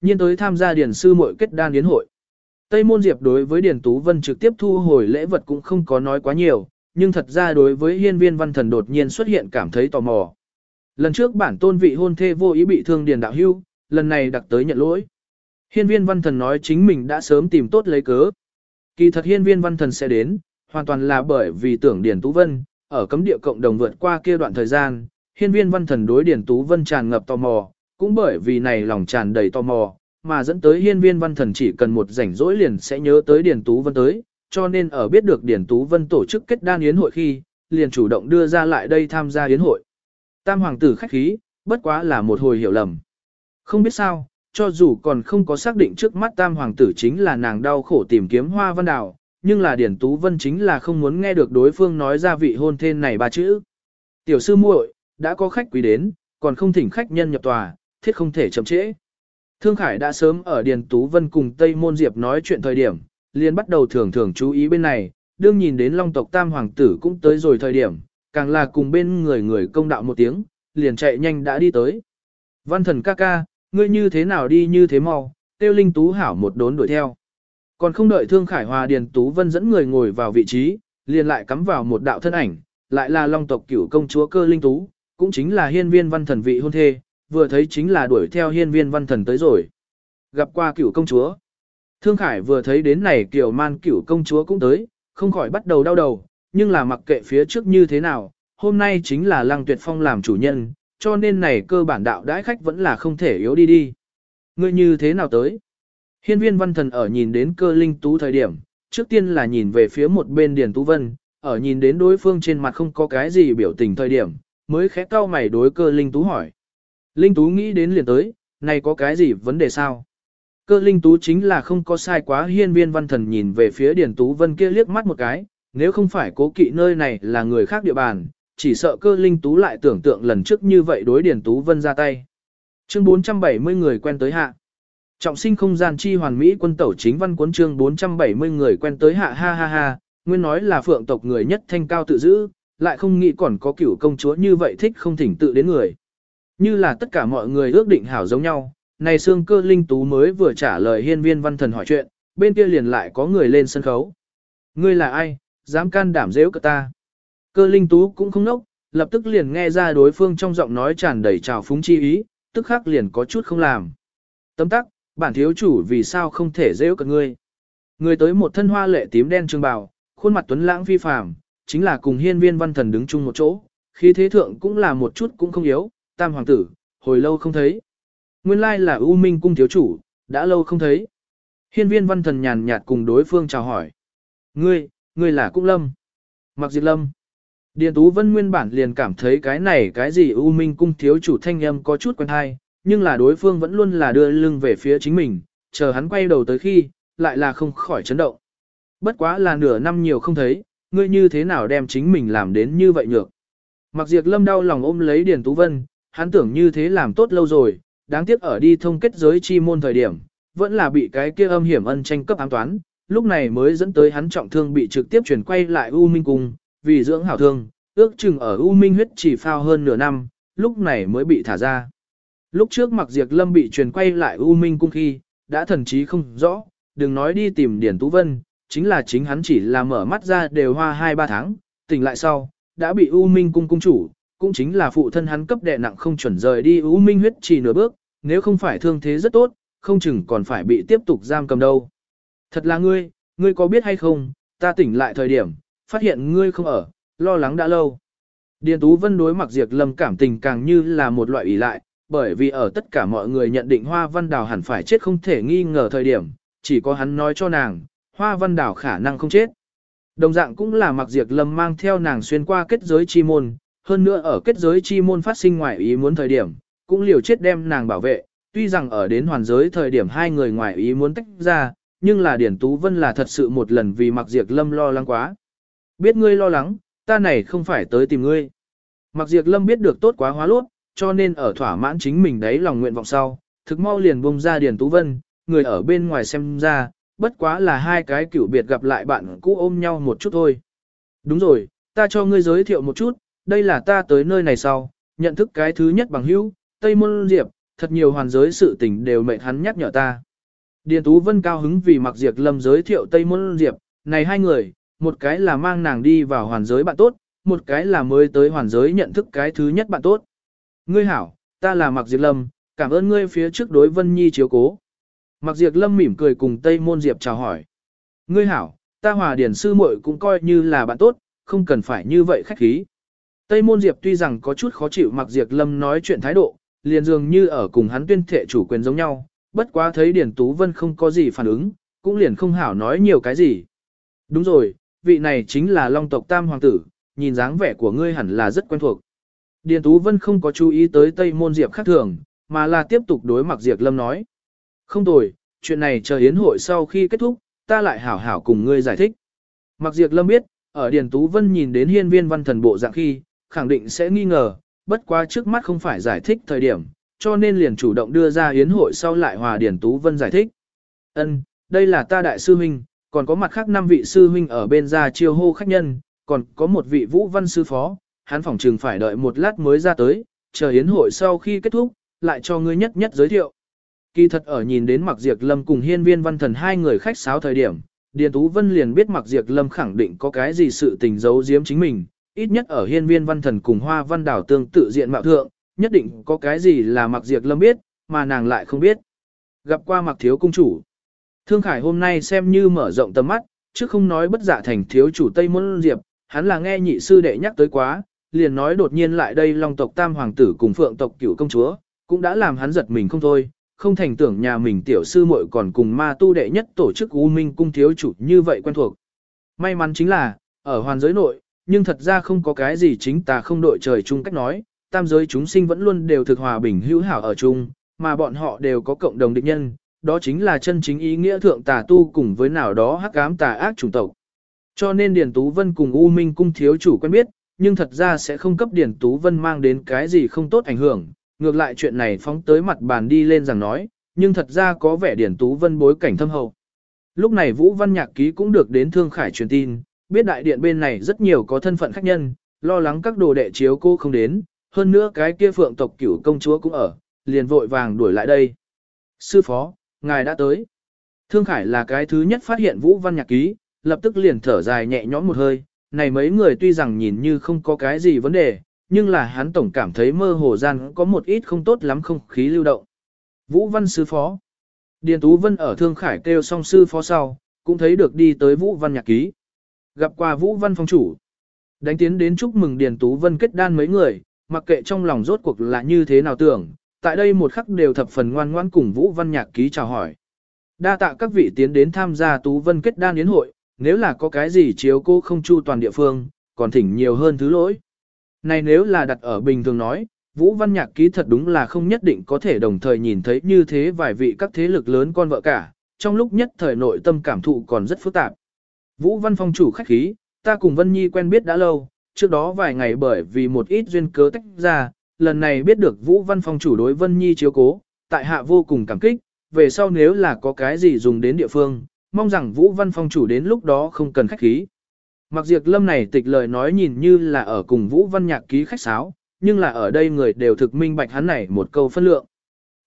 nhiên tới tham gia điển sư muội kết đan yến hội. Tây Môn Diệp đối với Điền Tú Vân trực tiếp thu hồi lễ vật cũng không có nói quá nhiều, nhưng thật ra đối với hiên viên văn thần đột nhiên xuất hiện cảm thấy tò mò. Lần trước bản tôn vị hôn thê vô ý bị thương Điền Đạo Hưu, lần này đặc tới nhận lỗi. Hiên viên văn thần nói chính mình đã sớm tìm tốt lấy cớ. Kỳ thật hiên viên văn thần sẽ đến, hoàn toàn là bởi vì tưởng Điền Tú Vân, ở cấm địa cộng đồng vượt qua kia đoạn thời gian, hiên viên văn thần đối Điền Tú Vân tràn ngập tò mò, cũng bởi vì này lòng tràn đầy tò mò, mà dẫn tới hiên viên văn thần chỉ cần một rảnh rỗi liền sẽ nhớ tới Điền Tú Vân tới, cho nên ở biết được Điền Tú Vân tổ chức kết đan yến hội khi, liền chủ động đưa ra lại đây tham gia yến hội. Tam hoàng tử khách khí, bất quá là một hồi hiểu lầm. Không biết sao, cho dù còn không có xác định trước mắt tam hoàng tử chính là nàng đau khổ tìm kiếm hoa văn đào, nhưng là Điền Tú Vân chính là không muốn nghe được đối phương nói ra vị hôn thên này ba chữ. Tiểu sư muội, đã có khách quý đến, còn không thỉnh khách nhân nhập tòa, thiết không thể chậm trễ. Thương Khải đã sớm ở Điền Tú Vân cùng Tây Môn Diệp nói chuyện thời điểm, liền bắt đầu thường thường chú ý bên này, đương nhìn đến Long tộc Tam Hoàng tử cũng tới rồi thời điểm, càng là cùng bên người người công đạo một tiếng, liền chạy nhanh đã đi tới. Văn thần ca ca, ngươi như thế nào đi như thế mau, tiêu linh tú hảo một đốn đuổi theo. Còn không đợi Thương Khải Hòa Điền Tú Vân dẫn người ngồi vào vị trí, liền lại cắm vào một đạo thân ảnh, lại là Long tộc cửu công chúa cơ linh tú, cũng chính là hiên viên văn thần vị hôn thê, vừa thấy chính là đuổi theo hiên viên văn thần tới rồi. Gặp qua cửu công chúa. Thương Khải vừa thấy đến này kiểu man cửu công chúa cũng tới, không khỏi bắt đầu đau đầu, nhưng là mặc kệ phía trước như thế nào, hôm nay chính là lăng tuyệt phong làm chủ nhân, cho nên này cơ bản đạo đãi khách vẫn là không thể yếu đi đi. Ngươi như thế nào tới? Hiên viên văn thần ở nhìn đến cơ linh tú thời điểm, trước tiên là nhìn về phía một bên Điền Tú Vân, ở nhìn đến đối phương trên mặt không có cái gì biểu tình thời điểm, mới khẽ cau mày đối cơ linh tú hỏi. Linh Tú nghĩ đến liền tới, này có cái gì vấn đề sao? Cơ Linh Tú chính là không có sai quá hiên viên văn thần nhìn về phía Điền Tú Vân kia liếc mắt một cái, nếu không phải cố kỵ nơi này là người khác địa bàn, chỉ sợ cơ Linh Tú lại tưởng tượng lần trước như vậy đối Điền Tú Vân ra tay. Chương 470 người quen tới hạ. Trọng sinh không gian chi hoàn mỹ quân tẩu chính văn cuốn chương 470 người quen tới hạ ha ha ha, nguyên nói là phượng tộc người nhất thanh cao tự giữ, lại không nghĩ còn có cửu công chúa như vậy thích không thỉnh tự đến người. Như là tất cả mọi người ước định hảo giống nhau, này xương cơ linh tú mới vừa trả lời hiên viên văn thần hỏi chuyện, bên kia liền lại có người lên sân khấu. Ngươi là ai, dám can đảm dễ cơ ta. Cơ linh tú cũng không nốc, lập tức liền nghe ra đối phương trong giọng nói tràn đầy trào phúng chi ý, tức khắc liền có chút không làm. Tấm tắc, bản thiếu chủ vì sao không thể dễ cả ngươi. Người tới một thân hoa lệ tím đen trường bào, khuôn mặt tuấn lãng phi phàm, chính là cùng hiên viên văn thần đứng chung một chỗ, khi thế thượng cũng là một chút cũng không yếu, tam hoàng tử, hồi lâu không thấy. Nguyên lai là U Minh cung thiếu chủ, đã lâu không thấy. Hiên viên văn thần nhàn nhạt cùng đối phương chào hỏi. Ngươi, ngươi là Cung Lâm. Mặc diệt lâm. Điền Tú Vân nguyên bản liền cảm thấy cái này cái gì U Minh cung thiếu chủ thanh âm có chút quen hay, nhưng là đối phương vẫn luôn là đưa lưng về phía chính mình, chờ hắn quay đầu tới khi, lại là không khỏi chấn động. Bất quá là nửa năm nhiều không thấy, ngươi như thế nào đem chính mình làm đến như vậy nhược. Mặc diệt lâm đau lòng ôm lấy Điền Tú Vân, hắn tưởng như thế làm tốt lâu rồi, đáng tiếc ở đi thông kết giới chi môn thời điểm, vẫn là bị cái kia âm hiểm ân tranh cấp ám toán, lúc này mới dẫn tới hắn trọng thương bị trực tiếp chuyển quay lại U Minh Cung, vì dưỡng hảo thương, ước chừng ở U Minh huyết chỉ phao hơn nửa năm, lúc này mới bị thả ra. Lúc trước mặc diệt lâm bị truyền quay lại U Minh Cung khi, đã thần trí không rõ, đừng nói đi tìm Điển Tú Vân, chính là chính hắn chỉ là mở mắt ra đều hoa 2-3 tháng, tỉnh lại sau, đã bị U Minh Cung cung chủ, cũng chính là phụ thân hắn cấp đệ nặng không chuẩn rời đi U Minh huyết chỉ nửa bước, nếu không phải thương thế rất tốt, không chừng còn phải bị tiếp tục giam cầm đâu. Thật là ngươi, ngươi có biết hay không, ta tỉnh lại thời điểm, phát hiện ngươi không ở, lo lắng đã lâu. Điền Tú Vân đối mặc Diệt Lâm cảm tình càng như là một loại ủy lại, bởi vì ở tất cả mọi người nhận định Hoa Văn Đào hẳn phải chết không thể nghi ngờ thời điểm, chỉ có hắn nói cho nàng, Hoa Văn Đào khả năng không chết. Đồng dạng cũng là mặc Diệt Lâm mang theo nàng xuyên qua kết giới chi môn, hơn nữa ở kết giới chi môn phát sinh ngoài ý muốn thời điểm, cũng liều chết đem nàng bảo vệ, tuy rằng ở đến hoàn giới thời điểm hai người ngoài ý muốn tách ra, nhưng là Điển Tú Vân là thật sự một lần vì Mặc Diệp Lâm lo lắng quá. Biết ngươi lo lắng, ta này không phải tới tìm ngươi. Mặc Diệp Lâm biết được tốt quá hóa lốt, cho nên ở thỏa mãn chính mình đấy lòng nguyện vọng sau, thực mau liền bông ra Điển Tú Vân, người ở bên ngoài xem ra, bất quá là hai cái cựu biệt gặp lại bạn cũ ôm nhau một chút thôi. Đúng rồi, ta cho ngươi giới thiệu một chút, đây là ta tới nơi này sau, nhận thức cái thứ nhất bằng hữu, Tây Môn Diệp, thật nhiều hoàn giới sự tình đều mệnh hắn nhắc nhở ta. Điền Tú Vân cao hứng vì Mạc Diệp Lâm giới thiệu Tây Môn Diệp, này hai người, một cái là mang nàng đi vào hoàn giới bạn tốt, một cái là mới tới hoàn giới nhận thức cái thứ nhất bạn tốt. Ngươi hảo, ta là Mạc Diệp Lâm, cảm ơn ngươi phía trước đối Vân Nhi chiếu cố. Mạc Diệp Lâm mỉm cười cùng Tây Môn Diệp chào hỏi. Ngươi hảo, ta hòa điển sư muội cũng coi như là bạn tốt, không cần phải như vậy khách khí. Tây Môn Diệp tuy rằng có chút khó chịu mặc Diệp Lâm nói chuyện thái độ, liền dường như ở cùng hắn tuyên thệ chủ quyền giống nhau, bất quá thấy Điển Tú Vân không có gì phản ứng, cũng liền không hảo nói nhiều cái gì. Đúng rồi, vị này chính là Long tộc Tam Hoàng tử, nhìn dáng vẻ của ngươi hẳn là rất quen thuộc. Điền Tú Vân không có chú ý tới Tây Môn Diệp khác thường, mà là tiếp tục đối mặc Diệp Lâm nói. Không tồi, chuyện này chờ hiến hội sau khi kết thúc, ta lại hảo hảo cùng ngươi giải thích. Mặc Diệp Lâm biết, ở Điền Tú Vân nhìn đến hiên viên văn thần bộ dạng khi, khẳng định sẽ nghi ngờ, bất quá trước mắt không phải giải thích thời điểm, cho nên liền chủ động đưa ra yến hội sau lại hòa Điền Tú Vân giải thích. Ân, đây là ta đại sư huynh, còn có mặt khác năm vị sư huynh ở bên ra chiêu hô khách nhân, còn có một vị vũ văn sư phó, hắn phỏng trường phải đợi một lát mới ra tới, chờ yến hội sau khi kết thúc, lại cho ngươi nhất nhất giới thiệu. Kỳ thật ở nhìn đến Mạc Diệp Lâm cùng hiên viên văn thần hai người khách sáo thời điểm, Điền Tú Vân liền biết Mạc Diệp Lâm khẳng định có cái gì sự tình giấu giếm chính mình, ít nhất ở hiên viên văn thần cùng hoa văn đảo tương tự diện mạo thượng, nhất định có cái gì là mặc diệt Lâm biết, mà nàng lại không biết. Gặp qua mặc Thiếu công Chủ. Thương Khải hôm nay xem như mở rộng tầm mắt, chứ không nói bất dạ thành thiếu chủ Tây Môn Diệp, hắn là nghe nhị sư đệ nhắc tới quá, liền nói đột nhiên lại đây long tộc tam hoàng tử cùng phượng tộc cửu công chúa, cũng đã làm hắn giật mình không thôi, không thành tưởng nhà mình tiểu sư muội còn cùng ma tu đệ nhất tổ chức U Minh cung thiếu chủ như vậy quen thuộc. May mắn chính là, ở hoàn giới nội, nhưng thật ra không có cái gì chính ta không đội trời chung cách nói, tam giới chúng sinh vẫn luôn đều thực hòa bình hữu hảo ở chung, mà bọn họ đều có cộng đồng địch nhân, đó chính là chân chính ý nghĩa thượng tà tu cùng với nào đó hắc ám tà ác chủng tộc. Cho nên Điền Tú Vân cùng U Minh cung thiếu chủ quen biết, nhưng thật ra sẽ không cấp Điền Tú Vân mang đến cái gì không tốt ảnh hưởng, ngược lại chuyện này phóng tới mặt bàn đi lên rằng nói, nhưng thật ra có vẻ Điền Tú Vân bối cảnh thâm hậu. Lúc này Vũ Văn Nhạc Ký cũng được đến Thương Khải truyền tin, biết đại điện bên này rất nhiều có thân phận khách nhân, lo lắng các đồ đệ chiếu cô không đến, hơn nữa cái kia phượng tộc cửu công chúa cũng ở, liền vội vàng đuổi lại đây. Sư phó, ngài đã tới. Thương Khải là cái thứ nhất phát hiện Vũ Văn Nhạc Ký, lập tức liền thở dài nhẹ nhõm một hơi, này mấy người tuy rằng nhìn như không có cái gì vấn đề, nhưng là hắn tổng cảm thấy mơ hồ gian có một ít không tốt lắm không khí lưu động. Vũ Văn Sư Phó Điền Tú Vân ở Thương Khải kêu xong sư phó sau, cũng thấy được đi tới Vũ Văn Nhạc Ký. Gặp qua Vũ Văn Phong Chủ. Đánh tiến đến chúc mừng Điền Tú Vân kết đan mấy người, mặc kệ trong lòng rốt cuộc là như thế nào tưởng, tại đây một khắc đều thập phần ngoan ngoãn cùng Vũ Văn Nhạc Ký chào hỏi. Đa tạ các vị tiến đến tham gia Tú Vân kết đan yến hội, nếu là có cái gì chiếu cô không chu toàn địa phương, còn thỉnh nhiều hơn thứ lỗi. Này nếu là đặt ở bình thường nói, Vũ Văn Nhạc ký thật đúng là không nhất định có thể đồng thời nhìn thấy như thế vài vị các thế lực lớn con vợ cả, trong lúc nhất thời nội tâm cảm thụ còn rất phức tạp. Vũ Văn Phong chủ khách khí, ta cùng Vân Nhi quen biết đã lâu, trước đó vài ngày bởi vì một ít duyên cớ tách ra, lần này biết được Vũ Văn Phong chủ đối Vân Nhi chiếu cố, tại hạ vô cùng cảm kích, về sau nếu là có cái gì dùng đến địa phương, mong rằng Vũ Văn Phong chủ đến lúc đó không cần khách khí. Mặc diệt lâm này tịch lời nói nhìn như là ở cùng Vũ Văn Nhạc ký khách sáo, nhưng là ở đây người đều thực minh bạch hắn này một câu phân lượng.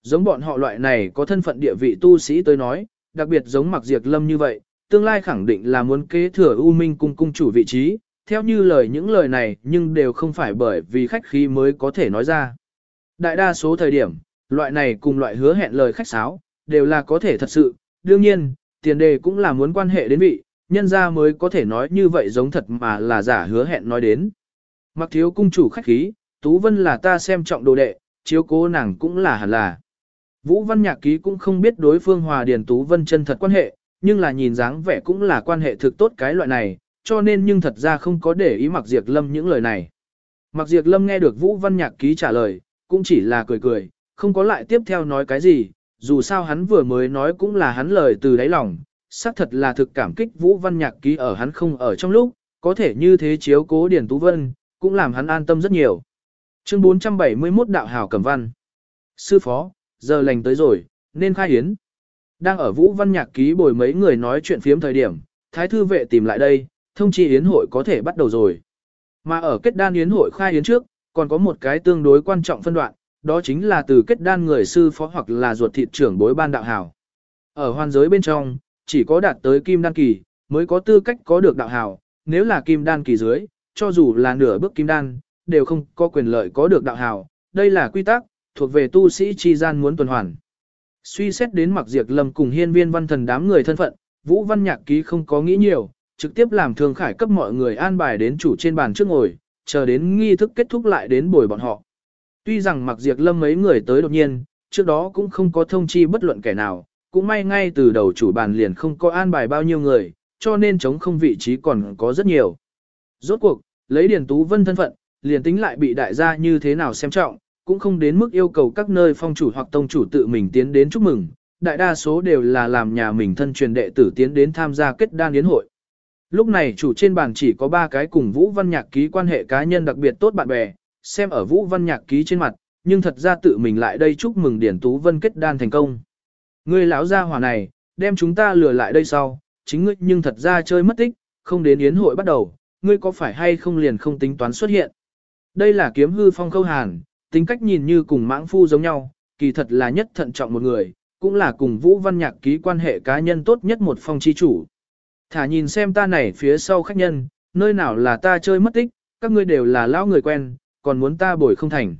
Giống bọn họ loại này có thân phận địa vị tu sĩ tới nói, đặc biệt giống mặc diệt lâm như vậy, tương lai khẳng định là muốn kế thừa U Minh cung cung chủ vị trí, theo như lời những lời này nhưng đều không phải bởi vì khách khí mới có thể nói ra. Đại đa số thời điểm, loại này cùng loại hứa hẹn lời khách sáo, đều là có thể thật sự, đương nhiên, tiền đề cũng là muốn quan hệ đến vị, nhân ra mới có thể nói như vậy giống thật mà là giả hứa hẹn nói đến. Mặc thiếu cung chủ khách khí, Tú Vân là ta xem trọng đồ đệ, chiếu cố nàng cũng là hẳn là. Vũ Văn Nhạc Ký cũng không biết đối phương Hòa Điền Tú Vân chân thật quan hệ, nhưng là nhìn dáng vẻ cũng là quan hệ thực tốt cái loại này, cho nên nhưng thật ra không có để ý Mặc Diệp Lâm những lời này. Mặc Diệp Lâm nghe được Vũ Văn Nhạc Ký trả lời, cũng chỉ là cười cười, không có lại tiếp theo nói cái gì, dù sao hắn vừa mới nói cũng là hắn lời từ đáy lòng, xác thật là thực cảm kích Vũ Văn Nhạc ký ở hắn không ở trong lúc, có thể như thế chiếu cố Điền Tú Vân, cũng làm hắn an tâm rất nhiều. Chương 471 Đạo Hảo Cẩm Văn Sư Phó, giờ lành tới rồi, nên khai hiến. Đang ở Vũ Văn Nhạc ký bồi mấy người nói chuyện phiếm thời điểm, Thái Thư Vệ tìm lại đây, thông chi yến hội có thể bắt đầu rồi. Mà ở kết đan yến hội khai yến trước, còn có một cái tương đối quan trọng phân đoạn, đó chính là từ kết đan người sư phó hoặc là ruột thịt trưởng bối ban đạo hào. Ở hoàn giới bên trong, chỉ có đạt tới kim đan kỳ, mới có tư cách có được đạo hào, nếu là kim đan kỳ dưới, cho dù là nửa bước kim đan, đều không có quyền lợi có được đạo hào, đây là quy tắc, thuộc về tu sĩ chi gian muốn tuần hoàn. Suy xét đến mặc diệt lâm cùng hiên viên văn thần đám người thân phận, Vũ Văn Nhạc Ký không có nghĩ nhiều, trực tiếp làm thương khải cấp mọi người an bài đến chủ trên bàn trước ngồi, chờ đến nghi thức kết thúc lại đến bồi bọn họ. Tuy rằng mặc diệt lâm mấy người tới đột nhiên, trước đó cũng không có thông chi bất luận kẻ nào, cũng may ngay từ đầu chủ bàn liền không có an bài bao nhiêu người, cho nên chống không vị trí còn có rất nhiều. Rốt cuộc, lấy Điền Tú Vân thân phận, liền tính lại bị đại gia như thế nào xem trọng, cũng không đến mức yêu cầu các nơi phong chủ hoặc tông chủ tự mình tiến đến chúc mừng, đại đa số đều là làm nhà mình thân truyền đệ tử tiến đến tham gia kết đan yến hội. Lúc này chủ trên bàn chỉ có ba cái cùng Vũ Văn Nhạc ký quan hệ cá nhân đặc biệt tốt bạn bè, xem ở Vũ Văn Nhạc ký trên mặt, nhưng thật ra tự mình lại đây chúc mừng Điển Tú Vân kết đan thành công. Ngươi lão gia hỏa này, đem chúng ta lừa lại đây sau, chính ngươi nhưng thật ra chơi mất tích, không đến yến hội bắt đầu, ngươi có phải hay không liền không tính toán xuất hiện. Đây là kiếm hư phong khâu hàn, tính cách nhìn như cùng mãng phu giống nhau, kỳ thật là nhất thận trọng một người, cũng là cùng Vũ Văn Nhạc ký quan hệ cá nhân tốt nhất một phong chi chủ. Thả nhìn xem ta này phía sau khách nhân, nơi nào là ta chơi mất tích, các ngươi đều là lão người quen, còn muốn ta bồi không thành.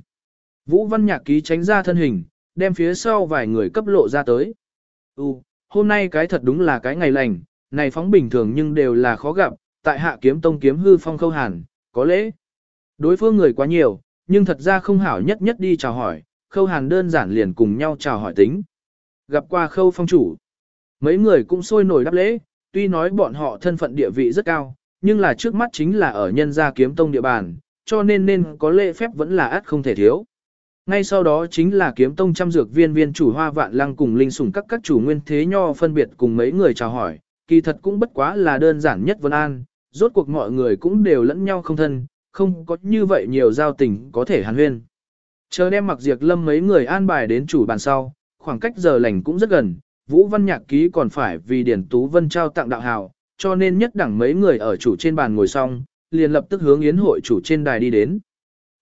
Vũ Văn Nhạc ký tránh ra thân hình, đem phía sau vài người cấp lộ ra tới. Ừ, hôm nay cái thật đúng là cái ngày lành, này phóng bình thường nhưng đều là khó gặp, tại hạ kiếm tông kiếm hư phong khâu hàn, có lẽ. Đối phương người quá nhiều, nhưng thật ra không hảo nhất nhất đi chào hỏi, khâu hàn đơn giản liền cùng nhau chào hỏi tính. Gặp qua khâu phong chủ, mấy người cũng sôi nổi đáp lễ, tuy nói bọn họ thân phận địa vị rất cao, nhưng là trước mắt chính là ở nhân gia kiếm tông địa bàn, cho nên nên có lễ phép vẫn là át không thể thiếu. Ngay sau đó chính là kiếm tông trăm dược viên viên chủ hoa vạn lăng cùng linh sủng các các chủ nguyên thế nho phân biệt cùng mấy người chào hỏi, kỳ thật cũng bất quá là đơn giản nhất vân an, rốt cuộc mọi người cũng đều lẫn nhau không thân, không có như vậy nhiều giao tình có thể hàn huyên. Chờ đem mặc diệt lâm mấy người an bài đến chủ bàn sau, khoảng cách giờ lành cũng rất gần, Vũ Văn Nhạc Ký còn phải vì Điển Tú Vân trao tặng đạo hào, cho nên nhất đẳng mấy người ở chủ trên bàn ngồi xong, liền lập tức hướng yến hội chủ trên đài đi đến.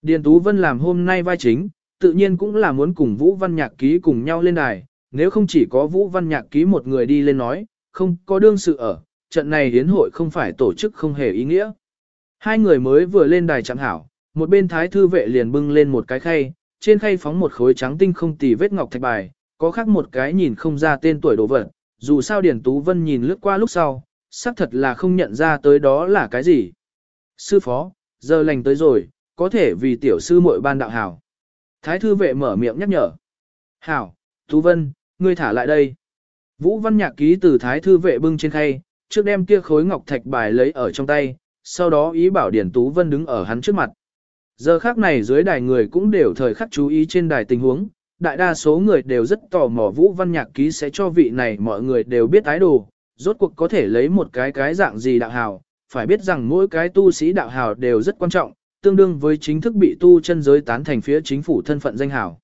Điền Tú Vân làm hôm nay vai chính, tự nhiên cũng là muốn cùng Vũ Văn Nhạc Ký cùng nhau lên đài, nếu không chỉ có Vũ Văn Nhạc Ký một người đi lên nói, không có đương sự ở, trận này yến hội không phải tổ chức không hề ý nghĩa. Hai người mới vừa lên đài chẳng hảo, một bên thái thư vệ liền bưng lên một cái khay, trên khay phóng một khối trắng tinh không tì vết ngọc thạch bài, có khác một cái nhìn không ra tên tuổi đồ vật, dù sao điển Tú Vân nhìn lướt qua lúc sau, xác thật là không nhận ra tới đó là cái gì. Sư phó, giờ lành tới rồi, có thể vì tiểu sư muội ban đạo hảo. Thái thư vệ mở miệng nhắc nhở. Hảo, Tú Vân, ngươi thả lại đây. Vũ Văn Nhạc ký từ Thái thư vệ bưng trên khay, trước đem kia khối ngọc thạch bài lấy ở trong tay, sau đó ý bảo Điển Tú Vân đứng ở hắn trước mặt. Giờ khác này dưới đài người cũng đều thời khắc chú ý trên đài tình huống, đại đa số người đều rất tò mò Vũ Văn Nhạc ký sẽ cho vị này mọi người đều biết ái đồ, rốt cuộc có thể lấy một cái cái dạng gì đạo hào, phải biết rằng mỗi cái tu sĩ đạo hào đều rất quan trọng, tương đương với chính thức bị tu chân giới tán thành phía chính phủ thân phận danh hào.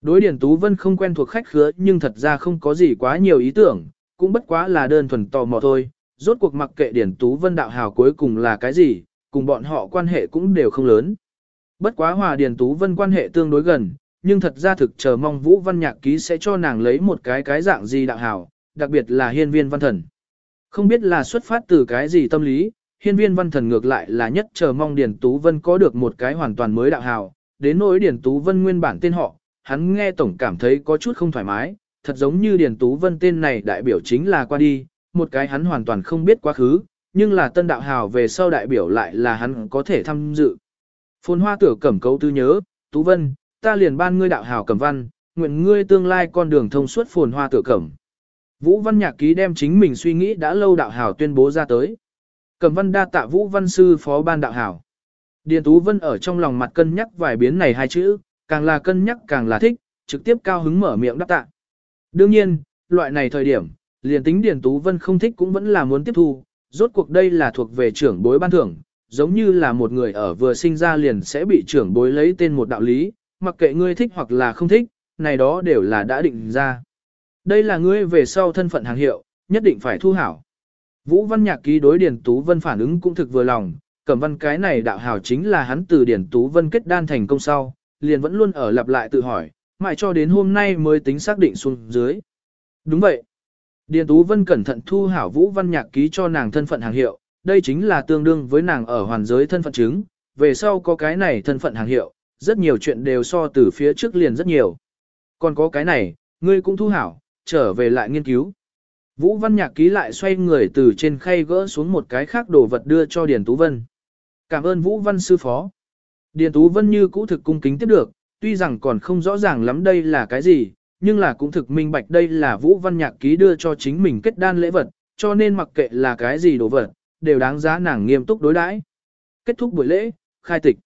Đối Điển Tú Vân không quen thuộc khách khứa nhưng thật ra không có gì quá nhiều ý tưởng, cũng bất quá là đơn thuần tò mò thôi, rốt cuộc mặc kệ Điển Tú Vân đạo hào cuối cùng là cái gì, cùng bọn họ quan hệ cũng đều không lớn. Bất quá hòa Điển Tú Vân quan hệ tương đối gần, nhưng thật ra thực chờ mong Vũ Văn Nhạc Ký sẽ cho nàng lấy một cái cái dạng gì đạo hảo, đặc biệt là hiên viên văn thần. Không biết là xuất phát từ cái gì tâm lý, hiên viên văn thần ngược lại là nhất chờ mong Điền Tú Vân có được một cái hoàn toàn mới đạo hảo, đến nỗi Điền Tú Vân nguyên bản tên họ, hắn nghe tổng cảm thấy có chút không thoải mái, thật giống như Điền Tú Vân tên này đại biểu chính là qua đi, một cái hắn hoàn toàn không biết quá khứ, nhưng là tân đạo hào về sau đại biểu lại là hắn có thể tham dự. Phồn hoa tử cẩm cấu tư nhớ, Tú Vân, ta liền ban ngươi đạo hào cẩm văn, nguyện ngươi tương lai con đường thông suốt phồn hoa tử cẩm. Vũ Văn Nhạc Ký đem chính mình suy nghĩ đã lâu đạo hào tuyên bố ra tới. Cẩm văn đa tạ Vũ Văn Sư phó ban đạo hào. Điền Tú Vân ở trong lòng mặt cân nhắc vài biến này hai chữ, càng là cân nhắc càng là thích, trực tiếp cao hứng mở miệng đáp tạ. Đương nhiên, loại này thời điểm, liền tính Điền Tú Vân không thích cũng vẫn là muốn tiếp thu, rốt cuộc đây là thuộc về trưởng bối ban thưởng, giống như là một người ở vừa sinh ra liền sẽ bị trưởng bối lấy tên một đạo lý, mặc kệ ngươi thích hoặc là không thích, này đó đều là đã định ra. Đây là ngươi về sau thân phận hàng hiệu, nhất định phải thu hảo. Vũ Văn Nhạc ký đối Điền Tú Vân phản ứng cũng thực vừa lòng, cẩm văn cái này đạo hảo chính là hắn từ Điền Tú Vân kết đan thành công sau, liền vẫn luôn ở lặp lại tự hỏi, mãi cho đến hôm nay mới tính xác định xuống dưới. Đúng vậy. Điền Tú Vân cẩn thận thu hảo Vũ Văn Nhạc ký cho nàng thân phận hàng hiệu, đây chính là tương đương với nàng ở hoàn giới thân phận chứng, về sau có cái này thân phận hàng hiệu, rất nhiều chuyện đều so từ phía trước liền rất nhiều. Còn có cái này, ngươi cũng thu hảo, trở về lại nghiên cứu. Vũ Văn Nhạc ký lại xoay người từ trên khay gỡ xuống một cái khác đồ vật đưa cho Điền Tú Vân. Cảm ơn Vũ Văn sư phó. Điền Tú Vân như cũ thực cung kính tiếp được, tuy rằng còn không rõ ràng lắm đây là cái gì, nhưng là cũng thực minh bạch đây là Vũ Văn Nhạc ký đưa cho chính mình kết đan lễ vật, cho nên mặc kệ là cái gì đồ vật, đều đáng giá nàng nghiêm túc đối đãi. Kết thúc buổi lễ, khai tịch.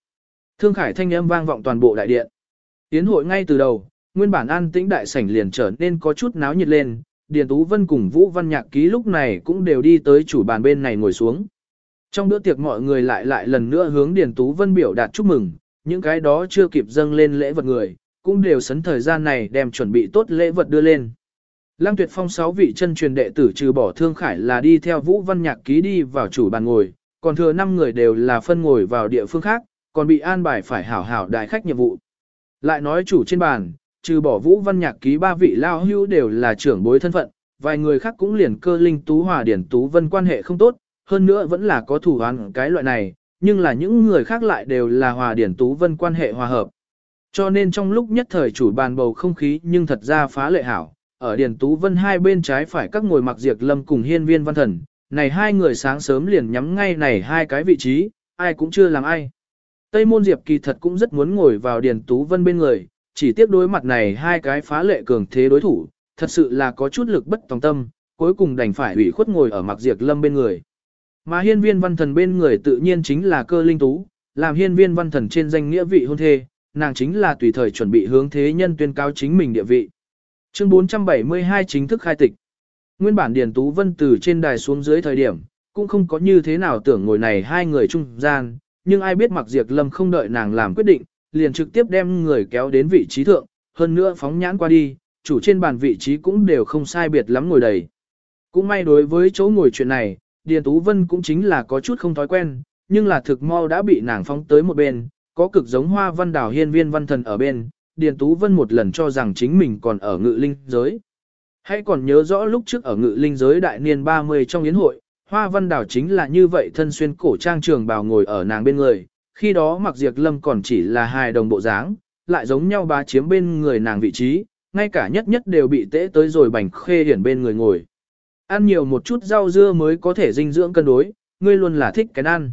Thương Khải thanh âm vang vọng toàn bộ đại điện. Tiến hội ngay từ đầu, nguyên bản an tĩnh đại sảnh liền trở nên có chút náo nhiệt lên, Điền Tú Vân cùng Vũ Văn Nhạc ký lúc này cũng đều đi tới chủ bàn bên này ngồi xuống. Trong bữa tiệc mọi người lại lại lần nữa hướng Điền Tú Vân biểu đạt chúc mừng, những cái đó chưa kịp dâng lên lễ vật người, cũng đều sấn thời gian này đem chuẩn bị tốt lễ vật đưa lên. Lăng Tuyệt Phong sáu vị chân truyền đệ tử trừ bỏ Thương Khải là đi theo Vũ Văn Nhạc ký đi vào chủ bàn ngồi, còn thừa năm người đều là phân ngồi vào địa phương khác, còn bị an bài phải hảo hảo đại khách nhiệm vụ. Lại nói chủ trên bàn, trừ bỏ Vũ Văn Nhạc ký ba vị lao hưu đều là trưởng bối thân phận, vài người khác cũng liền cơ linh tú hòa điển tú vân quan hệ không tốt, hơn nữa vẫn là có thủ án cái loại này, nhưng là những người khác lại đều là hòa điển tú vân quan hệ hòa hợp. Cho nên trong lúc nhất thời chủ bàn bầu không khí nhưng thật ra phá lệ hảo, ở Điền Tú Vân hai bên trái phải các ngồi mặc diệt lâm cùng hiên viên văn thần, này hai người sáng sớm liền nhắm ngay này hai cái vị trí, ai cũng chưa làm ai. Tây môn diệp kỳ thật cũng rất muốn ngồi vào Điền Tú Vân bên người, chỉ tiếp đối mặt này hai cái phá lệ cường thế đối thủ, thật sự là có chút lực bất tòng tâm, cuối cùng đành phải ủy khuất ngồi ở mặc diệt lâm bên người. Mà hiên viên văn thần bên người tự nhiên chính là cơ linh tú, làm hiên viên văn thần trên danh nghĩa vị hôn thê, nàng chính là tùy thời chuẩn bị hướng thế nhân tuyên cao chính mình địa vị. Chương 472 chính thức khai tịch. Nguyên bản Điền Tú Vân từ trên đài xuống dưới thời điểm, cũng không có như thế nào tưởng ngồi này hai người trung gian, nhưng ai biết mặc diệt lâm không đợi nàng làm quyết định, liền trực tiếp đem người kéo đến vị trí thượng, hơn nữa phóng nhãn qua đi, chủ trên bàn vị trí cũng đều không sai biệt lắm ngồi đầy. Cũng may đối với chỗ ngồi chuyện này, Điền Tú Vân cũng chính là có chút không thói quen, nhưng là thực mau đã bị nàng phóng tới một bên, có cực giống hoa văn đảo hiên viên văn thần ở bên, Điền Tú Vân một lần cho rằng chính mình còn ở ngự linh giới. Hãy còn nhớ rõ lúc trước ở ngự linh giới đại niên 30 trong yến hội, hoa văn đảo chính là như vậy thân xuyên cổ trang trường bào ngồi ở nàng bên người, khi đó mặc diệt lâm còn chỉ là hài đồng bộ dáng, lại giống nhau bá chiếm bên người nàng vị trí, ngay cả nhất nhất đều bị tễ tới rồi bành khê hiển bên người ngồi. Ăn nhiều một chút rau dưa mới có thể dinh dưỡng cân đối, ngươi luôn là thích cái ăn.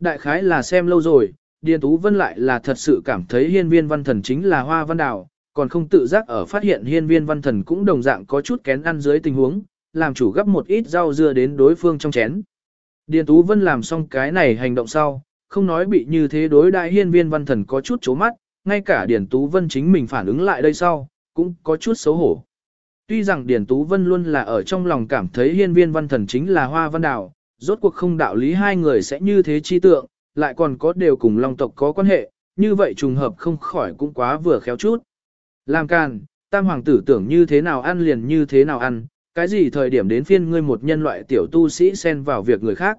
Đại khái là xem lâu rồi, Điền Tú Vân lại là thật sự cảm thấy hiên viên văn thần chính là hoa văn đào, còn không tự giác ở phát hiện hiên viên văn thần cũng đồng dạng có chút kén ăn dưới tình huống, làm chủ gấp một ít rau dưa đến đối phương trong chén. Điền Tú Vân làm xong cái này hành động sau, không nói bị như thế đối đại hiên viên văn thần có chút chố mắt, ngay cả Điền Tú Vân chính mình phản ứng lại đây sau, cũng có chút xấu hổ. Tuy rằng Điền Tú Vân luôn là ở trong lòng cảm thấy hiên viên văn thần chính là hoa văn đào, rốt cuộc không đạo lý hai người sẽ như thế chi tượng, lại còn có đều cùng long tộc có quan hệ, như vậy trùng hợp không khỏi cũng quá vừa khéo chút. Làm càn, tam hoàng tử tưởng như thế nào ăn liền như thế nào ăn, cái gì thời điểm đến phiên ngươi một nhân loại tiểu tu sĩ xen vào việc người khác.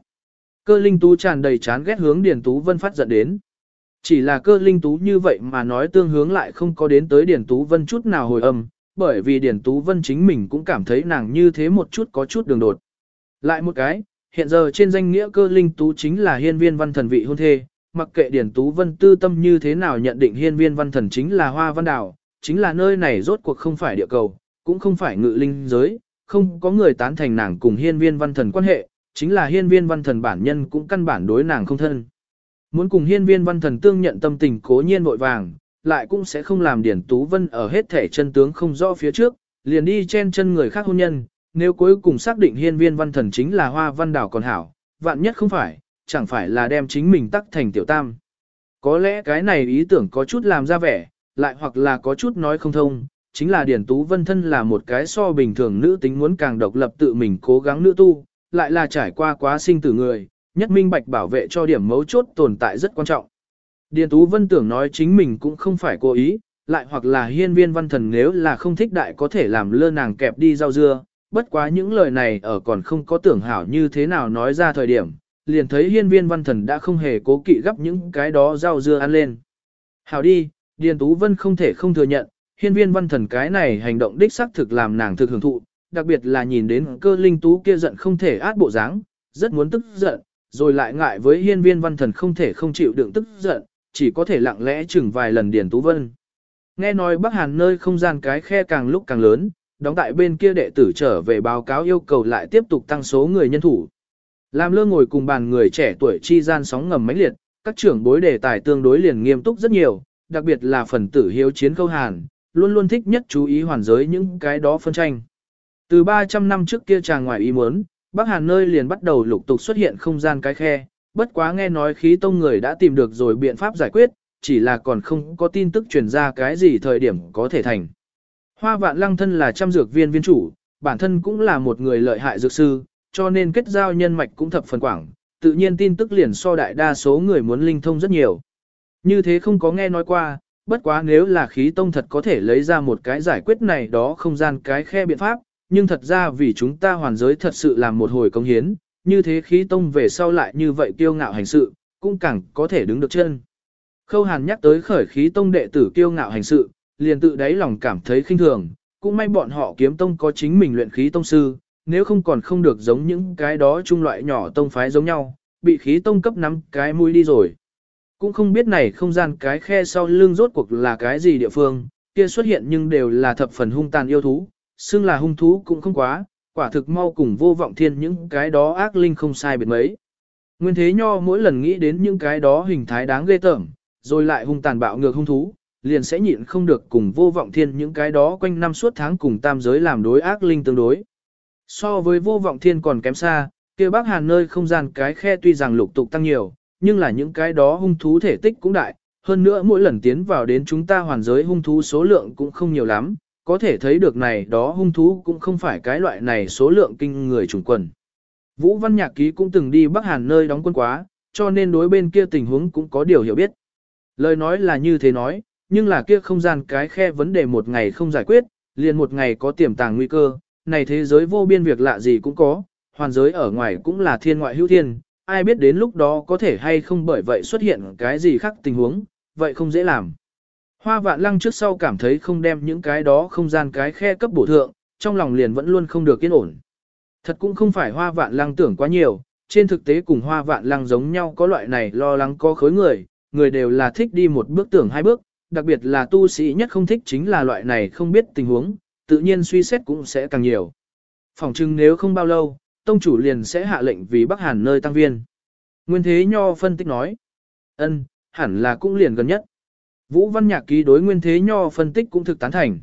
Cơ linh tú tràn đầy chán ghét hướng Điền Tú Vân phát giận đến. Chỉ là cơ linh tú như vậy mà nói tương hướng lại không có đến tới Điền Tú Vân chút nào hồi âm, bởi vì Điền Tú Vân chính mình cũng cảm thấy nàng như thế một chút có chút đường đột. Lại một cái, hiện giờ trên danh nghĩa cơ linh tú chính là hiên viên văn thần vị hôn thê, mặc kệ điển Tú Vân tư tâm như thế nào nhận định hiên viên văn thần chính là hoa văn đảo, chính là nơi này rốt cuộc không phải địa cầu, cũng không phải ngự linh giới, không có người tán thành nàng cùng hiên viên văn thần quan hệ, chính là hiên viên văn thần bản nhân cũng căn bản đối nàng không thân. Muốn cùng hiên viên văn thần tương nhận tâm tình cố nhiên vội vàng, lại cũng sẽ không làm điển Tú Vân ở hết thể chân tướng không rõ phía trước, liền đi chen chân người khác hôn nhân, nếu cuối cùng xác định hiên viên văn thần chính là hoa văn đảo còn hảo, vạn nhất không phải, chẳng phải là đem chính mình tắc thành tiểu tam. Có lẽ cái này ý tưởng có chút làm ra vẻ, lại hoặc là có chút nói không thông, chính là Điển Tú Vân thân là một cái so bình thường nữ tính muốn càng độc lập tự mình cố gắng nữ tu, lại là trải qua quá sinh tử người, nhất minh bạch bảo vệ cho điểm mấu chốt tồn tại rất quan trọng. Điền Tú Vân tưởng nói chính mình cũng không phải cố ý, lại hoặc là hiên viên văn thần nếu là không thích đại có thể làm lơ nàng kẹp đi rau dưa, bất quá những lời này ở còn không có tưởng hảo như thế nào nói ra thời điểm, liền thấy hiên viên văn thần đã không hề cố kỵ gấp những cái đó rau dưa ăn lên. Hảo đi, Điền Tú Vân không thể không thừa nhận, hiên viên văn thần cái này hành động đích xác thực làm nàng thực hưởng thụ, đặc biệt là nhìn đến cơ linh tú kia giận không thể át bộ dáng, rất muốn tức giận, rồi lại ngại với hiên viên văn thần không thể không chịu đựng tức giận, chỉ có thể lặng lẽ chừng vài lần Điền Tú Vân. Nghe nói Bắc Hàn nơi không gian cái khe càng lúc càng lớn, đóng tại bên kia đệ tử trở về báo cáo yêu cầu lại tiếp tục tăng số người nhân thủ. Làm lơ ngồi cùng bàn người trẻ tuổi chi gian sóng ngầm mãnh liệt, các trưởng bối đề tài tương đối liền nghiêm túc rất nhiều, đặc biệt là phần tử hiếu chiến câu hàn, luôn luôn thích nhất chú ý hoàn giới những cái đó phân tranh. Từ 300 năm trước kia chàng ngoài ý muốn, Bắc Hàn nơi liền bắt đầu lục tục xuất hiện không gian cái khe, bất quá nghe nói khí tông người đã tìm được rồi biện pháp giải quyết, chỉ là còn không có tin tức truyền ra cái gì thời điểm có thể thành. Hoa vạn lăng thân là trăm dược viên viên chủ, bản thân cũng là một người lợi hại dược sư, cho nên kết giao nhân mạch cũng thập phần quảng, tự nhiên tin tức liền so đại đa số người muốn linh thông rất nhiều. Như thế không có nghe nói qua, bất quá nếu là khí tông thật có thể lấy ra một cái giải quyết này đó không gian cái khe biện pháp, nhưng thật ra vì chúng ta hoàn giới thật sự làm một hồi công hiến, như thế khí tông về sau lại như vậy kiêu ngạo hành sự, cũng càng có thể đứng được chân. Khâu Hàn nhắc tới khởi khí tông đệ tử kiêu ngạo hành sự, liền tự đáy lòng cảm thấy khinh thường, cũng may bọn họ kiếm tông có chính mình luyện khí tông sư, nếu không còn không được giống những cái đó trung loại nhỏ tông phái giống nhau, bị khí tông cấp nắm cái mũi đi rồi. Cũng không biết này không gian cái khe sau lưng rốt cuộc là cái gì địa phương, kia xuất hiện nhưng đều là thập phần hung tàn yêu thú, xưng là hung thú cũng không quá, quả thực mau cùng vô vọng thiên những cái đó ác linh không sai biệt mấy. Nguyên thế nho mỗi lần nghĩ đến những cái đó hình thái đáng ghê tởm, rồi lại hung tàn bạo ngược hung thú, liền sẽ nhịn không được cùng vô vọng thiên những cái đó quanh năm suốt tháng cùng tam giới làm đối ác linh tương đối. So với vô vọng thiên còn kém xa, kia bác hàn nơi không gian cái khe tuy rằng lục tục tăng nhiều, nhưng là những cái đó hung thú thể tích cũng đại, hơn nữa mỗi lần tiến vào đến chúng ta hoàn giới hung thú số lượng cũng không nhiều lắm, có thể thấy được này đó hung thú cũng không phải cái loại này số lượng kinh người chủng quần. Vũ Văn Nhạc Ký cũng từng đi Bắc Hàn nơi đóng quân quá, cho nên đối bên kia tình huống cũng có điều hiểu biết. Lời nói là như thế nói, nhưng là kia không gian cái khe vấn đề một ngày không giải quyết, liền một ngày có tiềm tàng nguy cơ, này thế giới vô biên việc lạ gì cũng có, hoàn giới ở ngoài cũng là thiên ngoại hữu thiên, ai biết đến lúc đó có thể hay không bởi vậy xuất hiện cái gì khác tình huống, vậy không dễ làm. Hoa vạn lăng trước sau cảm thấy không đem những cái đó không gian cái khe cấp bổ thượng, trong lòng liền vẫn luôn không được yên ổn. Thật cũng không phải hoa vạn lăng tưởng quá nhiều, trên thực tế cùng hoa vạn lăng giống nhau có loại này lo lắng có khối người, người đều là thích đi một bước tưởng hai bước, đặc biệt là tu sĩ nhất không thích chính là loại này không biết tình huống, tự nhiên suy xét cũng sẽ càng nhiều. Phòng trưng nếu không bao lâu, tông chủ liền sẽ hạ lệnh vì Bắc Hàn nơi tăng viên. Nguyên Thế Nho phân tích nói, ân, hẳn là cũng liền gần nhất. Vũ Văn Nhạc ký đối Nguyên Thế Nho phân tích cũng thực tán thành.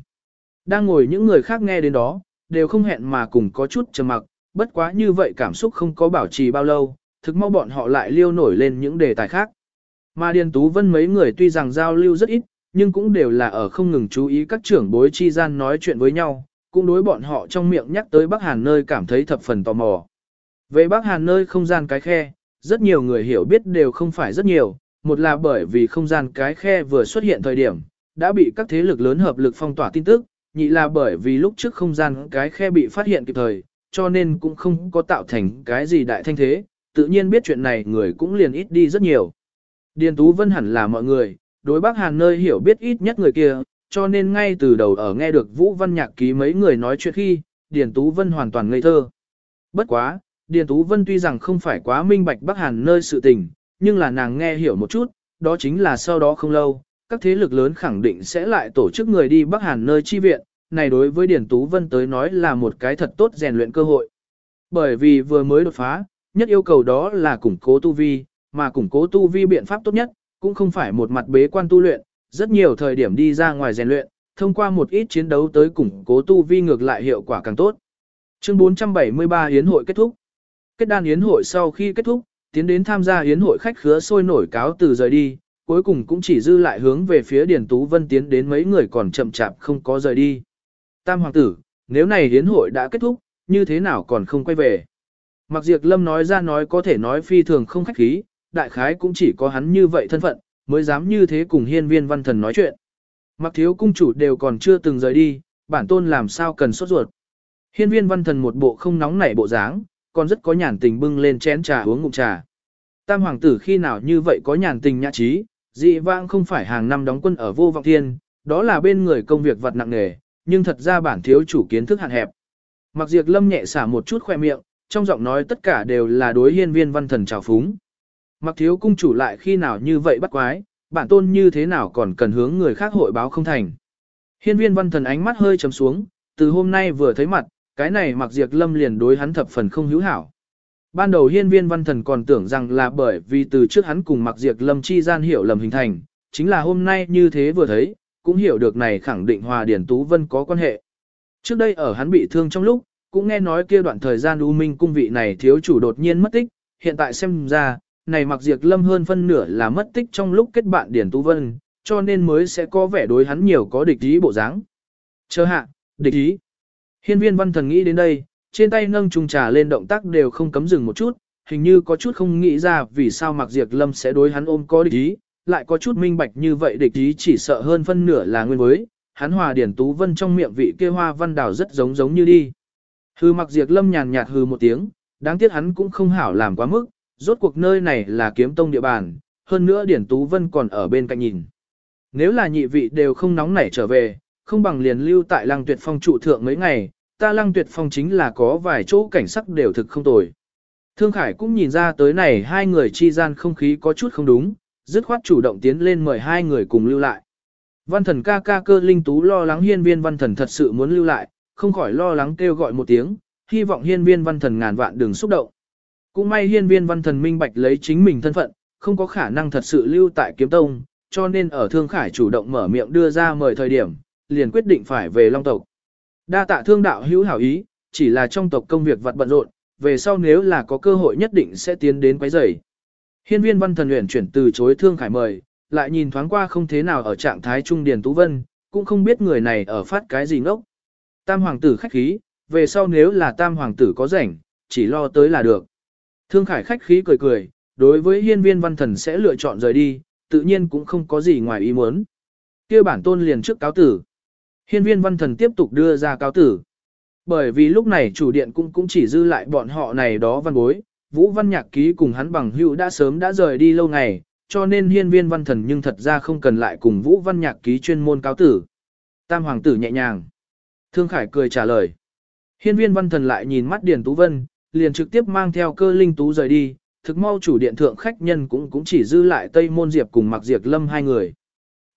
Đang ngồi những người khác nghe đến đó, đều không hẹn mà cùng có chút trầm mặc, bất quá như vậy cảm xúc không có bảo trì bao lâu, thực mau bọn họ lại liêu nổi lên những đề tài khác. Mà Điền Tú Vân mấy người tuy rằng giao lưu rất ít, nhưng cũng đều là ở không ngừng chú ý các trưởng bối chi gian nói chuyện với nhau, cũng đối bọn họ trong miệng nhắc tới Bắc Hàn nơi cảm thấy thập phần tò mò. Về Bắc Hàn nơi không gian cái khe, rất nhiều người hiểu biết đều không phải rất nhiều, một là bởi vì không gian cái khe vừa xuất hiện thời điểm, đã bị các thế lực lớn hợp lực phong tỏa tin tức, nhị là bởi vì lúc trước không gian cái khe bị phát hiện kịp thời, cho nên cũng không có tạo thành cái gì đại thanh thế, tự nhiên biết chuyện này người cũng liền ít đi rất nhiều. Điền Tú Vân hẳn là mọi người, đối bác Hàn nơi hiểu biết ít nhất người kia, cho nên ngay từ đầu ở nghe được Vũ Văn Nhạc ký mấy người nói chuyện khi, Điền Tú Vân hoàn toàn ngây thơ. Bất quá, Điền Tú Vân tuy rằng không phải quá minh bạch bác Hàn nơi sự tình, nhưng là nàng nghe hiểu một chút, đó chính là sau đó không lâu, các thế lực lớn khẳng định sẽ lại tổ chức người đi Bắc Hàn nơi chi viện, này đối với Điền Tú Vân tới nói là một cái thật tốt rèn luyện cơ hội. Bởi vì vừa mới đột phá, nhất yêu cầu đó là củng cố tu vi, mà củng cố tu vi biện pháp tốt nhất, cũng không phải một mặt bế quan tu luyện, rất nhiều thời điểm đi ra ngoài rèn luyện, thông qua một ít chiến đấu tới củng cố tu vi ngược lại hiệu quả càng tốt. Chương 473 Yến hội kết thúc. Kết đan Yến hội sau khi kết thúc, tiến đến tham gia Yến hội khách khứa sôi nổi cáo từ rời đi, cuối cùng cũng chỉ dư lại hướng về phía Điền Tú Vân tiến đến mấy người còn chậm chạp không có rời đi. Tam hoàng tử, nếu này Yến hội đã kết thúc, như thế nào còn không quay về? Mặc diệt lâm nói ra nói có thể nói phi thường không khách khí, đại khái cũng chỉ có hắn như vậy thân phận, mới dám như thế cùng hiên viên văn thần nói chuyện. Mặc thiếu cung chủ đều còn chưa từng rời đi, bản tôn làm sao cần sốt ruột. Hiên viên văn thần một bộ không nóng nảy bộ dáng, còn rất có nhàn tình bưng lên chén trà uống ngụm trà. Tam hoàng tử khi nào như vậy có nhàn tình nhã trí, Dị vãng không phải hàng năm đóng quân ở vô vọng thiên, đó là bên người công việc vật nặng nề, nhưng thật ra bản thiếu chủ kiến thức hạn hẹp. Mặc diệt lâm nhẹ xả một chút khoe miệng, trong giọng nói tất cả đều là đối hiên viên văn thần trào phúng. Mặc thiếu cung chủ lại khi nào như vậy bắt quái, bản tôn như thế nào còn cần hướng người khác hội báo không thành. Hiên viên văn thần ánh mắt hơi trầm xuống, từ hôm nay vừa thấy mặt, cái này mặc diệt lâm liền đối hắn thập phần không hữu hảo. Ban đầu hiên viên văn thần còn tưởng rằng là bởi vì từ trước hắn cùng mặc diệt lâm chi gian hiểu lầm hình thành, chính là hôm nay như thế vừa thấy, cũng hiểu được này khẳng định hòa điển tú vân có quan hệ. Trước đây ở hắn bị thương trong lúc, cũng nghe nói kia đoạn thời gian U Minh cung vị này thiếu chủ đột nhiên mất tích, hiện tại xem ra, này mặc diệt lâm hơn phân nửa là mất tích trong lúc kết bạn Điển Tú Vân, cho nên mới sẽ có vẻ đối hắn nhiều có địch ý bộ dáng. Chờ hạ, địch ý. Hiên viên văn thần nghĩ đến đây, trên tay nâng chung trà lên động tác đều không cấm dừng một chút, hình như có chút không nghĩ ra vì sao mặc diệt lâm sẽ đối hắn ôm có địch ý, lại có chút minh bạch như vậy địch ý chỉ sợ hơn phân nửa là nguyên với, hắn hòa Điển Tú Vân trong miệng vị kia hoa văn đào rất giống giống như đi. Hư mặc diệt lâm nhàn nhạt hư một tiếng, đáng tiếc hắn cũng không hảo làm quá mức, rốt cuộc nơi này là kiếm tông địa bàn, hơn nữa Điển Tú Vân còn ở bên cạnh nhìn. Nếu là nhị vị đều không nóng nảy trở về, không bằng liền lưu tại lăng tuyệt phong trụ thượng mấy ngày, ta lăng tuyệt phong chính là có vài chỗ cảnh sắc đều thực không tồi. Thương Khải cũng nhìn ra tới này hai người chi gian không khí có chút không đúng, dứt khoát chủ động tiến lên mời hai người cùng lưu lại. Văn thần ca ca cơ linh tú lo lắng hiên viên văn thần thật sự muốn lưu lại, không khỏi lo lắng kêu gọi một tiếng, hy vọng hiên viên văn thần ngàn vạn đừng xúc động. Cũng may hiên viên văn thần minh bạch lấy chính mình thân phận, không có khả năng thật sự lưu tại kiếm tông, cho nên ở thương khải chủ động mở miệng đưa ra mời thời điểm, liền quyết định phải về long tộc. Đa tạ thương đạo hữu hảo ý, chỉ là trong tộc công việc vặt bận rộn, về sau nếu là có cơ hội nhất định sẽ tiến đến quấy rầy. Hiên viên văn thần luyện chuyển từ chối thương khải mời, lại nhìn thoáng qua không thế nào ở trạng thái trung điền tú vân, cũng không biết người này ở phát cái gì ngốc. Tam hoàng tử khách khí, về sau nếu là tam hoàng tử có rảnh, chỉ lo tới là được. Thương Khải khách khí cười cười, đối với hiên viên văn thần sẽ lựa chọn rời đi, tự nhiên cũng không có gì ngoài ý muốn. kia bản tôn liền trước cáo tử. Hiên viên văn thần tiếp tục đưa ra cáo tử. Bởi vì lúc này chủ điện cũng cũng chỉ dư lại bọn họ này đó văn bối, Vũ Văn Nhạc Ký cùng hắn bằng hữu đã sớm đã rời đi lâu ngày, cho nên hiên viên văn thần nhưng thật ra không cần lại cùng Vũ Văn Nhạc Ký chuyên môn cáo tử. Tam Hoàng tử nhẹ nhàng. Thương Khải cười trả lời. Hiên viên văn thần lại nhìn mắt Điền Tú Vân, liền trực tiếp mang theo cơ linh tú rời đi, thực mau chủ điện thượng khách nhân cũng cũng chỉ dư lại Tây Môn Diệp cùng Mạc Diệp Lâm hai người.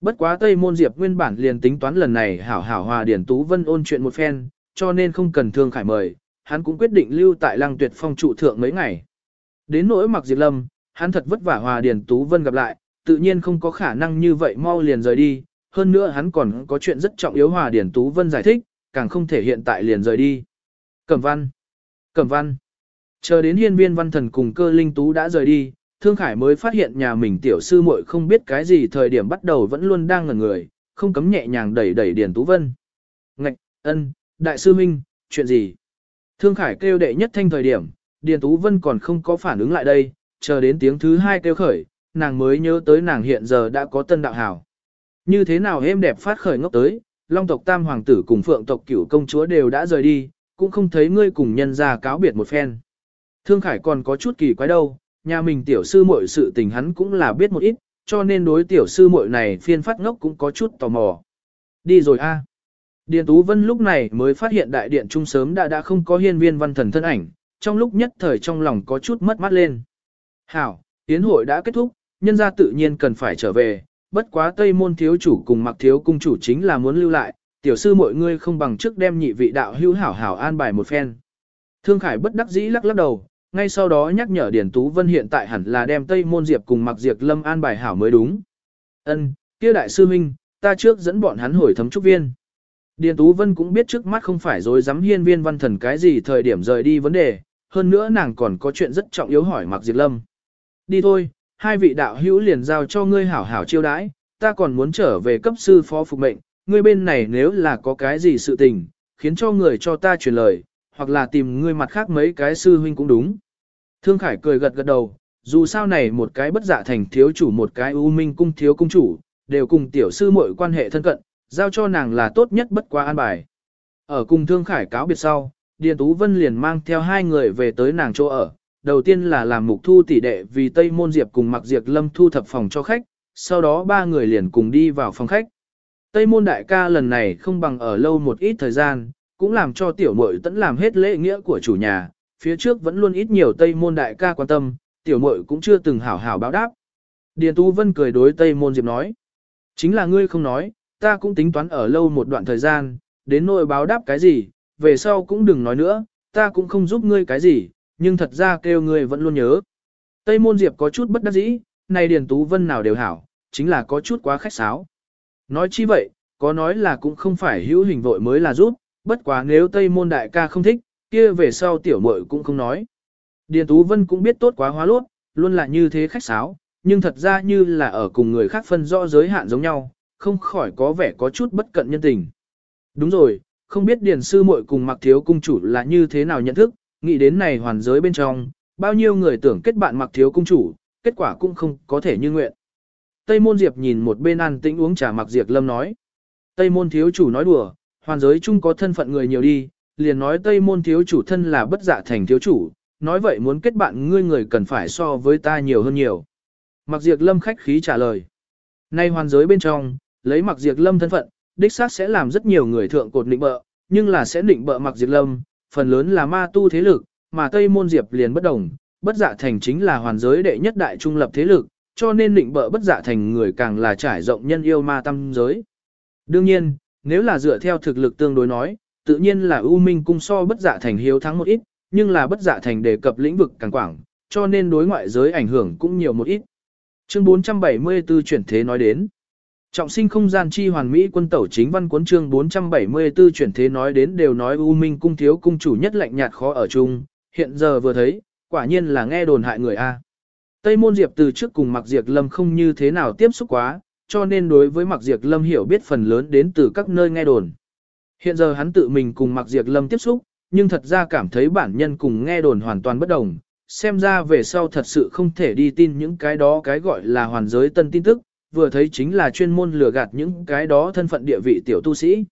Bất quá Tây Môn Diệp nguyên bản liền tính toán lần này hảo hảo hòa Điền Tú Vân ôn chuyện một phen, cho nên không cần Thương Khải mời, hắn cũng quyết định lưu tại Lăng Tuyệt Phong trụ thượng mấy ngày. Đến nỗi Mạc Diệp Lâm, hắn thật vất vả hòa Điền Tú Vân gặp lại, tự nhiên không có khả năng như vậy mau liền rời đi, hơn nữa hắn còn có chuyện rất trọng yếu hòa Điền Tú Vân giải thích, càng không thể hiện tại liền rời đi. Cẩm văn. Cẩm văn. Chờ đến hiên viên văn thần cùng cơ linh tú đã rời đi, Thương Khải mới phát hiện nhà mình tiểu sư muội không biết cái gì thời điểm bắt đầu vẫn luôn đang ngẩn người, không cấm nhẹ nhàng đẩy đẩy Điền Tú Vân. Ngạch, ân, đại sư minh, chuyện gì? Thương Khải kêu đệ nhất thanh thời điểm, Điền Tú Vân còn không có phản ứng lại đây, chờ đến tiếng thứ hai kêu khởi, nàng mới nhớ tới nàng hiện giờ đã có tân đạo hảo. Như thế nào êm đẹp phát khởi ngốc tới, Long tộc Tam Hoàng tử cùng Phượng tộc Cửu Công Chúa đều đã rời đi, cũng không thấy ngươi cùng nhân ra cáo biệt một phen. Thương Khải còn có chút kỳ quái đâu, nhà mình tiểu sư muội sự tình hắn cũng là biết một ít, cho nên đối tiểu sư muội này phiên phát ngốc cũng có chút tò mò. Đi rồi a. Điền Tú Vân lúc này mới phát hiện đại điện trung sớm đã đã không có hiên viên văn thần thân ảnh, trong lúc nhất thời trong lòng có chút mất mát lên. Hảo, tiến hội đã kết thúc, nhân gia tự nhiên cần phải trở về, bất quá Tây môn thiếu chủ cùng mặc thiếu cung chủ chính là muốn lưu lại, tiểu sư mọi ngươi không bằng trước đem nhị vị đạo hữu hảo hảo an bài một phen. Thương Khải bất đắc dĩ lắc lắc đầu, ngay sau đó nhắc nhở Điển Tú Vân hiện tại hẳn là đem Tây môn diệp cùng mặc diệp lâm an bài hảo mới đúng. Ân, kia đại sư huynh, ta trước dẫn bọn hắn hồi thấm trúc viên. Điền Tú Vân cũng biết trước mắt không phải dối dám hiên viên văn thần cái gì thời điểm rời đi vấn đề, hơn nữa nàng còn có chuyện rất trọng yếu hỏi Mạc Diệp Lâm. Đi thôi, hai vị đạo hữu liền giao cho ngươi hảo hảo chiêu đãi, ta còn muốn trở về cấp sư phó phục mệnh, ngươi bên này nếu là có cái gì sự tình, khiến cho người cho ta truyền lời, hoặc là tìm ngươi mặt khác mấy cái sư huynh cũng đúng. Thương Khải cười gật gật đầu, dù sao này một cái bất dạ thành thiếu chủ một cái ưu minh cung thiếu cung chủ, đều cùng tiểu sư muội quan hệ thân cận, giao cho nàng là tốt nhất bất qua an bài. Ở cùng Thương Khải cáo biệt sau, Điền Tú Vân liền mang theo hai người về tới nàng chỗ ở, đầu tiên là làm mục thu tỷ đệ vì Tây Môn Diệp cùng Mặc Diệp Lâm thu thập phòng cho khách, sau đó ba người liền cùng đi vào phòng khách. Tây môn đại ca lần này không bằng ở lâu một ít thời gian, cũng làm cho tiểu muội tẫn làm hết lễ nghĩa của chủ nhà, phía trước vẫn luôn ít nhiều Tây môn đại ca quan tâm, tiểu muội cũng chưa từng hảo hảo báo đáp. Điền Tú Vân cười đối Tây môn Diệp nói, chính là ngươi không nói, ta cũng tính toán ở lâu một đoạn thời gian, đến nỗi báo đáp cái gì, về sau cũng đừng nói nữa, ta cũng không giúp ngươi cái gì, nhưng thật ra kêu ngươi vẫn luôn nhớ. Tây môn Diệp có chút bất đắc dĩ, này Điền Tú Vân nào đều hảo, chính là có chút quá khách sáo. Nói chi vậy, có nói là cũng không phải hữu hình vội mới là giúp, bất quá nếu Tây môn đại ca không thích, kia về sau tiểu muội cũng không nói. Điền Tú Vân cũng biết tốt quá hóa lốt, luôn là như thế khách sáo, nhưng thật ra như là ở cùng người khác phân rõ giới hạn giống nhau, không khỏi có vẻ có chút bất cận nhân tình. Đúng rồi, không biết Điền Sư muội cùng Mặc Thiếu Cung Chủ là như thế nào nhận thức, nghĩ đến này hoàn giới bên trong, bao nhiêu người tưởng kết bạn Mặc Thiếu Cung Chủ, kết quả cũng không có thể như nguyện. Tây Môn Diệp nhìn một bên ăn tĩnh uống trà Mặc Diệp Lâm nói. Tây Môn Thiếu Chủ nói đùa, hoàn giới chung có thân phận người nhiều đi, liền nói Tây Môn Thiếu Chủ thân là bất dạ thành Thiếu Chủ, nói vậy muốn kết bạn ngươi người cần phải so với ta nhiều hơn nhiều. Mặc diệt Lâm khách khí trả lời. Nay hoàn giới bên trong, lấy Mặc diệt Lâm thân phận, đích xác sẽ làm rất nhiều người thượng cột định bợ, nhưng là sẽ định bợ Mặc diệt Lâm, phần lớn là ma tu thế lực, mà Tây Môn Diệp liền bất đồng, bất dạ thành chính là hoàn giới đệ nhất đại trung lập thế lực, cho nên định bợ bất dạ thành người càng là trải rộng nhân yêu ma tâm giới. Đương nhiên, nếu là dựa theo thực lực tương đối nói, tự nhiên là U Minh cung so bất dạ thành hiếu thắng một ít, nhưng là bất dạ thành đề cập lĩnh vực càng quảng, cho nên đối ngoại giới ảnh hưởng cũng nhiều một ít. Chương 474 chuyển thế nói đến. Trọng sinh không gian chi hoàn mỹ quân tẩu chính văn cuốn chương 474 chuyển thế nói đến đều nói U Minh cung thiếu cung chủ nhất lạnh nhạt khó ở chung, hiện giờ vừa thấy, quả nhiên là nghe đồn hại người A. Tây môn diệp từ trước cùng mặc diệt lâm không như thế nào tiếp xúc quá, cho nên đối với mặc Diệp lâm hiểu biết phần lớn đến từ các nơi nghe đồn. Hiện giờ hắn tự mình cùng mặc Diệp lâm tiếp xúc, nhưng thật ra cảm thấy bản nhân cùng nghe đồn hoàn toàn bất đồng, xem ra về sau thật sự không thể đi tin những cái đó cái gọi là hoàn giới tân tin tức, vừa thấy chính là chuyên môn lừa gạt những cái đó thân phận địa vị tiểu tu sĩ.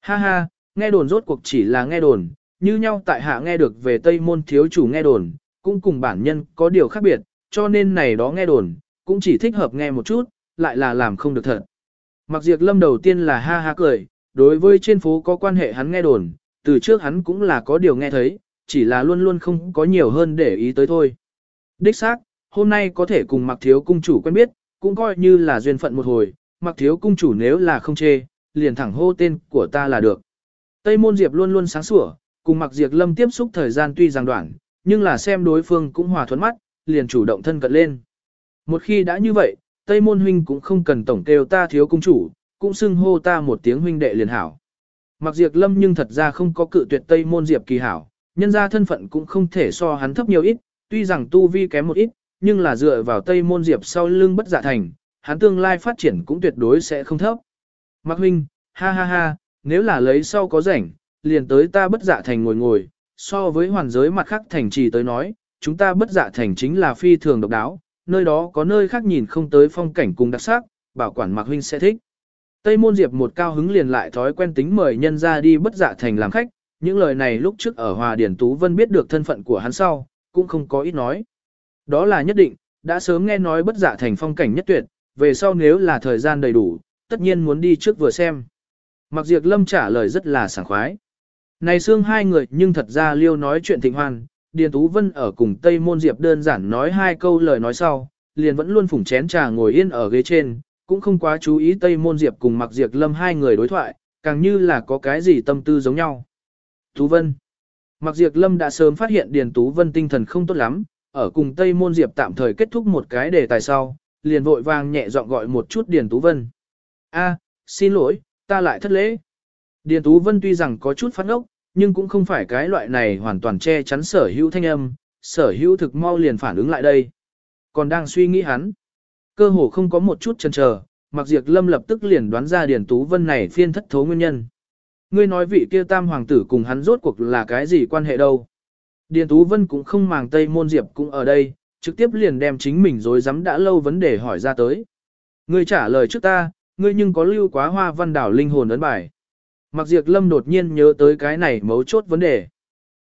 Ha ha, nghe đồn rốt cuộc chỉ là nghe đồn, như nhau tại hạ nghe được về Tây môn thiếu chủ nghe đồn, cũng cùng bản nhân có điều khác biệt, cho nên này đó nghe đồn, cũng chỉ thích hợp nghe một chút, lại là làm không được thật. Mặc diệt lâm đầu tiên là ha ha cười, đối với trên phố có quan hệ hắn nghe đồn, từ trước hắn cũng là có điều nghe thấy, chỉ là luôn luôn không có nhiều hơn để ý tới thôi. Đích xác, hôm nay có thể cùng mặc thiếu cung chủ quen biết, cũng coi như là duyên phận một hồi, mặc thiếu cung chủ nếu là không chê, liền thẳng hô tên của ta là được. Tây môn diệp luôn luôn sáng sủa, cùng mặc diệt lâm tiếp xúc thời gian tuy rằng đoạn, nhưng là xem đối phương cũng hòa thuận mắt, liền chủ động thân cận lên. Một khi đã như vậy, Tây môn huynh cũng không cần tổng kêu ta thiếu cung chủ, cũng xưng hô ta một tiếng huynh đệ liền hảo. Mặc diệt lâm nhưng thật ra không có cự tuyệt Tây môn diệp kỳ hảo, nhân ra thân phận cũng không thể so hắn thấp nhiều ít, tuy rằng tu vi kém một ít, nhưng là dựa vào Tây Môn Diệp sau lưng bất giả thành, hắn tương lai phát triển cũng tuyệt đối sẽ không thấp. Mạc huynh, ha ha ha, nếu là lấy sau có rảnh, liền tới ta bất giả thành ngồi ngồi, so với hoàn giới mặt khác thành trì tới nói, chúng ta bất giả thành chính là phi thường độc đáo, nơi đó có nơi khác nhìn không tới phong cảnh cùng đặc sắc, bảo quản Mạc huynh sẽ thích. Tây Môn Diệp một cao hứng liền lại thói quen tính mời nhân ra đi bất dạ thành làm khách, những lời này lúc trước ở Hòa Điển Tú Vân biết được thân phận của hắn sau, cũng không có ít nói. Đó là nhất định, đã sớm nghe nói bất dạ thành phong cảnh nhất tuyệt, về sau nếu là thời gian đầy đủ, tất nhiên muốn đi trước vừa xem. Mặc diệp lâm trả lời rất là sảng khoái. Này xương hai người nhưng thật ra liêu nói chuyện thịnh hoan, Điền Tú Vân ở cùng Tây Môn Diệp đơn giản nói hai câu lời nói sau, liền vẫn luôn phủng chén trà ngồi yên ở ghế trên, cũng không quá chú ý Tây Môn Diệp cùng Mặc Diệp Lâm hai người đối thoại, càng như là có cái gì tâm tư giống nhau. Tú Vân Mặc Diệp Lâm đã sớm phát hiện Điền Tú Vân tinh thần không tốt lắm, ở cùng Tây Môn Diệp tạm thời kết thúc một cái đề tài sau, liền vội vàng nhẹ giọng gọi một chút Điền Tú Vân. A, xin lỗi, ta lại thất lễ. Điền Tú Vân tuy rằng có chút phát ngốc nhưng cũng không phải cái loại này hoàn toàn che chắn sở hữu thanh âm, sở hữu thực mau liền phản ứng lại đây. Còn đang suy nghĩ hắn. Cơ hồ không có một chút chần chờ, Mặc Diệp Lâm lập tức liền đoán ra Điền Tú Vân này phiên thất thố nguyên nhân. Ngươi nói vị kia tam hoàng tử cùng hắn rốt cuộc là cái gì quan hệ đâu? Điền Tú Vân cũng không màng Tây Môn Diệp cũng ở đây, trực tiếp liền đem chính mình dối rắm đã lâu vấn đề hỏi ra tới. Ngươi trả lời trước ta, ngươi nhưng có lưu quá hoa văn đảo linh hồn ấn bài. Mặc diệt lâm đột nhiên nhớ tới cái này mấu chốt vấn đề.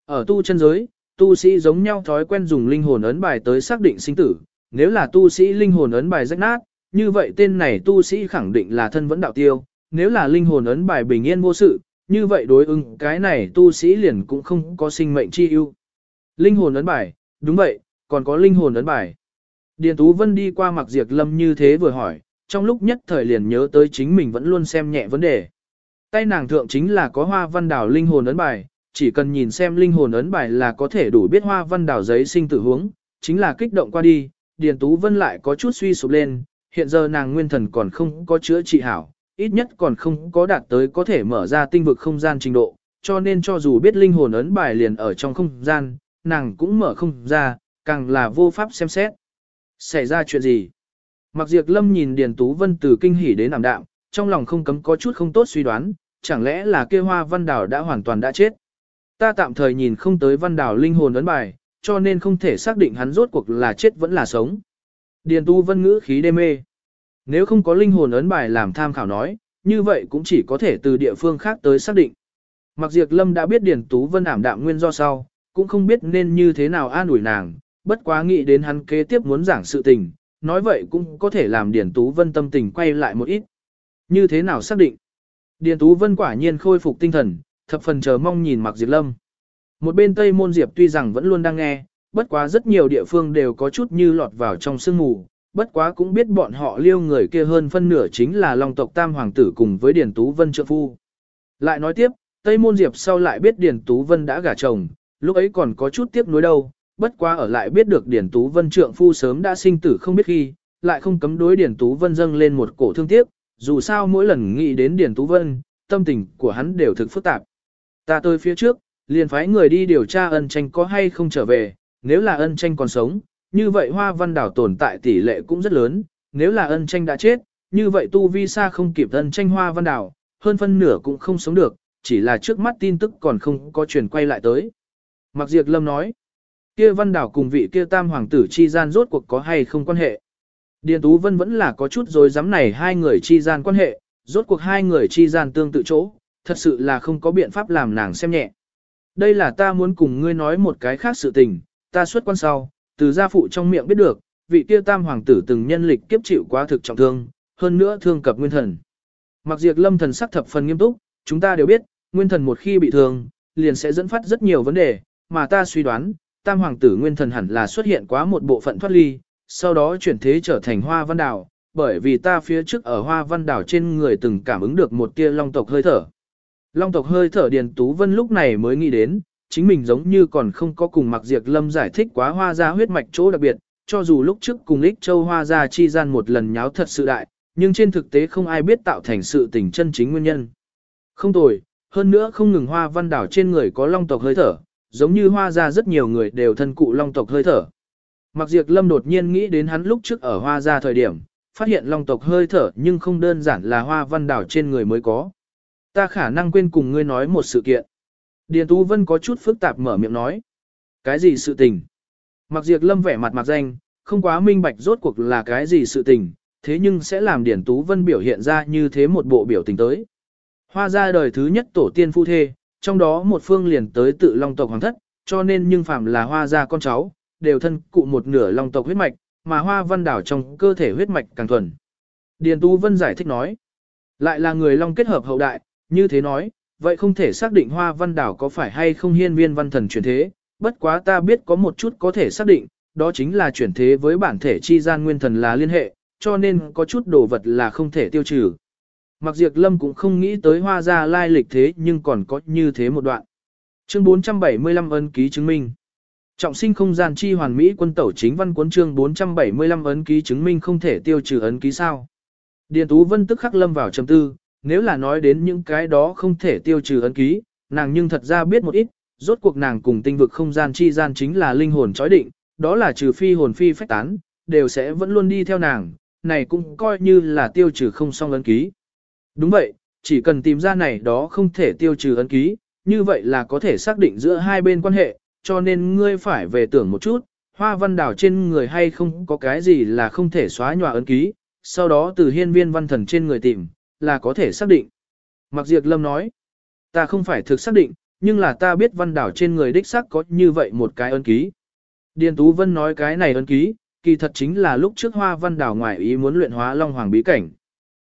Ở tu chân giới, tu sĩ giống nhau thói quen dùng linh hồn ấn bài tới xác định sinh tử. Nếu là tu sĩ linh hồn ấn bài rách nát, như vậy tên này tu sĩ khẳng định là thân vẫn đạo tiêu, nếu là linh hồn ấn bài bình yên vô sự, như vậy đối ứng cái này tu sĩ liền cũng không có sinh mệnh chi ưu. Linh hồn ấn bài, đúng vậy, còn có linh hồn ấn bài. Điền Tú Vân đi qua mặc diệt lâm như thế vừa hỏi, trong lúc nhất thời liền nhớ tới chính mình vẫn luôn xem nhẹ vấn đề. Tay nàng thượng chính là có hoa văn đảo linh hồn ấn bài, chỉ cần nhìn xem linh hồn ấn bài là có thể đủ biết hoa văn đảo giấy sinh tử huống, chính là kích động qua đi, Điền Tú Vân lại có chút suy sụp lên, hiện giờ nàng nguyên thần còn không có chữa trị hảo, ít nhất còn không có đạt tới có thể mở ra tinh vực không gian trình độ, cho nên cho dù biết linh hồn ấn bài liền ở trong không gian, nàng cũng mở không ra, càng là vô pháp xem xét. Xảy ra chuyện gì? Mặc diệt lâm nhìn Điền Tú Vân từ kinh hỉ đến nằm đạm, trong lòng không cấm có chút không tốt suy đoán, chẳng lẽ là kia hoa văn đảo đã hoàn toàn đã chết. Ta tạm thời nhìn không tới văn đảo linh hồn ấn bài, cho nên không thể xác định hắn rốt cuộc là chết vẫn là sống. Điền Tu Vân ngữ khí đê mê. Nếu không có linh hồn ấn bài làm tham khảo nói, như vậy cũng chỉ có thể từ địa phương khác tới xác định. Mặc diệt lâm đã biết Điền Tú Vân ảm đạm nguyên do sau, cũng không biết nên như thế nào an ủi nàng, bất quá nghĩ đến hắn kế tiếp muốn giảng sự tình, nói vậy cũng có thể làm Điền Tú Vân tâm tình quay lại một ít. Như thế nào xác định? Điền Tú Vân quả nhiên khôi phục tinh thần, thập phần chờ mong nhìn Mạc Diệp Lâm. Một bên Tây Môn Diệp tuy rằng vẫn luôn đang nghe, bất quá rất nhiều địa phương đều có chút như lọt vào trong sương mù, bất quá cũng biết bọn họ liêu người kia hơn phân nửa chính là Long tộc Tam Hoàng tử cùng với Điền Tú Vân trợ phu. Lại nói tiếp, Tây Môn Diệp sau lại biết Điền Tú Vân đã gả chồng, lúc ấy còn có chút tiếc nuối đâu, bất quá ở lại biết được Điền Tú Vân trượng phu sớm đã sinh tử không biết khi, lại không cấm đối Điền Tú Vân dâng lên một cổ thương tiếc, dù sao mỗi lần nghĩ đến Điền Tú Vân, tâm tình của hắn đều thực phức tạp. Ta tới phía trước, liền phái người đi điều tra ân tranh có hay không trở về, nếu là ân tranh còn sống, như vậy hoa văn đảo tồn tại tỷ lệ cũng rất lớn, nếu là ân tranh đã chết, như vậy tu vi xa không kịp ân tranh hoa văn đảo, hơn phân nửa cũng không sống được, chỉ là trước mắt tin tức còn không có truyền quay lại tới. Mạc Diệp Lâm nói, kia văn đảo cùng vị kia tam hoàng tử chi gian rốt cuộc có hay không quan hệ. Điền Tú Vân vẫn là có chút rồi dám này hai người chi gian quan hệ, rốt cuộc hai người chi gian tương tự chỗ, thật sự là không có biện pháp làm nàng xem nhẹ. Đây là ta muốn cùng ngươi nói một cái khác sự tình, ta xuất quan sau, từ gia phụ trong miệng biết được, vị kia tam hoàng tử từng nhân lịch kiếp chịu quá thực trọng thương, hơn nữa thương cập nguyên thần. Mặc diệt lâm thần sắc thập phần nghiêm túc, chúng ta đều biết, nguyên thần một khi bị thương, liền sẽ dẫn phát rất nhiều vấn đề, mà ta suy đoán, tam hoàng tử nguyên thần hẳn là xuất hiện quá một bộ phận thoát ly, sau đó chuyển thế trở thành hoa văn đảo, bởi vì ta phía trước ở hoa văn đảo trên người từng cảm ứng được một tia long tộc hơi thở. Long tộc hơi thở Điền Tú Vân lúc này mới nghĩ đến, chính mình giống như còn không có cùng Mạc Diệp Lâm giải thích quá hoa gia huyết mạch chỗ đặc biệt, cho dù lúc trước cùng Lích Châu hoa gia chi gian một lần nháo thật sự đại, nhưng trên thực tế không ai biết tạo thành sự tình chân chính nguyên nhân. Không tồi, hơn nữa không ngừng hoa văn đảo trên người có long tộc hơi thở, giống như hoa gia rất nhiều người đều thân cụ long tộc hơi thở. Mặc diệt Lâm đột nhiên nghĩ đến hắn lúc trước ở hoa gia thời điểm, phát hiện long tộc hơi thở nhưng không đơn giản là hoa văn đảo trên người mới có. Ta khả năng quên cùng ngươi nói một sự kiện. Điền Tú Vân có chút phức tạp mở miệng nói. Cái gì sự tình? Mặc diệt lâm vẻ mặt mặt danh, không quá minh bạch rốt cuộc là cái gì sự tình, thế nhưng sẽ làm Điền Tú Vân biểu hiện ra như thế một bộ biểu tình tới. Hoa ra đời thứ nhất tổ tiên phu thê, trong đó một phương liền tới tự long tộc hoàng thất, cho nên nhưng phạm là hoa ra con cháu, đều thân cụ một nửa long tộc huyết mạch, mà hoa văn đảo trong cơ thể huyết mạch càng thuần. Điền Tú Vân giải thích nói, lại là người long kết hợp hậu đại, như thế nói, vậy không thể xác định hoa văn đảo có phải hay không hiên viên văn thần chuyển thế, bất quá ta biết có một chút có thể xác định, đó chính là chuyển thế với bản thể chi gian nguyên thần là liên hệ, cho nên có chút đồ vật là không thể tiêu trừ. Mặc diệt lâm cũng không nghĩ tới hoa gia lai lịch thế nhưng còn có như thế một đoạn. Chương 475 ân ký chứng minh. Trọng sinh không gian chi hoàn mỹ quân tẩu chính văn cuốn chương 475 ấn ký chứng minh không thể tiêu trừ ấn ký sao. Điền Tú Vân tức khắc lâm vào trầm tư, nếu là nói đến những cái đó không thể tiêu trừ ấn ký, nàng nhưng thật ra biết một ít, rốt cuộc nàng cùng tinh vực không gian chi gian chính là linh hồn chói định, đó là trừ phi hồn phi phách tán, đều sẽ vẫn luôn đi theo nàng, này cũng coi như là tiêu trừ không xong ấn ký. Đúng vậy, chỉ cần tìm ra này đó không thể tiêu trừ ấn ký, như vậy là có thể xác định giữa hai bên quan hệ, cho nên ngươi phải về tưởng một chút, hoa văn đảo trên người hay không có cái gì là không thể xóa nhòa ấn ký, sau đó từ hiên viên văn thần trên người tìm, là có thể xác định. Mặc diệt lâm nói, ta không phải thực xác định, nhưng là ta biết văn đảo trên người đích xác có như vậy một cái ấn ký. Điền Tú Vân nói cái này ấn ký, kỳ thật chính là lúc trước Hoa Văn Đảo ngoại ý muốn luyện hóa Long Hoàng bí cảnh.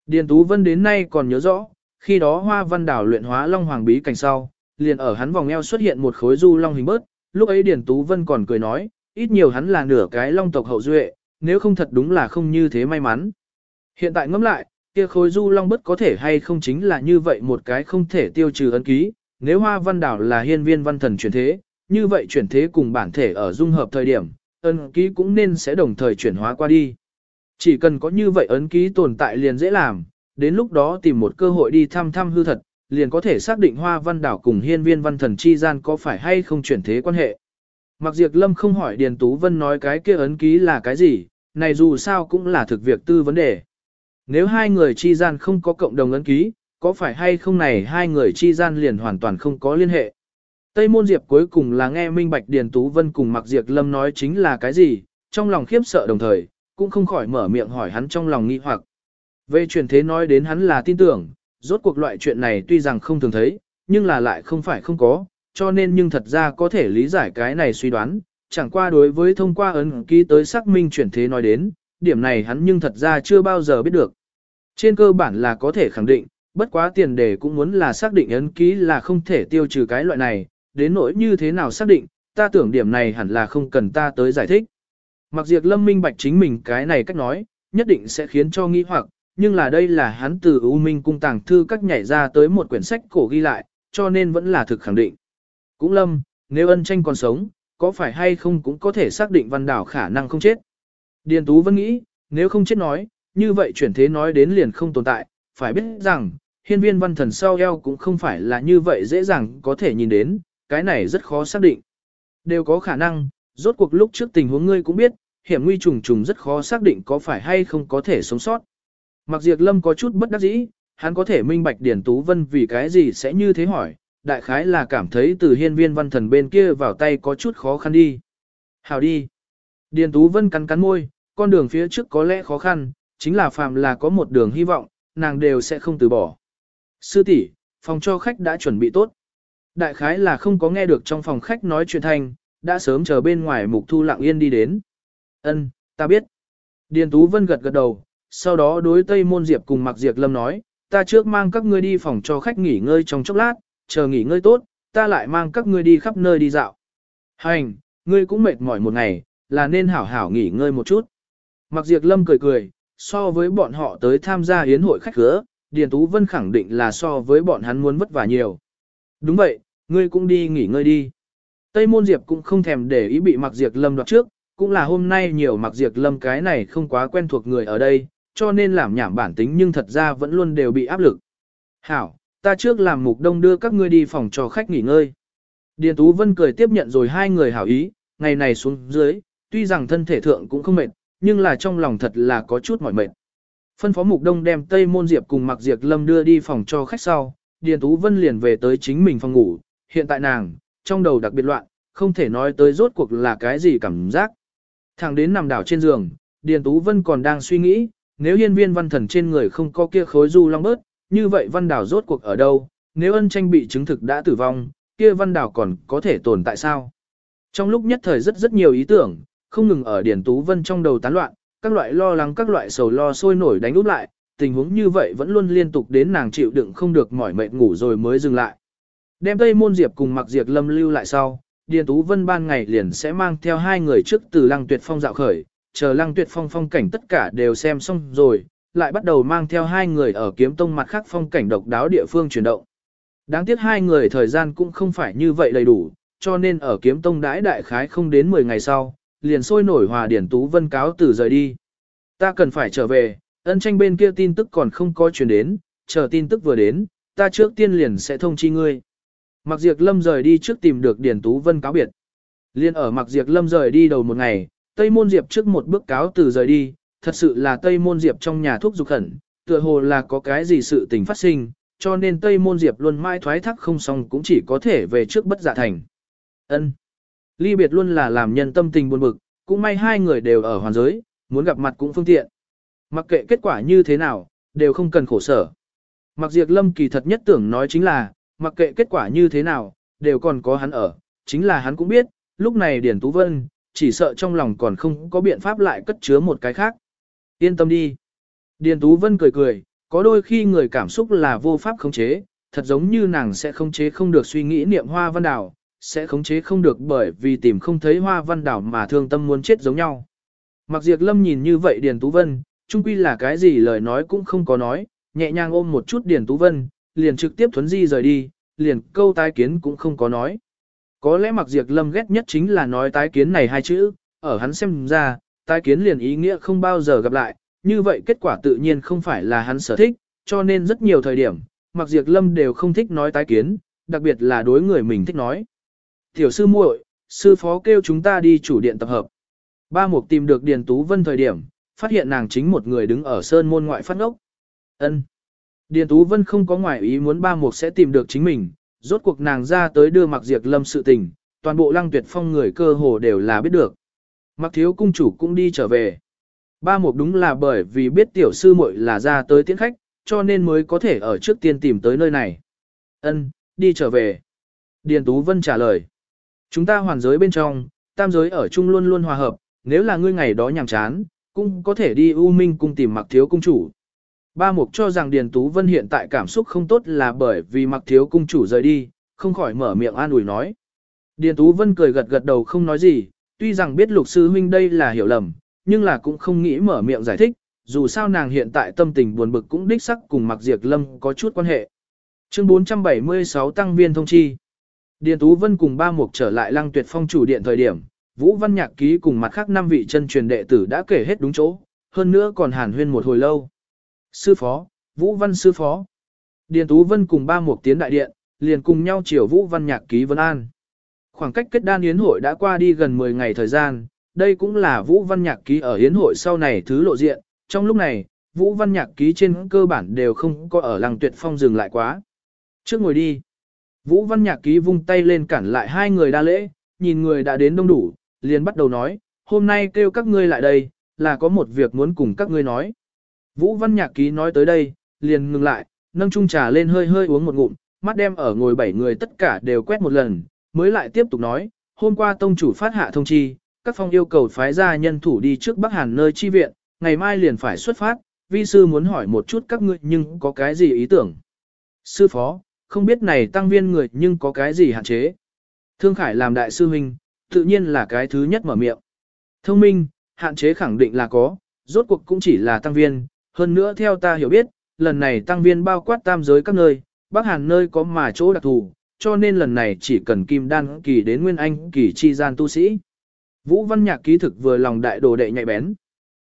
Điền Tú Vân đến nay còn nhớ rõ, khi đó Hoa Văn Đảo luyện hóa Long Hoàng bí cảnh sau, liền ở hắn vòng eo xuất hiện một khối du long hình bớt, lúc ấy Điền Tú Vân còn cười nói, ít nhiều hắn là nửa cái long tộc hậu duệ, nếu không thật đúng là không như thế may mắn. Hiện tại ngẫm lại, kia khối du long bất có thể hay không chính là như vậy một cái không thể tiêu trừ ấn ký, nếu hoa văn đảo là hiên viên văn thần chuyển thế, như vậy chuyển thế cùng bản thể ở dung hợp thời điểm, ấn ký cũng nên sẽ đồng thời chuyển hóa qua đi. Chỉ cần có như vậy ấn ký tồn tại liền dễ làm, đến lúc đó tìm một cơ hội đi thăm thăm hư thật, liền có thể xác định hoa văn đảo cùng hiên viên văn thần chi gian có phải hay không chuyển thế quan hệ. Mặc diệt lâm không hỏi Điền Tú Vân nói cái kia ấn ký là cái gì, này dù sao cũng là thực việc tư vấn đề. Nếu hai người chi gian không có cộng đồng ấn ký, có phải hay không này hai người chi gian liền hoàn toàn không có liên hệ. Tây môn diệp cuối cùng là nghe minh bạch Điền Tú Vân cùng Mặc diệt Lâm nói chính là cái gì, trong lòng khiếp sợ đồng thời, cũng không khỏi mở miệng hỏi hắn trong lòng nghi hoặc. Về chuyển thế nói đến hắn là tin tưởng, rốt cuộc loại chuyện này tuy rằng không thường thấy, nhưng là lại không phải không có, cho nên nhưng thật ra có thể lý giải cái này suy đoán, chẳng qua đối với thông qua ấn ký tới xác minh chuyển thế nói đến, điểm này hắn nhưng thật ra chưa bao giờ biết được. Trên cơ bản là có thể khẳng định, bất quá tiền đề cũng muốn là xác định ấn ký là không thể tiêu trừ cái loại này, đến nỗi như thế nào xác định, ta tưởng điểm này hẳn là không cần ta tới giải thích. Mặc diệt lâm minh bạch chính mình cái này cách nói, nhất định sẽ khiến cho nghi hoặc, nhưng là đây là hắn từ U Minh cung tàng thư các nhảy ra tới một quyển sách cổ ghi lại, cho nên vẫn là thực khẳng định. Cũng lâm, nếu ân tranh còn sống, có phải hay không cũng có thể xác định văn đảo khả năng không chết. Điền Tú vẫn nghĩ, nếu không chết nói, như vậy chuyển thế nói đến liền không tồn tại, phải biết rằng, hiên viên văn thần sau eo cũng không phải là như vậy dễ dàng có thể nhìn đến, cái này rất khó xác định. Đều có khả năng, rốt cuộc lúc trước tình huống ngươi cũng biết, hiểm nguy trùng trùng rất khó xác định có phải hay không có thể sống sót. Mặc diệt lâm có chút bất đắc dĩ, hắn có thể minh bạch Điển Tú Vân vì cái gì sẽ như thế hỏi, đại khái là cảm thấy từ hiên viên văn thần bên kia vào tay có chút khó khăn đi. Hào đi. Điền Tú Vân cắn cắn môi, con đường phía trước có lẽ khó khăn, chính là phàm là có một đường hy vọng, nàng đều sẽ không từ bỏ. Sư tỷ, phòng cho khách đã chuẩn bị tốt. Đại khái là không có nghe được trong phòng khách nói chuyện thành, đã sớm chờ bên ngoài mục thu lặng yên đi đến. Ân, ta biết. Điền Tú Vân gật gật đầu, sau đó đối Tây Môn Diệp cùng Mạc Diệp Lâm nói, ta trước mang các ngươi đi phòng cho khách nghỉ ngơi trong chốc lát, chờ nghỉ ngơi tốt, ta lại mang các ngươi đi khắp nơi đi dạo. Hành, ngươi cũng mệt mỏi một ngày, là nên hảo hảo nghỉ ngơi một chút. Mạc Diệp Lâm cười cười, so với bọn họ tới tham gia yến hội khách khứa, Điền Tú Vân khẳng định là so với bọn hắn muốn vất vả nhiều. Đúng vậy, ngươi cũng đi nghỉ ngơi đi. Tây Môn Diệp cũng không thèm để ý bị Mạc Diệp Lâm đoạt trước, cũng là hôm nay nhiều Mạc Diệp Lâm cái này không quá quen thuộc người ở đây, cho nên làm nhảm bản tính nhưng thật ra vẫn luôn đều bị áp lực. Hảo, ta trước làm mục đông đưa các ngươi đi phòng cho khách nghỉ ngơi. Điền Tú Vân cười tiếp nhận rồi hai người hảo ý, ngày này xuống dưới, tuy rằng thân thể thượng cũng không mệt, nhưng là trong lòng thật là có chút mỏi mệt. Phân phó mục đông đem Tây Môn Diệp cùng Mạc Diệp Lâm đưa đi phòng cho khách sau, Điền Tú Vân liền về tới chính mình phòng ngủ, hiện tại nàng, trong đầu đặc biệt loạn, không thể nói tới rốt cuộc là cái gì cảm giác. Thẳng đến nằm đảo trên giường, Điền Tú Vân còn đang suy nghĩ, nếu hiên viên văn thần trên người không có kia khối du long bớt, như vậy văn đảo rốt cuộc ở đâu, nếu ân tranh bị chứng thực đã tử vong, kia văn đảo còn có thể tồn tại sao? Trong lúc nhất thời rất rất nhiều ý tưởng, không ngừng ở Điền Tú Vân trong đầu tán loạn, các loại lo lắng các loại sầu lo sôi nổi đánh úp lại, tình huống như vậy vẫn luôn liên tục đến nàng chịu đựng không được mỏi mệt ngủ rồi mới dừng lại. Đem Tây Môn Diệp cùng Mặc Diệp Lâm lưu lại sau, Điền Tú Vân ban ngày liền sẽ mang theo hai người trước từ Lăng Tuyệt Phong dạo khởi, chờ Lăng Tuyệt Phong phong cảnh tất cả đều xem xong rồi, lại bắt đầu mang theo hai người ở kiếm tông mặt khác phong cảnh độc đáo địa phương chuyển động. Đáng tiếc hai người thời gian cũng không phải như vậy đầy đủ, cho nên ở kiếm tông đãi đại khái không đến 10 ngày sau, liền sôi nổi hòa Điển Tú Vân cáo từ rời đi. Ta cần phải trở về, ân tranh bên kia tin tức còn không có truyền đến, chờ tin tức vừa đến, ta trước tiên liền sẽ thông chi ngươi. Mặc diệt Lâm rời đi trước tìm được Điển Tú Vân cáo biệt. Liên ở Mặc diệt Lâm rời đi đầu một ngày, Tây Môn Diệp trước một bước cáo từ rời đi, thật sự là Tây Môn Diệp trong nhà thuốc dục khẩn, tựa hồ là có cái gì sự tình phát sinh, cho nên Tây Môn Diệp luôn mãi thoái thác không xong cũng chỉ có thể về trước bất dạ thành. Ân. Ly biệt luôn là làm nhân tâm tình buồn bực, cũng may hai người đều ở hoàn giới, muốn gặp mặt cũng phương tiện. Mặc kệ kết quả như thế nào, đều không cần khổ sở. Mặc diệt lâm kỳ thật nhất tưởng nói chính là, mặc kệ kết quả như thế nào, đều còn có hắn ở, chính là hắn cũng biết, lúc này Điển Tú Vân, chỉ sợ trong lòng còn không có biện pháp lại cất chứa một cái khác. Yên tâm đi. Điền Tú Vân cười cười, có đôi khi người cảm xúc là vô pháp khống chế, thật giống như nàng sẽ khống chế không được suy nghĩ niệm hoa văn đảo, sẽ khống chế không được bởi vì tìm không thấy hoa văn đảo mà thương tâm muốn chết giống nhau. Mặc diệt lâm nhìn như vậy Điền Tú Vân, chung quy là cái gì lời nói cũng không có nói, nhẹ nhàng ôm một chút Điền Tú Vân, liền trực tiếp thuấn di rời đi, liền câu tái kiến cũng không có nói. Có lẽ mặc diệt lâm ghét nhất chính là nói tái kiến này hai chữ, ở hắn xem ra, tái kiến liền ý nghĩa không bao giờ gặp lại, như vậy kết quả tự nhiên không phải là hắn sở thích, cho nên rất nhiều thời điểm, mặc diệt lâm đều không thích nói tái kiến, đặc biệt là đối người mình thích nói. Tiểu sư muội, sư phó kêu chúng ta đi chủ điện tập hợp. Ba mục tìm được Điền Tú Vân thời điểm, phát hiện nàng chính một người đứng ở sơn môn ngoại phát ngốc. Ân. Điền Tú Vân không có ngoại ý muốn ba mục sẽ tìm được chính mình, rốt cuộc nàng ra tới đưa mặc diệt lâm sự tình, toàn bộ lăng tuyệt phong người cơ hồ đều là biết được. Mặc thiếu cung chủ cũng đi trở về. Ba mục đúng là bởi vì biết tiểu sư muội là ra tới tiễn khách, cho nên mới có thể ở trước tiên tìm tới nơi này. Ân, đi trở về. Điền Tú Vân trả lời. Chúng ta hoàn giới bên trong, tam giới ở chung luôn luôn hòa hợp, nếu là ngươi ngày đó nhàm chán, cũng có thể đi U Minh cung tìm mặc thiếu cung chủ. Ba mục cho rằng Điền Tú Vân hiện tại cảm xúc không tốt là bởi vì mặc thiếu cung chủ rời đi, không khỏi mở miệng an ủi nói. Điền Tú Vân cười gật gật đầu không nói gì, tuy rằng biết lục sư huynh đây là hiểu lầm, nhưng là cũng không nghĩ mở miệng giải thích, dù sao nàng hiện tại tâm tình buồn bực cũng đích sắc cùng mặc diệt lâm có chút quan hệ. Chương 476 Tăng viên thông chi Điền Tú Vân cùng ba mục trở lại lăng tuyệt phong chủ điện thời điểm, Vũ Văn Nhạc Ký cùng mặt khác năm vị chân truyền đệ tử đã kể hết đúng chỗ, hơn nữa còn hàn huyên một hồi lâu. Sư phó, Vũ Văn sư phó. Điền Tú Vân cùng ba mục tiến đại điện, liền cùng nhau chiều Vũ Văn Nhạc Ký Vân An. Khoảng cách kết đan yến hội đã qua đi gần 10 ngày thời gian, đây cũng là Vũ Văn Nhạc Ký ở yến hội sau này thứ lộ diện, trong lúc này, Vũ Văn Nhạc Ký trên cơ bản đều không có ở làng tuyệt phong dừng lại quá. Trước ngồi đi. Vũ Văn Nhạc Ký vung tay lên cản lại hai người đa lễ, nhìn người đã đến đông đủ, liền bắt đầu nói, hôm nay kêu các ngươi lại đây, là có một việc muốn cùng các ngươi nói. Vũ Văn Nhạc Ký nói tới đây, liền ngừng lại, nâng chung trà lên hơi hơi uống một ngụm, mắt đem ở ngồi bảy người tất cả đều quét một lần, mới lại tiếp tục nói, hôm qua tông chủ phát hạ thông chi, các phong yêu cầu phái ra nhân thủ đi trước Bắc Hàn nơi chi viện, ngày mai liền phải xuất phát, vi sư muốn hỏi một chút các ngươi nhưng có cái gì ý tưởng. Sư phó, không biết này tăng viên người nhưng có cái gì hạn chế. Thương Khải làm đại sư huynh, tự nhiên là cái thứ nhất mở miệng. Thông minh, hạn chế khẳng định là có, rốt cuộc cũng chỉ là tăng viên, hơn nữa theo ta hiểu biết, lần này tăng viên bao quát tam giới các nơi, Bắc Hàn nơi có mà chỗ đặc thù, cho nên lần này chỉ cần kim đan kỳ đến nguyên anh kỳ chi gian tu sĩ. Vũ Văn Nhạc ký thực vừa lòng đại đồ đệ nhạy bén.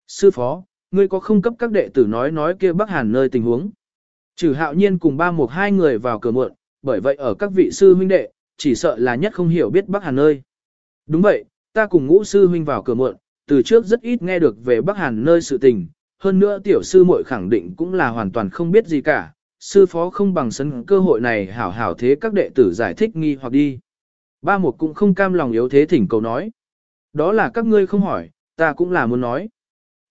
Sư phó, ngươi có không cấp các đệ tử nói nói kia Bắc Hàn nơi tình huống. Trừ hạo nhiên cùng ba một hai người vào cửa muộn, bởi vậy ở các vị sư huynh đệ, chỉ sợ là nhất không hiểu biết Bắc Hàn nơi. Đúng vậy, ta cùng ngũ sư huynh vào cửa muộn, từ trước rất ít nghe được về Bắc Hàn nơi sự tình, hơn nữa tiểu sư muội khẳng định cũng là hoàn toàn không biết gì cả, sư phó không bằng sân cơ hội này hảo hảo thế các đệ tử giải thích nghi hoặc đi. Ba một cũng không cam lòng yếu thế thỉnh cầu nói. Đó là các ngươi không hỏi, ta cũng là muốn nói.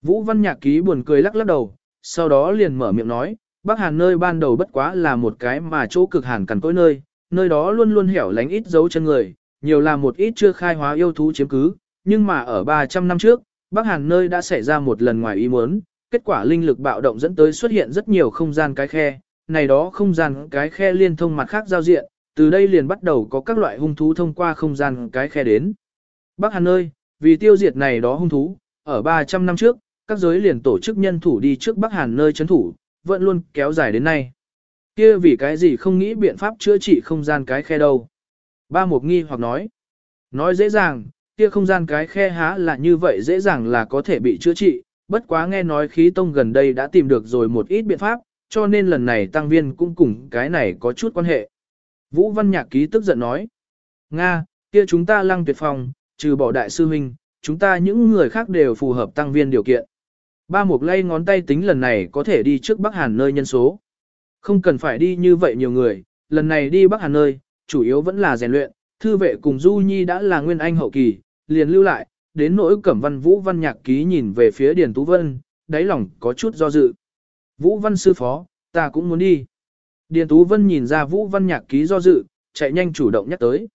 Vũ Văn Nhạc Ký buồn cười lắc lắc đầu, sau đó liền mở miệng nói, Bắc Hàn nơi ban đầu bất quá là một cái mà chỗ cực hàn cằn cỗi nơi, nơi đó luôn luôn hẻo lánh ít dấu chân người, nhiều là một ít chưa khai hóa yêu thú chiếm cứ, nhưng mà ở 300 năm trước, Bắc Hàn nơi đã xảy ra một lần ngoài ý muốn, kết quả linh lực bạo động dẫn tới xuất hiện rất nhiều không gian cái khe, này đó không gian cái khe liên thông mặt khác giao diện, từ đây liền bắt đầu có các loại hung thú thông qua không gian cái khe đến. Bắc Hàn ơi, vì tiêu diệt này đó hung thú, ở 300 năm trước, các giới liền tổ chức nhân thủ đi trước Bắc Hàn nơi chấn thủ, vẫn luôn kéo dài đến nay. Kia vì cái gì không nghĩ biện pháp chữa trị không gian cái khe đâu. Ba Mục nghi hoặc nói. Nói dễ dàng, kia không gian cái khe há là như vậy dễ dàng là có thể bị chữa trị, bất quá nghe nói khí tông gần đây đã tìm được rồi một ít biện pháp, cho nên lần này tăng viên cũng cùng cái này có chút quan hệ. Vũ Văn Nhạc Ký tức giận nói. Nga, kia chúng ta lăng tuyệt phòng, trừ bỏ đại sư huynh, chúng ta những người khác đều phù hợp tăng viên điều kiện. Ba mục lay ngón tay tính lần này có thể đi trước Bắc Hàn nơi nhân số. Không cần phải đi như vậy nhiều người, lần này đi Bắc Hàn nơi, chủ yếu vẫn là rèn luyện, thư vệ cùng Du Nhi đã là nguyên anh hậu kỳ, liền lưu lại, đến nỗi cẩm văn Vũ Văn Nhạc Ký nhìn về phía Điền Tú Vân, đáy lòng có chút do dự. Vũ Văn sư phó, ta cũng muốn đi. Điền Tú Vân nhìn ra Vũ Văn Nhạc Ký do dự, chạy nhanh chủ động nhắc tới.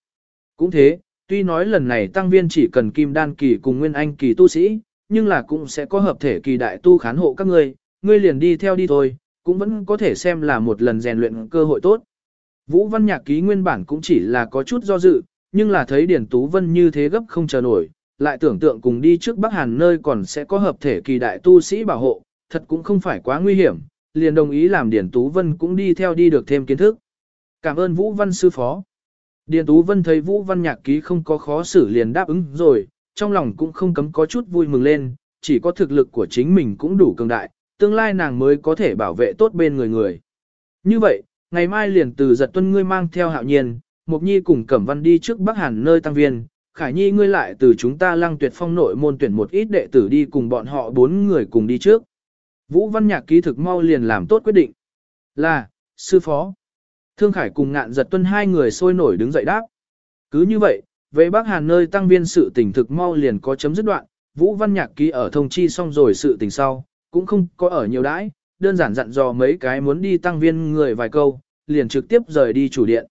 Cũng thế, Tuy nói lần này tăng viên chỉ cần kim đan kỳ cùng nguyên anh kỳ tu sĩ, nhưng là cũng sẽ có hợp thể kỳ đại tu khán hộ các ngươi, ngươi liền đi theo đi thôi, cũng vẫn có thể xem là một lần rèn luyện cơ hội tốt. Vũ Văn Nhạc ký nguyên bản cũng chỉ là có chút do dự, nhưng là thấy Điển Tú Vân như thế gấp không chờ nổi, lại tưởng tượng cùng đi trước Bắc Hàn nơi còn sẽ có hợp thể kỳ đại tu sĩ bảo hộ, thật cũng không phải quá nguy hiểm, liền đồng ý làm Điển Tú Vân cũng đi theo đi được thêm kiến thức. Cảm ơn Vũ Văn sư phó. Điền Tú Vân thấy Vũ Văn Nhạc ký không có khó xử liền đáp ứng rồi, trong lòng cũng không cấm có chút vui mừng lên, chỉ có thực lực của chính mình cũng đủ cường đại, tương lai nàng mới có thể bảo vệ tốt bên người người. Như vậy, ngày mai liền từ giật tuân ngươi mang theo hạo nhiên, Mộc Nhi cùng Cẩm Văn đi trước Bắc Hàn nơi tăng viên, Khải Nhi ngươi lại từ chúng ta lăng tuyệt phong nội môn tuyển một ít đệ tử đi cùng bọn họ bốn người cùng đi trước. Vũ Văn Nhạc ký thực mau liền làm tốt quyết định. Là, sư phó. Thương Khải cùng ngạn giật tuân hai người sôi nổi đứng dậy đáp. Cứ như vậy, về Bắc Hàn nơi tăng viên sự tình thực mau liền có chấm dứt đoạn, Vũ Văn Nhạc ký ở thông chi xong rồi sự tình sau, cũng không có ở nhiều đãi, đơn giản dặn dò mấy cái muốn đi tăng viên người vài câu, liền trực tiếp rời đi chủ điện.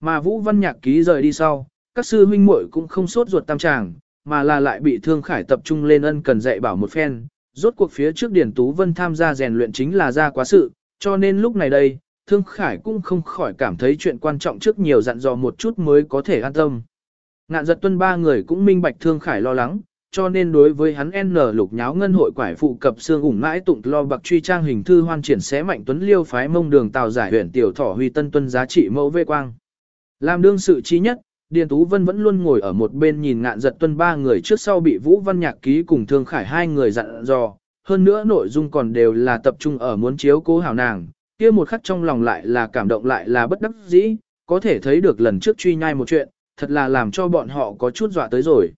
Mà Vũ Văn Nhạc ký rời đi sau, các sư huynh muội cũng không sốt ruột tam tràng, mà là lại bị Thương Khải tập trung lên ân cần dạy bảo một phen. Rốt cuộc phía trước Điển Tú Vân tham gia rèn luyện chính là ra quá sự, cho nên lúc này đây, Thương Khải cũng không khỏi cảm thấy chuyện quan trọng trước nhiều dặn dò một chút mới có thể an tâm. Ngạn giật tuân ba người cũng minh bạch Thương Khải lo lắng, cho nên đối với hắn N lục nháo ngân hội quải phụ cập xương ủng mãi tụng lo bạc truy trang hình thư hoan triển xé mạnh tuấn liêu phái mông đường tào giải huyện tiểu thỏ huy tân tuân giá trị mẫu vê quang. Làm đương sự trí nhất, Điền Tú Vân vẫn luôn ngồi ở một bên nhìn ngạn giật tuân ba người trước sau bị Vũ Văn Nhạc ký cùng Thương Khải hai người dặn dò, hơn nữa nội dung còn đều là tập trung ở muốn chiếu cố hảo nàng, kia một khắc trong lòng lại là cảm động lại là bất đắc dĩ, có thể thấy được lần trước truy nhai một chuyện, thật là làm cho bọn họ có chút dọa tới rồi.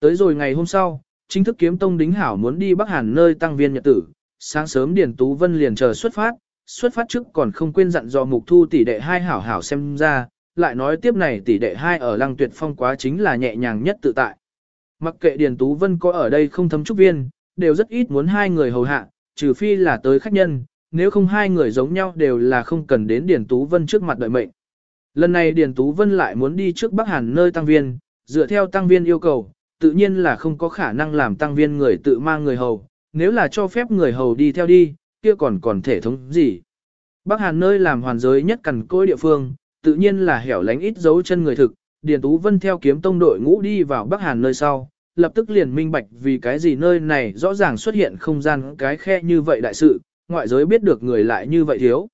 Tới rồi ngày hôm sau, chính thức kiếm tông đính hảo muốn đi Bắc Hàn nơi tăng viên nhật tử, sáng sớm Điền Tú Vân liền chờ xuất phát, xuất phát trước còn không quên dặn dò mục thu tỷ đệ hai hảo hảo xem ra, lại nói tiếp này tỷ đệ hai ở lăng tuyệt phong quá chính là nhẹ nhàng nhất tự tại. Mặc kệ Điền Tú Vân có ở đây không thấm trúc viên, đều rất ít muốn hai người hầu hạ, trừ phi là tới khách nhân, nếu không hai người giống nhau đều là không cần đến Điền Tú Vân trước mặt đợi mệnh. Lần này Điền Tú Vân lại muốn đi trước Bắc Hàn nơi tăng viên, dựa theo tăng viên yêu cầu, tự nhiên là không có khả năng làm tăng viên người tự mang người hầu, nếu là cho phép người hầu đi theo đi, kia còn còn thể thống gì. Bắc Hàn nơi làm hoàn giới nhất cằn cỗi địa phương, tự nhiên là hẻo lánh ít dấu chân người thực, Điền Tú Vân theo kiếm tông đội ngũ đi vào Bắc Hàn nơi sau, lập tức liền minh bạch vì cái gì nơi này rõ ràng xuất hiện không gian cái khe như vậy đại sự, ngoại giới biết được người lại như vậy thiếu.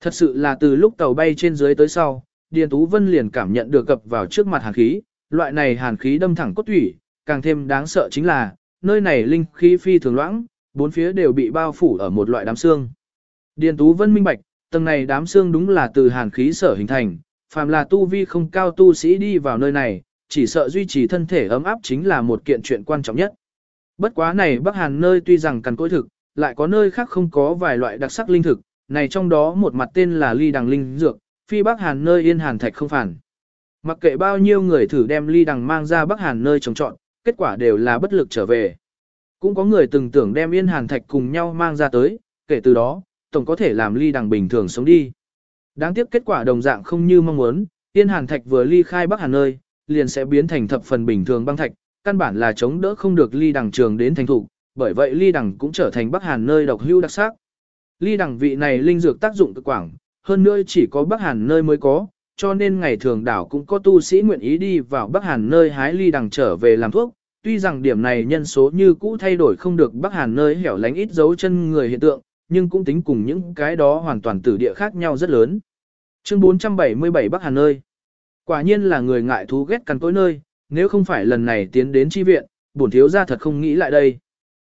Thật sự là từ lúc tàu bay trên dưới tới sau, Điền Tú Vân liền cảm nhận được cập vào trước mặt hàn khí, loại này hàn khí đâm thẳng cốt thủy, càng thêm đáng sợ chính là, nơi này linh khí phi thường loãng, bốn phía đều bị bao phủ ở một loại đám xương. Điền Tú Vân minh bạch, tầng này đám xương đúng là từ hàn khí sở hình thành, phàm là tu vi không cao tu sĩ đi vào nơi này, chỉ sợ duy trì thân thể ấm áp chính là một kiện chuyện quan trọng nhất. Bất quá này Bắc Hàn nơi tuy rằng cần cối thực, lại có nơi khác không có vài loại đặc sắc linh thực, này trong đó một mặt tên là ly đằng linh dược, phi Bắc Hàn nơi yên hàn thạch không phản. Mặc kệ bao nhiêu người thử đem ly đằng mang ra Bắc Hàn nơi trồng trọn, kết quả đều là bất lực trở về. Cũng có người từng tưởng đem yên hàn thạch cùng nhau mang ra tới, kể từ đó, tổng có thể làm ly đằng bình thường sống đi. Đáng tiếc kết quả đồng dạng không như mong muốn, Tiên hàn thạch vừa ly khai Bắc Hàn nơi, liền sẽ biến thành thập phần bình thường băng thạch, căn bản là chống đỡ không được ly đằng trường đến thành thủ, bởi vậy ly đằng cũng trở thành Bắc Hàn nơi độc hưu đặc sắc. Ly đằng vị này linh dược tác dụng cực quảng, hơn nữa chỉ có Bắc Hàn nơi mới có, cho nên ngày thường đảo cũng có tu sĩ nguyện ý đi vào Bắc Hàn nơi hái ly đằng trở về làm thuốc. Tuy rằng điểm này nhân số như cũ thay đổi không được Bắc Hàn nơi hẻo lánh ít dấu chân người hiện tượng, nhưng cũng tính cùng những cái đó hoàn toàn tử địa khác nhau rất lớn. Chương 477 Bắc Hàn nơi Quả nhiên là người ngại thú ghét cằn tối nơi, nếu không phải lần này tiến đến chi viện, bổn thiếu gia thật không nghĩ lại đây.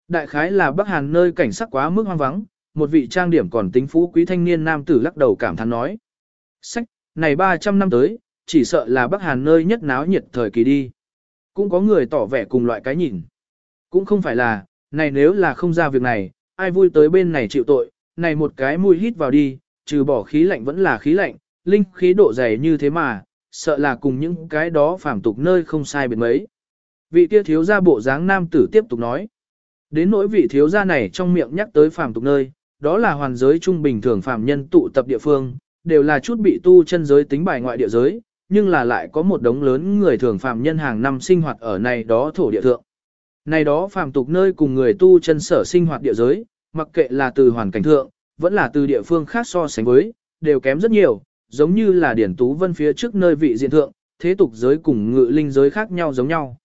Đại khái là Bắc Hàn nơi cảnh sắc quá mức hoang vắng, một vị trang điểm còn tính phú quý thanh niên nam tử lắc đầu cảm thán nói. Sách, này 300 năm tới, chỉ sợ là Bắc Hàn nơi nhất náo nhiệt thời kỳ đi. Cũng có người tỏ vẻ cùng loại cái nhìn. Cũng không phải là, này nếu là không ra việc này, ai vui tới bên này chịu tội, này một cái mùi hít vào đi, trừ bỏ khí lạnh vẫn là khí lạnh, linh khí độ dày như thế mà, sợ là cùng những cái đó phàm tục nơi không sai biệt mấy. Vị kia thiếu gia bộ dáng nam tử tiếp tục nói. Đến nỗi vị thiếu gia này trong miệng nhắc tới phàm tục nơi, đó là hoàn giới trung bình thường phàm nhân tụ tập địa phương, đều là chút bị tu chân giới tính bài ngoại địa giới, nhưng là lại có một đống lớn người thường phạm nhân hàng năm sinh hoạt ở này đó thổ địa thượng. Này đó phàm tục nơi cùng người tu chân sở sinh hoạt địa giới, mặc kệ là từ hoàn cảnh thượng, vẫn là từ địa phương khác so sánh với, đều kém rất nhiều, giống như là điển tú vân phía trước nơi vị diện thượng, thế tục giới cùng ngự linh giới khác nhau giống nhau.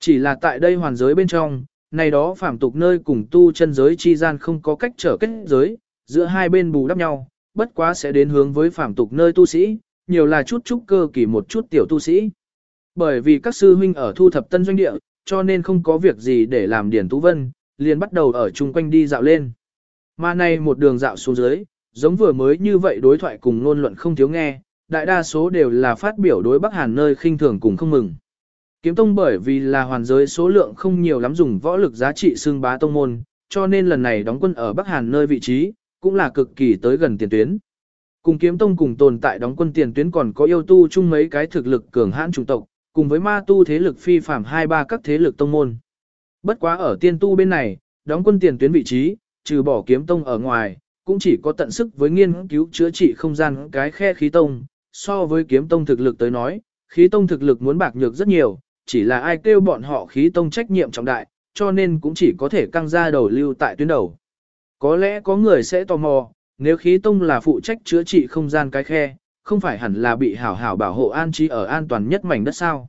Chỉ là tại đây hoàn giới bên trong, này đó phàm tục nơi cùng tu chân giới chi gian không có cách trở kết giới, giữa hai bên bù đắp nhau, bất quá sẽ đến hướng với phàm tục nơi tu sĩ, nhiều là chút chút cơ kỳ một chút tiểu tu sĩ. Bởi vì các sư huynh ở thu thập tân doanh địa, cho nên không có việc gì để làm Điển Tú Vân, liền bắt đầu ở chung quanh đi dạo lên. Mà nay một đường dạo xuống dưới, giống vừa mới như vậy đối thoại cùng ngôn luận không thiếu nghe, đại đa số đều là phát biểu đối Bắc Hàn nơi khinh thường cùng không mừng. Kiếm tông bởi vì là hoàn giới số lượng không nhiều lắm dùng võ lực giá trị xương bá tông môn, cho nên lần này đóng quân ở Bắc Hàn nơi vị trí, cũng là cực kỳ tới gần tiền tuyến. Cùng kiếm tông cùng tồn tại đóng quân tiền tuyến còn có yêu tu chung mấy cái thực lực cường hãn chủng tộc, cùng với ma tu thế lực phi phạm hai ba các thế lực tông môn. Bất quá ở tiên tu bên này, đóng quân tiền tuyến vị trí, trừ bỏ kiếm tông ở ngoài, cũng chỉ có tận sức với nghiên cứu chữa trị không gian cái khe khí tông, so với kiếm tông thực lực tới nói, khí tông thực lực muốn bạc nhược rất nhiều, chỉ là ai kêu bọn họ khí tông trách nhiệm trọng đại, cho nên cũng chỉ có thể căng ra đầu lưu tại tuyến đầu. Có lẽ có người sẽ tò mò, nếu khí tông là phụ trách chữa trị không gian cái khe, không phải hẳn là bị hảo hảo bảo hộ an trí ở an toàn nhất mảnh đất sao.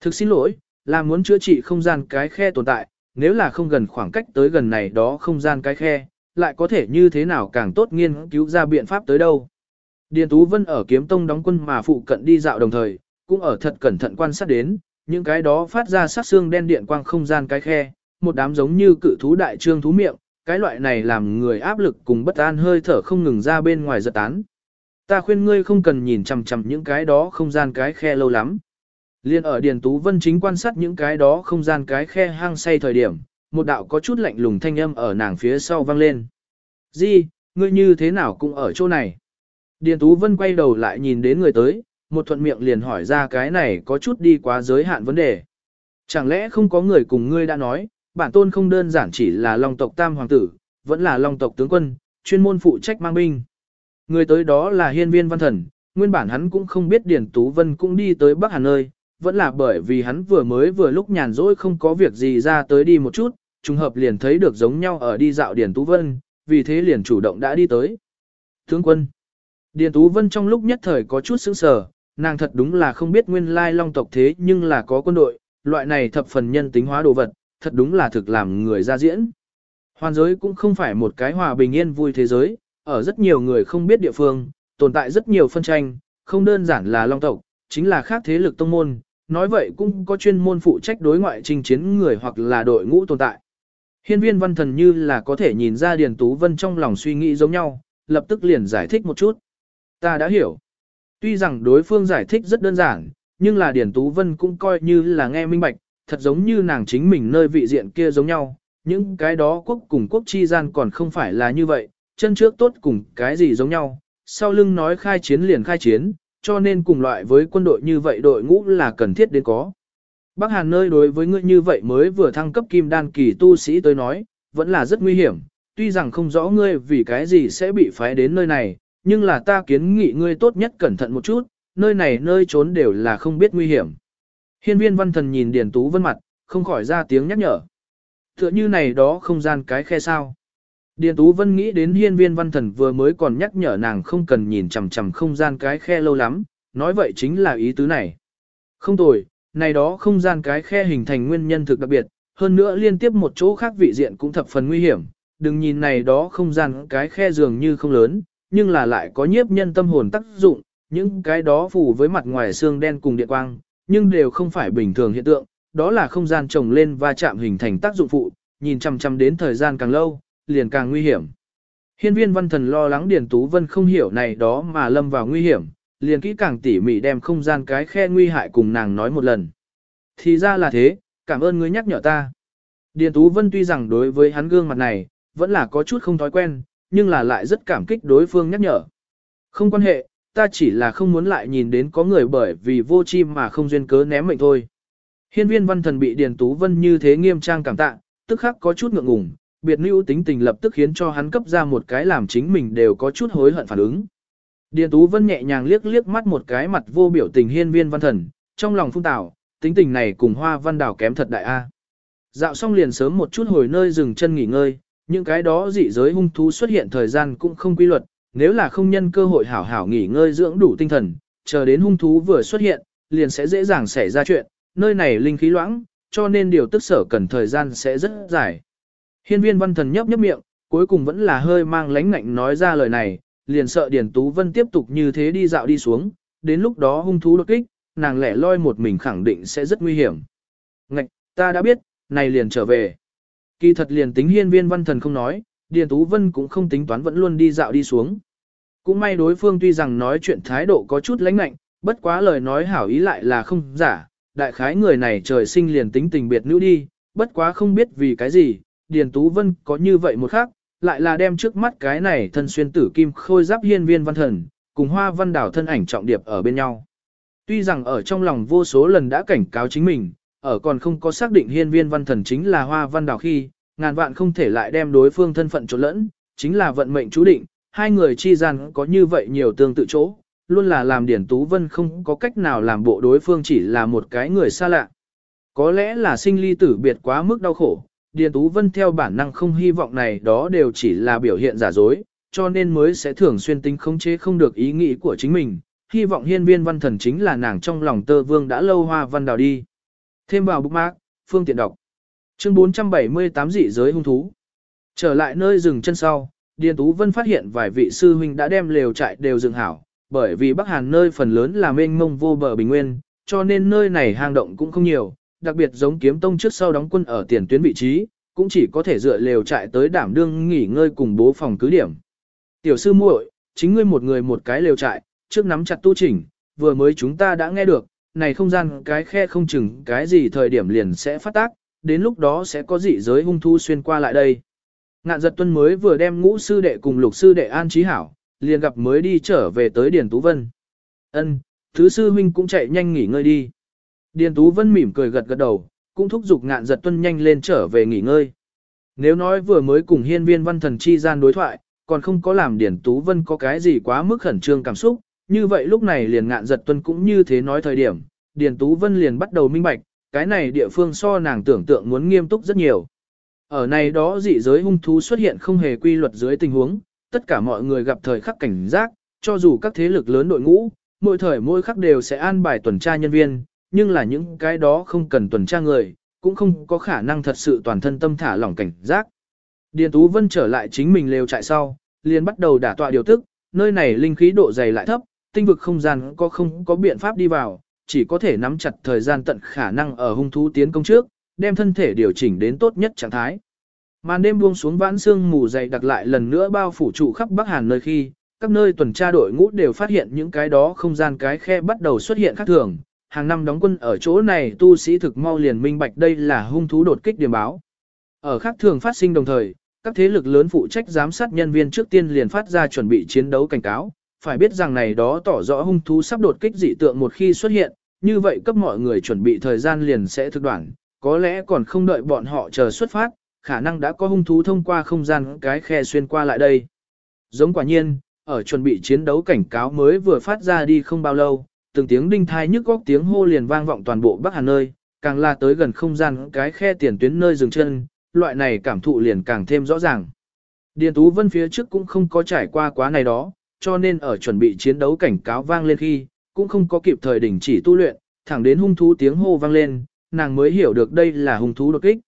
Thực xin lỗi, là muốn chữa trị không gian cái khe tồn tại, nếu là không gần khoảng cách tới gần này đó không gian cái khe, lại có thể như thế nào càng tốt nghiên cứu ra biện pháp tới đâu. Điền Tú Vân ở kiếm tông đóng quân mà phụ cận đi dạo đồng thời, cũng ở thật cẩn thận quan sát đến, những cái đó phát ra sát xương đen điện quang không gian cái khe, một đám giống như cự thú đại trương thú miệng, cái loại này làm người áp lực cùng bất an hơi thở không ngừng ra bên ngoài giật tán. Ta khuyên ngươi không cần nhìn chằm chằm những cái đó không gian cái khe lâu lắm. Liên ở Điền Tú Vân chính quan sát những cái đó không gian cái khe hang say thời điểm, một đạo có chút lạnh lùng thanh âm ở nàng phía sau vang lên. Di, ngươi như thế nào cũng ở chỗ này. Điền Tú Vân quay đầu lại nhìn đến người tới, một thuận miệng liền hỏi ra cái này có chút đi quá giới hạn vấn đề. Chẳng lẽ không có người cùng ngươi đã nói, bản tôn không đơn giản chỉ là long tộc tam hoàng tử, vẫn là long tộc tướng quân, chuyên môn phụ trách mang binh. Người tới đó là hiên viên văn thần, nguyên bản hắn cũng không biết Điền Tú Vân cũng đi tới Bắc Hàn nơi, vẫn là bởi vì hắn vừa mới vừa lúc nhàn rỗi không có việc gì ra tới đi một chút, trùng hợp liền thấy được giống nhau ở đi dạo Điền Tú Vân, vì thế liền chủ động đã đi tới. Tướng quân Điền Tú Vân trong lúc nhất thời có chút sững sờ, nàng thật đúng là không biết nguyên lai long tộc thế nhưng là có quân đội, loại này thập phần nhân tính hóa đồ vật, thật đúng là thực làm người ra diễn. Hoàn giới cũng không phải một cái hòa bình yên vui thế giới, ở rất nhiều người không biết địa phương, tồn tại rất nhiều phân tranh, không đơn giản là long tộc, chính là khác thế lực tông môn, nói vậy cũng có chuyên môn phụ trách đối ngoại trình chiến người hoặc là đội ngũ tồn tại. Hiên viên văn thần như là có thể nhìn ra Điền Tú Vân trong lòng suy nghĩ giống nhau, lập tức liền giải thích một chút. Ta đã hiểu. Tuy rằng đối phương giải thích rất đơn giản, nhưng là Điền Tú Vân cũng coi như là nghe minh bạch, thật giống như nàng chính mình nơi vị diện kia giống nhau, những cái đó quốc cùng quốc chi gian còn không phải là như vậy, chân trước tốt cùng cái gì giống nhau, sau lưng nói khai chiến liền khai chiến, cho nên cùng loại với quân đội như vậy đội ngũ là cần thiết đến có. Bắc Hàn nơi đối với ngươi như vậy mới vừa thăng cấp kim đan kỳ tu sĩ tới nói, vẫn là rất nguy hiểm, tuy rằng không rõ ngươi vì cái gì sẽ bị phái đến nơi này, nhưng là ta kiến nghị ngươi tốt nhất cẩn thận một chút, nơi này nơi trốn đều là không biết nguy hiểm. Hiên viên văn thần nhìn Điền Tú Vân mặt, không khỏi ra tiếng nhắc nhở. Tựa như này đó không gian cái khe sao. Điền Tú Vân nghĩ đến hiên viên văn thần vừa mới còn nhắc nhở nàng không cần nhìn chằm chằm không gian cái khe lâu lắm, nói vậy chính là ý tứ này. Không tồi, này đó không gian cái khe hình thành nguyên nhân thực đặc biệt, hơn nữa liên tiếp một chỗ khác vị diện cũng thập phần nguy hiểm, đừng nhìn này đó không gian cái khe dường như không lớn, nhưng là lại có nhiếp nhân tâm hồn tác dụng, những cái đó phủ với mặt ngoài xương đen cùng điện quang, nhưng đều không phải bình thường hiện tượng, đó là không gian trồng lên và chạm hình thành tác dụng phụ, nhìn chằm chằm đến thời gian càng lâu, liền càng nguy hiểm. Hiên viên văn thần lo lắng Điền Tú Vân không hiểu này đó mà lâm vào nguy hiểm, liền kỹ càng tỉ mỉ đem không gian cái khe nguy hại cùng nàng nói một lần. Thì ra là thế, cảm ơn ngươi nhắc nhở ta. Điền Tú Vân tuy rằng đối với hắn gương mặt này, vẫn là có chút không thói quen, nhưng là lại rất cảm kích đối phương nhắc nhở. Không quan hệ, ta chỉ là không muốn lại nhìn đến có người bởi vì vô chi mà không duyên cớ ném mệnh thôi. Hiên viên văn thần bị Điền Tú Vân như thế nghiêm trang cảm tạ, tức khắc có chút ngượng ngùng, biệt nữ tính tình lập tức khiến cho hắn cấp ra một cái làm chính mình đều có chút hối hận phản ứng. Điền Tú Vân nhẹ nhàng liếc liếc mắt một cái mặt vô biểu tình hiên viên văn thần, trong lòng phung tảo, tính tình này cùng hoa văn đảo kém thật đại a. Dạo xong liền sớm một chút hồi nơi dừng chân nghỉ ngơi, những cái đó dị giới hung thú xuất hiện thời gian cũng không quy luật, nếu là không nhân cơ hội hảo hảo nghỉ ngơi dưỡng đủ tinh thần, chờ đến hung thú vừa xuất hiện, liền sẽ dễ dàng xảy ra chuyện, nơi này linh khí loãng, cho nên điều tức sở cần thời gian sẽ rất dài. Hiên viên văn thần nhấp nhấp miệng, cuối cùng vẫn là hơi mang lánh ngạnh nói ra lời này, liền sợ Điền Tú Vân tiếp tục như thế đi dạo đi xuống, đến lúc đó hung thú đột kích, nàng lẻ loi một mình khẳng định sẽ rất nguy hiểm. Ngạch, ta đã biết, này liền trở về. Kỳ thật liền tính hiên viên văn thần không nói, Điền Tú Vân cũng không tính toán vẫn luôn đi dạo đi xuống. Cũng may đối phương tuy rằng nói chuyện thái độ có chút lãnh nạnh, bất quá lời nói hảo ý lại là không giả, đại khái người này trời sinh liền tính tình biệt nữ đi, bất quá không biết vì cái gì, Điền Tú Vân có như vậy một khác, lại là đem trước mắt cái này thân xuyên tử kim khôi giáp hiên viên văn thần, cùng hoa văn đảo thân ảnh trọng điệp ở bên nhau. Tuy rằng ở trong lòng vô số lần đã cảnh cáo chính mình, ở còn không có xác định hiên viên văn thần chính là hoa văn đảo khi, ngàn vạn không thể lại đem đối phương thân phận trộn lẫn, chính là vận mệnh chú định, hai người chi gian có như vậy nhiều tương tự chỗ, luôn là làm Điển Tú Vân không có cách nào làm bộ đối phương chỉ là một cái người xa lạ. Có lẽ là sinh ly tử biệt quá mức đau khổ, Điền Tú Vân theo bản năng không hy vọng này đó đều chỉ là biểu hiện giả dối, cho nên mới sẽ thường xuyên tính khống chế không được ý nghĩ của chính mình, hy vọng hiên viên văn thần chính là nàng trong lòng tơ vương đã lâu hoa văn đào đi. Thêm vào bookmark, phương tiện đọc. Chương 478 dị giới hung thú. Trở lại nơi rừng chân sau, Điền Tú Vân phát hiện vài vị sư huynh đã đem lều trại đều dựng hảo, bởi vì Bắc Hàn nơi phần lớn là mênh mông vô bờ bình nguyên, cho nên nơi này hang động cũng không nhiều, đặc biệt giống kiếm tông trước sau đóng quân ở tiền tuyến vị trí, cũng chỉ có thể dựa lều trại tới đảm đương nghỉ ngơi cùng bố phòng cứ điểm. Tiểu sư muội, chính ngươi một người một cái lều trại, trước nắm chặt tu chỉnh, vừa mới chúng ta đã nghe được, này không gian cái khe không chừng cái gì thời điểm liền sẽ phát tác, đến lúc đó sẽ có dị giới hung thu xuyên qua lại đây. Ngạn giật tuân mới vừa đem ngũ sư đệ cùng lục sư đệ an trí hảo, liền gặp mới đi trở về tới Điền Tú Vân. Ân, thứ sư huynh cũng chạy nhanh nghỉ ngơi đi. Điền Tú Vân mỉm cười gật gật đầu, cũng thúc giục ngạn giật tuân nhanh lên trở về nghỉ ngơi. Nếu nói vừa mới cùng hiên viên văn thần chi gian đối thoại, còn không có làm Điền Tú Vân có cái gì quá mức khẩn trương cảm xúc, như vậy lúc này liền ngạn giật tuân cũng như thế nói thời điểm, Điền Tú Vân liền bắt đầu minh bạch, cái này địa phương so nàng tưởng tượng muốn nghiêm túc rất nhiều. Ở này đó dị giới hung thú xuất hiện không hề quy luật dưới tình huống, tất cả mọi người gặp thời khắc cảnh giác, cho dù các thế lực lớn đội ngũ, mỗi thời mỗi khắc đều sẽ an bài tuần tra nhân viên, nhưng là những cái đó không cần tuần tra người, cũng không có khả năng thật sự toàn thân tâm thả lỏng cảnh giác. Điền Tú Vân trở lại chính mình lều trại sau, liền bắt đầu đả tọa điều tức, nơi này linh khí độ dày lại thấp, tinh vực không gian có không có biện pháp đi vào, chỉ có thể nắm chặt thời gian tận khả năng ở hung thú tiến công trước, đem thân thể điều chỉnh đến tốt nhất trạng thái. Màn đêm buông xuống vãn sương mù dày đặc lại lần nữa bao phủ trụ khắp Bắc Hàn nơi khi, các nơi tuần tra đội ngũ đều phát hiện những cái đó không gian cái khe bắt đầu xuất hiện khác thường, hàng năm đóng quân ở chỗ này tu sĩ thực mau liền minh bạch đây là hung thú đột kích điểm báo. Ở khác thường phát sinh đồng thời, các thế lực lớn phụ trách giám sát nhân viên trước tiên liền phát ra chuẩn bị chiến đấu cảnh cáo, phải biết rằng này đó tỏ rõ hung thú sắp đột kích dị tượng một khi xuất hiện, như vậy cấp mọi người chuẩn bị thời gian liền sẽ thực đoạn, có lẽ còn không đợi bọn họ chờ xuất phát, khả năng đã có hung thú thông qua không gian cái khe xuyên qua lại đây. Giống quả nhiên, ở chuẩn bị chiến đấu cảnh cáo mới vừa phát ra đi không bao lâu, từng tiếng đinh thai nhức góc tiếng hô liền vang vọng toàn bộ Bắc Hà nơi, càng là tới gần không gian cái khe tiền tuyến nơi dừng chân, loại này cảm thụ liền càng thêm rõ ràng. Điền Tú Vân phía trước cũng không có trải qua quá này đó, cho nên ở chuẩn bị chiến đấu cảnh cáo vang lên khi, cũng không có kịp thời đình chỉ tu luyện, thẳng đến hung thú tiếng hô vang lên, nàng mới hiểu được đây là hung thú đột kích.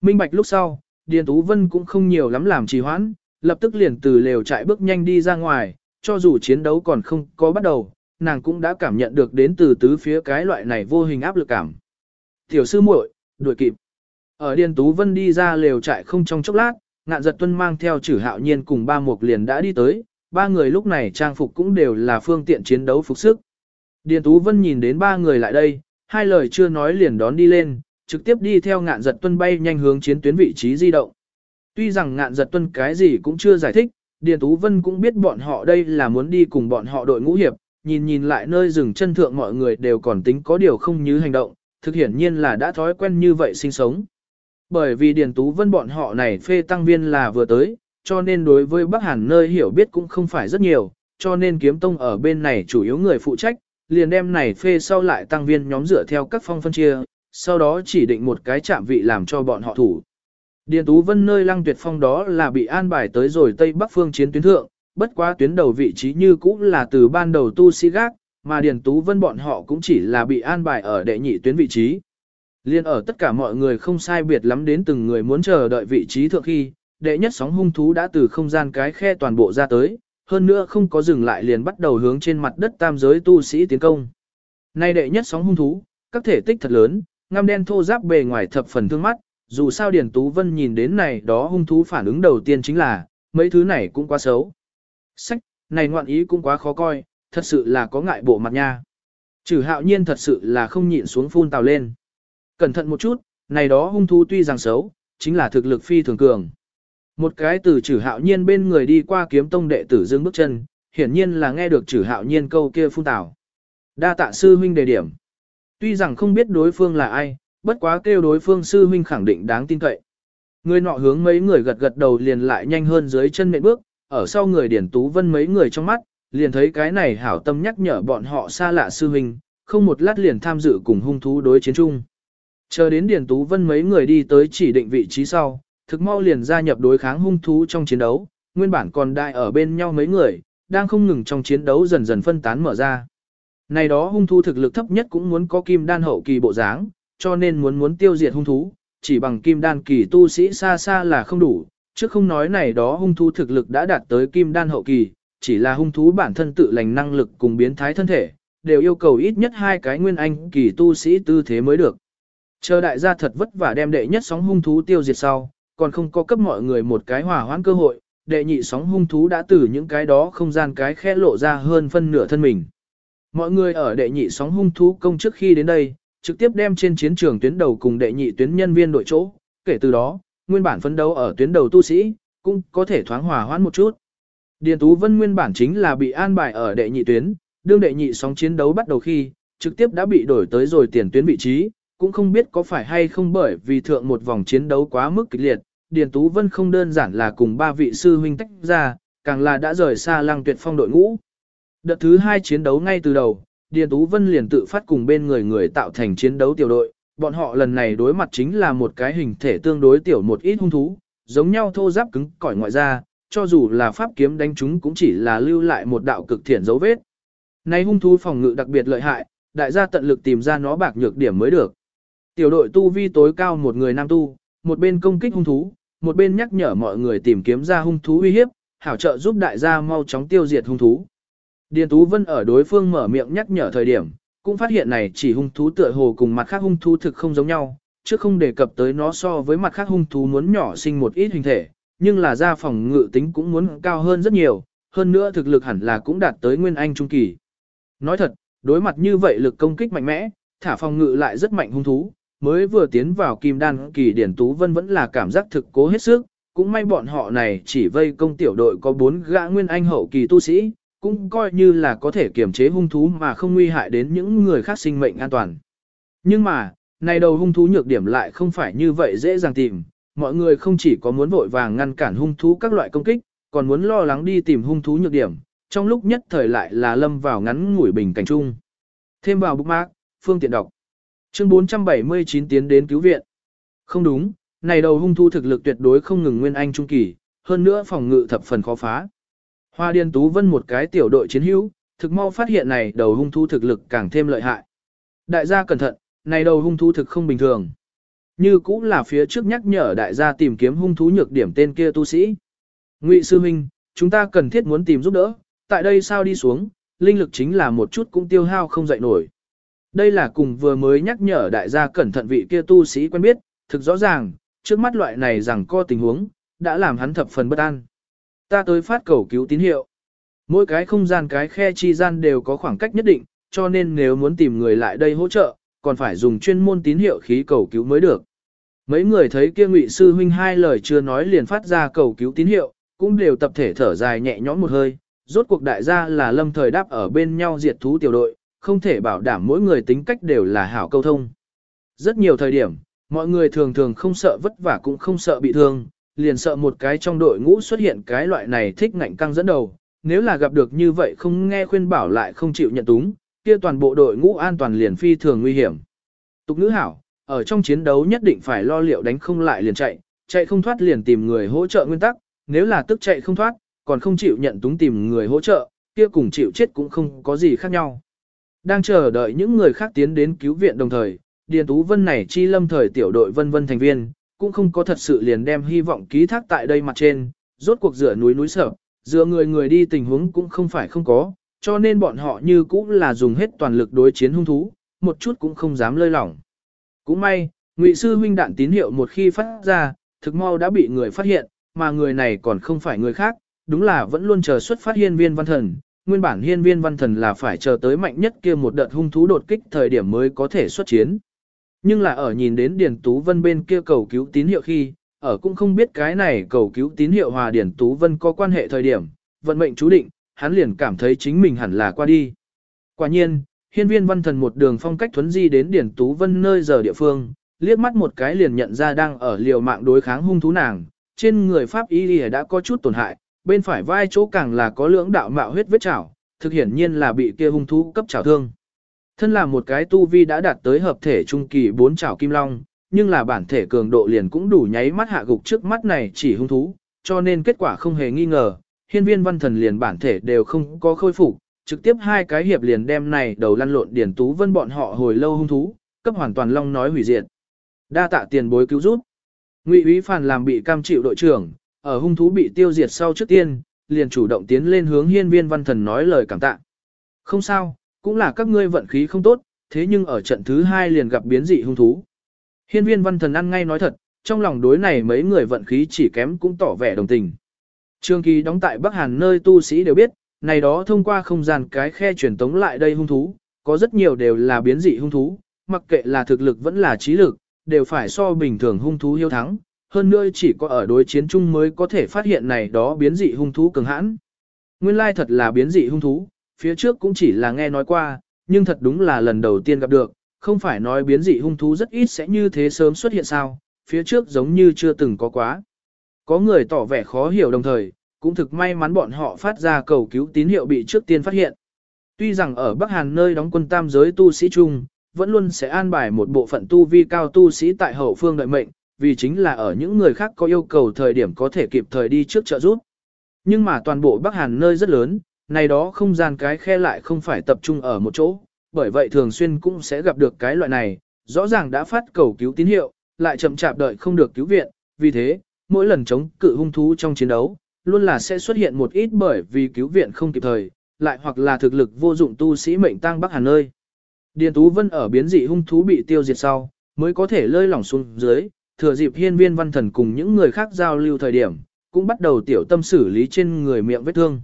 Minh bạch lúc sau, Điền Tú Vân cũng không nhiều lắm làm trì hoãn, lập tức liền từ lều trại bước nhanh đi ra ngoài, cho dù chiến đấu còn không có bắt đầu, nàng cũng đã cảm nhận được đến từ tứ phía cái loại này vô hình áp lực cảm. Tiểu sư muội, đuổi kịp. Ở Điền Tú Vân đi ra lều trại không trong chốc lát, ngạn giật tuân mang theo chử hạo nhiên cùng ba mục liền đã đi tới, ba người lúc này trang phục cũng đều là phương tiện chiến đấu phục sức. Điền Tú Vân nhìn đến ba người lại đây, hai lời chưa nói liền đón đi lên, trực tiếp đi theo ngạn giật tuân bay nhanh hướng chiến tuyến vị trí di động. Tuy rằng ngạn giật tuân cái gì cũng chưa giải thích, Điền Tú Vân cũng biết bọn họ đây là muốn đi cùng bọn họ đội ngũ hiệp, nhìn nhìn lại nơi rừng chân thượng mọi người đều còn tính có điều không như hành động, thực hiển nhiên là đã thói quen như vậy sinh sống. Bởi vì Điền Tú Vân bọn họ này phê tăng viên là vừa tới, cho nên đối với Bắc Hàn nơi hiểu biết cũng không phải rất nhiều, cho nên kiếm tông ở bên này chủ yếu người phụ trách, liền đem này phê sau lại tăng viên nhóm dựa theo các phong phân chia, sau đó chỉ định một cái chạm vị làm cho bọn họ thủ. Điền Tú Vân nơi lăng tuyệt phong đó là bị an bài tới rồi Tây Bắc phương chiến tuyến thượng, bất quá tuyến đầu vị trí như cũ là từ ban đầu tu sĩ gác, mà Điền Tú Vân bọn họ cũng chỉ là bị an bài ở đệ nhị tuyến vị trí. Liên ở tất cả mọi người không sai biệt lắm đến từng người muốn chờ đợi vị trí thượng khi, đệ nhất sóng hung thú đã từ không gian cái khe toàn bộ ra tới, hơn nữa không có dừng lại liền bắt đầu hướng trên mặt đất tam giới tu sĩ tiến công. Nay đệ nhất sóng hung thú, các thể tích thật lớn, ngăm đen thô giáp bề ngoài thập phần thương mắt, dù sao Điền Tú Vân nhìn đến này đó hung thú phản ứng đầu tiên chính là, mấy thứ này cũng quá xấu. Sách, này ngoạn ý cũng quá khó coi, thật sự là có ngại bộ mặt nha. Trừ hạo nhiên thật sự là không nhịn xuống phun tào lên. Cẩn thận một chút, này đó hung thú tuy rằng xấu, chính là thực lực phi thường cường. Một cái từ trừ hạo nhiên bên người đi qua kiếm tông đệ tử dương bước chân, hiển nhiên là nghe được trừ hạo nhiên câu kia phun tào. Đa tạ sư huynh đề điểm. Tuy rằng không biết đối phương là ai, bất quá kêu đối phương sư huynh khẳng định đáng tin cậy. Người nọ hướng mấy người gật gật đầu liền lại nhanh hơn dưới chân nệm bước, ở sau người Điển Tú Vân mấy người trong mắt, liền thấy cái này hảo tâm nhắc nhở bọn họ xa lạ sư huynh, không một lát liền tham dự cùng hung thú đối chiến chung. Chờ đến Điền Tú Vân mấy người đi tới chỉ định vị trí sau, thực mau liền gia nhập đối kháng hung thú trong chiến đấu, nguyên bản còn đại ở bên nhau mấy người, đang không ngừng trong chiến đấu dần dần phân tán mở ra. Này đó hung thú thực lực thấp nhất cũng muốn có kim đan hậu kỳ bộ dáng, cho nên muốn muốn tiêu diệt hung thú, chỉ bằng kim đan kỳ tu sĩ xa xa là không đủ, trước không nói này đó hung thú thực lực đã đạt tới kim đan hậu kỳ, chỉ là hung thú bản thân tự lành năng lực cùng biến thái thân thể, đều yêu cầu ít nhất hai cái nguyên anh kỳ tu sĩ tư thế mới được. Chờ đại gia thật vất vả đem đệ nhất sóng hung thú tiêu diệt sau, còn không có cấp mọi người một cái hòa hoãn cơ hội, đệ nhị sóng hung thú đã từ những cái đó không gian cái khe lộ ra hơn phân nửa thân mình. Mọi người ở đệ nhị sóng hung thú công trước khi đến đây, trực tiếp đem trên chiến trường tuyến đầu cùng đệ nhị tuyến nhân viên đội chỗ, kể từ đó, nguyên bản phấn đấu ở tuyến đầu tu sĩ, cũng có thể thoáng hòa hoãn một chút. Điền Tú Vân nguyên bản chính là bị an bài ở đệ nhị tuyến, đương đệ nhị sóng chiến đấu bắt đầu khi, trực tiếp đã bị đổi tới rồi tiền tuyến vị trí, cũng không biết có phải hay không bởi vì thượng một vòng chiến đấu quá mức kịch liệt, Điền Tú Vân không đơn giản là cùng ba vị sư huynh tách ra, càng là đã rời xa lăng tuyệt phong đội ngũ. Đợt thứ hai chiến đấu ngay từ đầu, Điền Tú Vân liền tự phát cùng bên người người tạo thành chiến đấu tiểu đội, bọn họ lần này đối mặt chính là một cái hình thể tương đối tiểu một ít hung thú, giống nhau thô giáp cứng cỏi ngoại ra, cho dù là pháp kiếm đánh chúng cũng chỉ là lưu lại một đạo cực thiện dấu vết. Này hung thú phòng ngự đặc biệt lợi hại, đại gia tận lực tìm ra nó bạc nhược điểm mới được. Tiểu đội tu vi tối cao một người nam tu, một bên công kích hung thú, một bên nhắc nhở mọi người tìm kiếm ra hung thú uy hiếp, hảo trợ giúp đại gia mau chóng tiêu diệt hung thú. Điền Tú Vân ở đối phương mở miệng nhắc nhở thời điểm, cũng phát hiện này chỉ hung thú tựa hồ cùng mặt khác hung thú thực không giống nhau, chứ không đề cập tới nó so với mặt khác hung thú muốn nhỏ sinh một ít hình thể, nhưng là ra phòng ngự tính cũng muốn cao hơn rất nhiều, hơn nữa thực lực hẳn là cũng đạt tới nguyên anh trung kỳ. Nói thật, đối mặt như vậy lực công kích mạnh mẽ, thả phòng ngự lại rất mạnh hung thú, mới vừa tiến vào kim đan kỳ điển tú vân vẫn là cảm giác thực cố hết sức, cũng may bọn họ này chỉ vây công tiểu đội có bốn gã nguyên anh hậu kỳ tu sĩ, cũng coi như là có thể kiềm chế hung thú mà không nguy hại đến những người khác sinh mệnh an toàn. Nhưng mà, này đầu hung thú nhược điểm lại không phải như vậy dễ dàng tìm, mọi người không chỉ có muốn vội vàng ngăn cản hung thú các loại công kích, còn muốn lo lắng đi tìm hung thú nhược điểm, trong lúc nhất thời lại là lâm vào ngắn ngủi bình cảnh chung. Thêm vào bookmark, phương tiện đọc. Chương 479 tiến đến cứu viện. Không đúng, này đầu hung thú thực lực tuyệt đối không ngừng nguyên anh trung kỳ, hơn nữa phòng ngự thập phần khó phá. Hoa Điền Tú Vân một cái tiểu đội chiến hữu, thực mau phát hiện này đầu hung thú thực lực càng thêm lợi hại. Đại gia cẩn thận, này đầu hung thú thực không bình thường. Như cũng là phía trước nhắc nhở đại gia tìm kiếm hung thú nhược điểm tên kia tu sĩ. Ngụy sư huynh, chúng ta cần thiết muốn tìm giúp đỡ, tại đây sao đi xuống, linh lực chính là một chút cũng tiêu hao không dậy nổi. Đây là cùng vừa mới nhắc nhở đại gia cẩn thận vị kia tu sĩ quen biết, thực rõ ràng, trước mắt loại này rằng co tình huống, đã làm hắn thập phần bất an. Ta tới phát cầu cứu tín hiệu. Mỗi cái không gian cái khe chi gian đều có khoảng cách nhất định, cho nên nếu muốn tìm người lại đây hỗ trợ, còn phải dùng chuyên môn tín hiệu khí cầu cứu mới được. Mấy người thấy kia ngụy sư huynh hai lời chưa nói liền phát ra cầu cứu tín hiệu, cũng đều tập thể thở dài nhẹ nhõm một hơi, rốt cuộc đại gia là lâm thời đáp ở bên nhau diệt thú tiểu đội, không thể bảo đảm mỗi người tính cách đều là hảo câu thông. Rất nhiều thời điểm, mọi người thường thường không sợ vất vả cũng không sợ bị thương, liền sợ một cái trong đội ngũ xuất hiện cái loại này thích ngạnh căng dẫn đầu, nếu là gặp được như vậy không nghe khuyên bảo lại không chịu nhận túng, kia toàn bộ đội ngũ an toàn liền phi thường nguy hiểm. Tục ngữ hảo, ở trong chiến đấu nhất định phải lo liệu đánh không lại liền chạy, chạy không thoát liền tìm người hỗ trợ nguyên tắc, nếu là tức chạy không thoát, còn không chịu nhận túng tìm người hỗ trợ, kia cùng chịu chết cũng không có gì khác nhau. Đang chờ đợi những người khác tiến đến cứu viện đồng thời, Điền Tú Vân này chi lâm thời tiểu đội vân vân thành viên, cũng không có thật sự liền đem hy vọng ký thác tại đây mặt trên, rốt cuộc rửa núi núi sở, dựa người người đi tình huống cũng không phải không có, cho nên bọn họ như cũng là dùng hết toàn lực đối chiến hung thú, một chút cũng không dám lơi lỏng. Cũng may, Ngụy sư huynh đạn tín hiệu một khi phát ra, thực mau đã bị người phát hiện, mà người này còn không phải người khác, đúng là vẫn luôn chờ xuất phát hiên viên văn thần. Nguyên bản hiên viên văn thần là phải chờ tới mạnh nhất kia một đợt hung thú đột kích thời điểm mới có thể xuất chiến. Nhưng là ở nhìn đến Điền Tú Vân bên kia cầu cứu tín hiệu khi, ở cũng không biết cái này cầu cứu tín hiệu hòa Điền Tú Vân có quan hệ thời điểm, vận mệnh chú định, hắn liền cảm thấy chính mình hẳn là qua đi. Quả nhiên, hiên viên văn thần một đường phong cách thuấn di đến Điền Tú Vân nơi giờ địa phương, liếc mắt một cái liền nhận ra đang ở liều mạng đối kháng hung thú nàng, trên người Pháp Y đã có chút tổn hại, bên phải vai chỗ càng là có lưỡng đạo mạo huyết vết chảo, thực hiển nhiên là bị kia hung thú cấp chảo thương. Thân là một cái tu vi đã đạt tới hợp thể trung kỳ bốn chảo kim long, nhưng là bản thể cường độ liền cũng đủ nháy mắt hạ gục trước mắt này chỉ hung thú, cho nên kết quả không hề nghi ngờ, hiên viên văn thần liền bản thể đều không có khôi phục, trực tiếp hai cái hiệp liền đem này đầu lăn lộn điển tú vân bọn họ hồi lâu hung thú, cấp hoàn toàn long nói hủy diệt. Đa tạ tiền bối cứu giúp. Ngụy Úy Phàn làm bị cam chịu đội trưởng, ở hung thú bị tiêu diệt sau trước tiên, liền chủ động tiến lên hướng hiên viên văn thần nói lời cảm tạ. Không sao, cũng là các ngươi vận khí không tốt, thế nhưng ở trận thứ hai liền gặp biến dị hung thú. Hiên viên văn thần ăn ngay nói thật, trong lòng đối này mấy người vận khí chỉ kém cũng tỏ vẻ đồng tình. Trương Kỳ đóng tại Bắc Hàn nơi tu sĩ đều biết, này đó thông qua không gian cái khe truyền tống lại đây hung thú, có rất nhiều đều là biến dị hung thú, mặc kệ là thực lực vẫn là trí lực, đều phải so bình thường hung thú hiếu thắng, hơn nữa chỉ có ở đối chiến chung mới có thể phát hiện này đó biến dị hung thú cường hãn. Nguyên lai thật là biến dị hung thú, phía trước cũng chỉ là nghe nói qua, nhưng thật đúng là lần đầu tiên gặp được, không phải nói biến dị hung thú rất ít sẽ như thế sớm xuất hiện sao, phía trước giống như chưa từng có quá. Có người tỏ vẻ khó hiểu đồng thời, cũng thực may mắn bọn họ phát ra cầu cứu tín hiệu bị trước tiên phát hiện. Tuy rằng ở Bắc Hàn nơi đóng quân tam giới tu sĩ chung, vẫn luôn sẽ an bài một bộ phận tu vi cao tu sĩ tại hậu phương đợi mệnh, vì chính là ở những người khác có yêu cầu thời điểm có thể kịp thời đi trước trợ giúp. Nhưng mà toàn bộ Bắc Hàn nơi rất lớn, này đó không gian cái khe lại không phải tập trung ở một chỗ, bởi vậy thường xuyên cũng sẽ gặp được cái loại này, rõ ràng đã phát cầu cứu tín hiệu, lại chậm chạp đợi không được cứu viện, vì thế, mỗi lần chống cự hung thú trong chiến đấu, luôn là sẽ xuất hiện một ít bởi vì cứu viện không kịp thời, lại hoặc là thực lực vô dụng tu sĩ mệnh tăng Bắc Hàn nơi. Điền Tú Vân ở biến dị hung thú bị tiêu diệt sau, mới có thể lơi lỏng xuống dưới, thừa dịp hiên viên văn thần cùng những người khác giao lưu thời điểm, cũng bắt đầu tiểu tâm xử lý trên người miệng vết thương.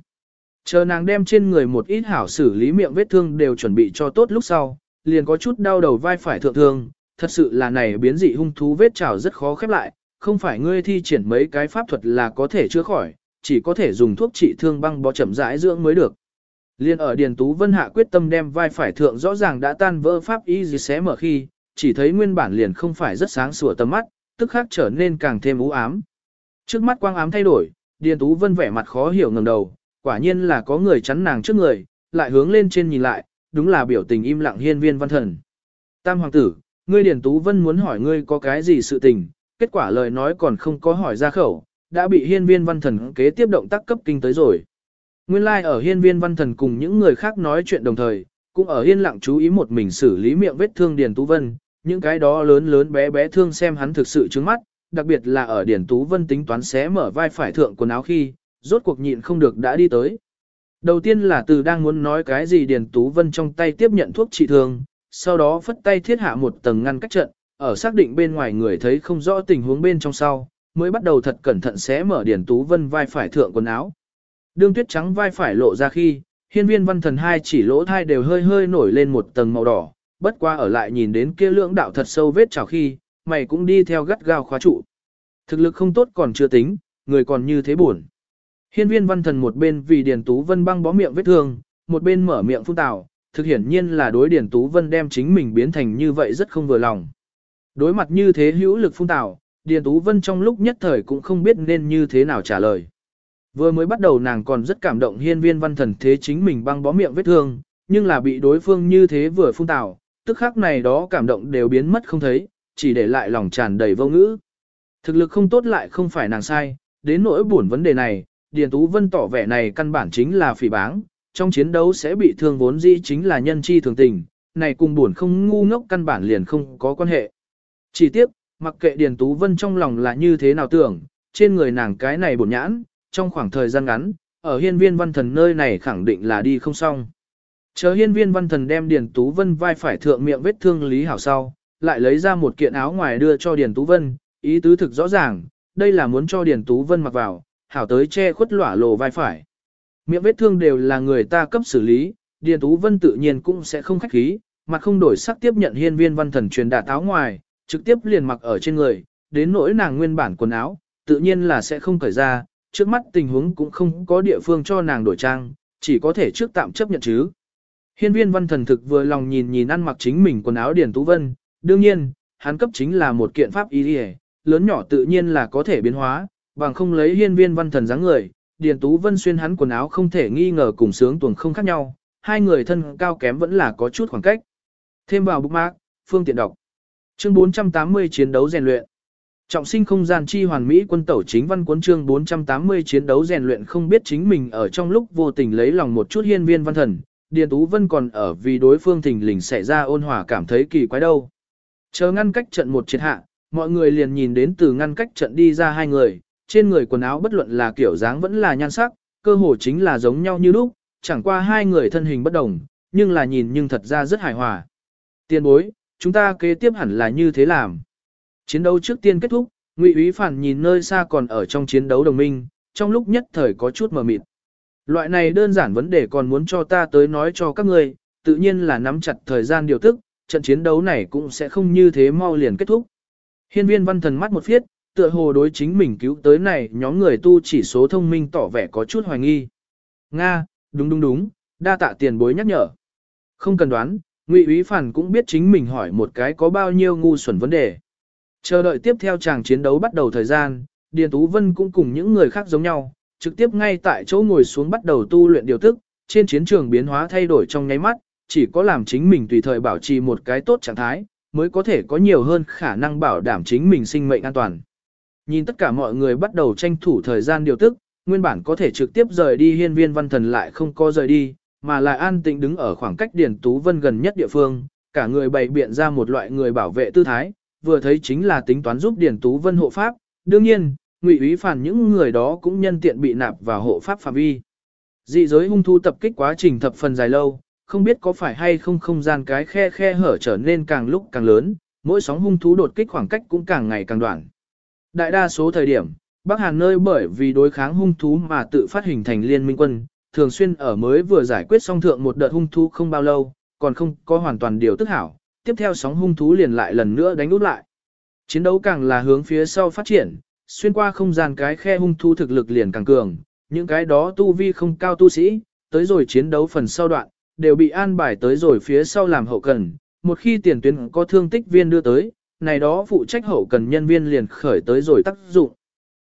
Chờ nàng đem trên người một ít hảo xử lý miệng vết thương đều chuẩn bị cho tốt lúc sau, liền có chút đau đầu vai phải thượng thương, thật sự là này biến dị hung thú vết trào rất khó khép lại, không phải ngươi thi triển mấy cái pháp thuật là có thể chữa khỏi, chỉ có thể dùng thuốc trị thương băng bó chậm rãi dưỡng mới được. Liên ở Điền Tú Vân hạ quyết tâm đem vai phải thượng rõ ràng đã tan vỡ pháp y gì xé mở khi, chỉ thấy nguyên bản liền không phải rất sáng sủa tầm mắt, tức khắc trở nên càng thêm u ám. Trước mắt quang ám thay đổi, Điền Tú Vân vẻ mặt khó hiểu ngẩng đầu, quả nhiên là có người chắn nàng trước người, lại hướng lên trên nhìn lại, đúng là biểu tình im lặng hiên viên văn thần. Tam hoàng tử, ngươi Điền Tú Vân muốn hỏi ngươi có cái gì sự tình, kết quả lời nói còn không có hỏi ra khẩu, đã bị hiên viên văn thần kế tiếp động tác cấp kinh tới rồi. Nguyên lai like ở hiên viên văn thần cùng những người khác nói chuyện đồng thời, cũng ở yên lặng chú ý một mình xử lý miệng vết thương Điền Tú Vân, những cái đó lớn lớn bé bé thương xem hắn thực sự trứng mắt, đặc biệt là ở Điền Tú Vân tính toán xé mở vai phải thượng quần áo khi, rốt cuộc nhịn không được đã đi tới. Đầu tiên là từ đang muốn nói cái gì Điền Tú Vân trong tay tiếp nhận thuốc trị thương, sau đó phất tay thiết hạ một tầng ngăn cách trận, ở xác định bên ngoài người thấy không rõ tình huống bên trong sau, mới bắt đầu thật cẩn thận xé mở Điền Tú Vân vai phải thượng quần áo. Đường tuyết trắng vai phải lộ ra khi, hiên viên văn thần hai chỉ lỗ thai đều hơi hơi nổi lên một tầng màu đỏ, bất qua ở lại nhìn đến kia lưỡng đạo thật sâu vết trào khi, mày cũng đi theo gắt gao khóa trụ. Thực lực không tốt còn chưa tính, người còn như thế buồn. Hiên viên văn thần một bên vì Điền Tú Vân băng bó miệng vết thương, một bên mở miệng phun tào, thực hiển nhiên là đối Điền Tú Vân đem chính mình biến thành như vậy rất không vừa lòng. Đối mặt như thế hữu lực phun tào, Điền Tú Vân trong lúc nhất thời cũng không biết nên như thế nào trả lời. Vừa mới bắt đầu nàng còn rất cảm động hiên viên văn thần thế chính mình băng bó miệng vết thương, nhưng là bị đối phương như thế vừa phun tào, tức khắc này đó cảm động đều biến mất không thấy, chỉ để lại lòng tràn đầy vô ngữ. Thực lực không tốt lại không phải nàng sai, đến nỗi buồn vấn đề này, Điền Tú Vân tỏ vẻ này căn bản chính là phỉ báng, trong chiến đấu sẽ bị thương vốn dĩ chính là nhân chi thường tình, này cùng buồn không ngu ngốc căn bản liền không có quan hệ. Chỉ tiếc, mặc kệ Điền Tú Vân trong lòng là như thế nào tưởng, trên người nàng cái này bổn nhãn, trong khoảng thời gian ngắn, ở hiên viên văn thần nơi này khẳng định là đi không xong. Chờ hiên viên văn thần đem Điền Tú Vân vai phải thượng miệng vết thương lý hảo sau, lại lấy ra một kiện áo ngoài đưa cho Điền Tú Vân, ý tứ thực rõ ràng, đây là muốn cho Điền Tú Vân mặc vào, hảo tới che khuất lỏa lồ vai phải. Miệng vết thương đều là người ta cấp xử lý, Điền Tú Vân tự nhiên cũng sẽ không khách khí, mặt không đổi sắc tiếp nhận hiên viên văn thần truyền đạt áo ngoài, trực tiếp liền mặc ở trên người, đến nỗi nàng nguyên bản quần áo, tự nhiên là sẽ không cởi ra, trước mắt tình huống cũng không có địa phương cho nàng đổi trang, chỉ có thể trước tạm chấp nhận chứ. Hiên viên văn thần thực vừa lòng nhìn nhìn ăn mặc chính mình quần áo Điền Tú Vân, đương nhiên, hắn cấp chính là một kiện pháp y lớn nhỏ tự nhiên là có thể biến hóa, bằng không lấy hiên viên văn thần dáng người, Điền Tú Vân xuyên hắn quần áo không thể nghi ngờ cùng sướng tuồng không khác nhau, hai người thân cao kém vẫn là có chút khoảng cách. Thêm vào bookmark, phương tiện đọc. Chương 480 chiến đấu rèn luyện. Trọng sinh không gian chi hoàn mỹ quân tẩu chính văn cuốn chương 480 chiến đấu rèn luyện không biết chính mình ở trong lúc vô tình lấy lòng một chút hiên viên văn thần, Điền Tú Vân còn ở vì đối phương thình lình xảy ra ôn hòa cảm thấy kỳ quái đâu. Chờ ngăn cách trận một triệt hạ, mọi người liền nhìn đến từ ngăn cách trận đi ra hai người, trên người quần áo bất luận là kiểu dáng vẫn là nhan sắc, cơ hồ chính là giống nhau như lúc, chẳng qua hai người thân hình bất đồng, nhưng là nhìn nhưng thật ra rất hài hòa. Tiên bối, chúng ta kế tiếp hẳn là như thế làm. Chiến đấu trước tiên kết thúc, Ngụy Úy Phản nhìn nơi xa còn ở trong chiến đấu đồng minh, trong lúc nhất thời có chút mờ mịt. Loại này đơn giản vấn đề còn muốn cho ta tới nói cho các ngươi, tự nhiên là nắm chặt thời gian điều tức, trận chiến đấu này cũng sẽ không như thế mau liền kết thúc. Hiên viên văn thần mắt một phiết, tựa hồ đối chính mình cứu tới này nhóm người tu chỉ số thông minh tỏ vẻ có chút hoài nghi. Nga, đúng đúng đúng, đa tạ tiền bối nhắc nhở. Không cần đoán, Ngụy Úy Phản cũng biết chính mình hỏi một cái có bao nhiêu ngu xuẩn vấn đề. Chờ đợi tiếp theo chàng chiến đấu bắt đầu thời gian, Điền Tú Vân cũng cùng những người khác giống nhau, trực tiếp ngay tại chỗ ngồi xuống bắt đầu tu luyện điều tức, trên chiến trường biến hóa thay đổi trong nháy mắt, chỉ có làm chính mình tùy thời bảo trì một cái tốt trạng thái, mới có thể có nhiều hơn khả năng bảo đảm chính mình sinh mệnh an toàn. Nhìn tất cả mọi người bắt đầu tranh thủ thời gian điều tức, nguyên bản có thể trực tiếp rời đi hiên viên văn thần lại không có rời đi, mà lại an tĩnh đứng ở khoảng cách Điền Tú Vân gần nhất địa phương, cả người bày biện ra một loại người bảo vệ tư thái, vừa thấy chính là tính toán giúp Điền Tú Vân hộ pháp, đương nhiên, ngụy ý phản những người đó cũng nhân tiện bị nạp vào hộ pháp phạm vi. Dị giới hung thu tập kích quá trình thập phần dài lâu, không biết có phải hay không không gian cái khe khe hở trở nên càng lúc càng lớn, mỗi sóng hung thú đột kích khoảng cách cũng càng ngày càng đoạn. Đại đa số thời điểm, Bắc Hàn nơi bởi vì đối kháng hung thú mà tự phát hình thành liên minh quân, thường xuyên ở mới vừa giải quyết xong thượng một đợt hung thú không bao lâu, còn không có hoàn toàn điều tức hảo, tiếp theo sóng hung thú liền lại lần nữa đánh úp lại. Chiến đấu càng là hướng phía sau phát triển, xuyên qua không gian cái khe hung thú thực lực liền càng cường, những cái đó tu vi không cao tu sĩ, tới rồi chiến đấu phần sau đoạn, đều bị an bài tới rồi phía sau làm hậu cần, một khi tiền tuyến có thương tích viên đưa tới, này đó phụ trách hậu cần nhân viên liền khởi tới rồi tác dụng.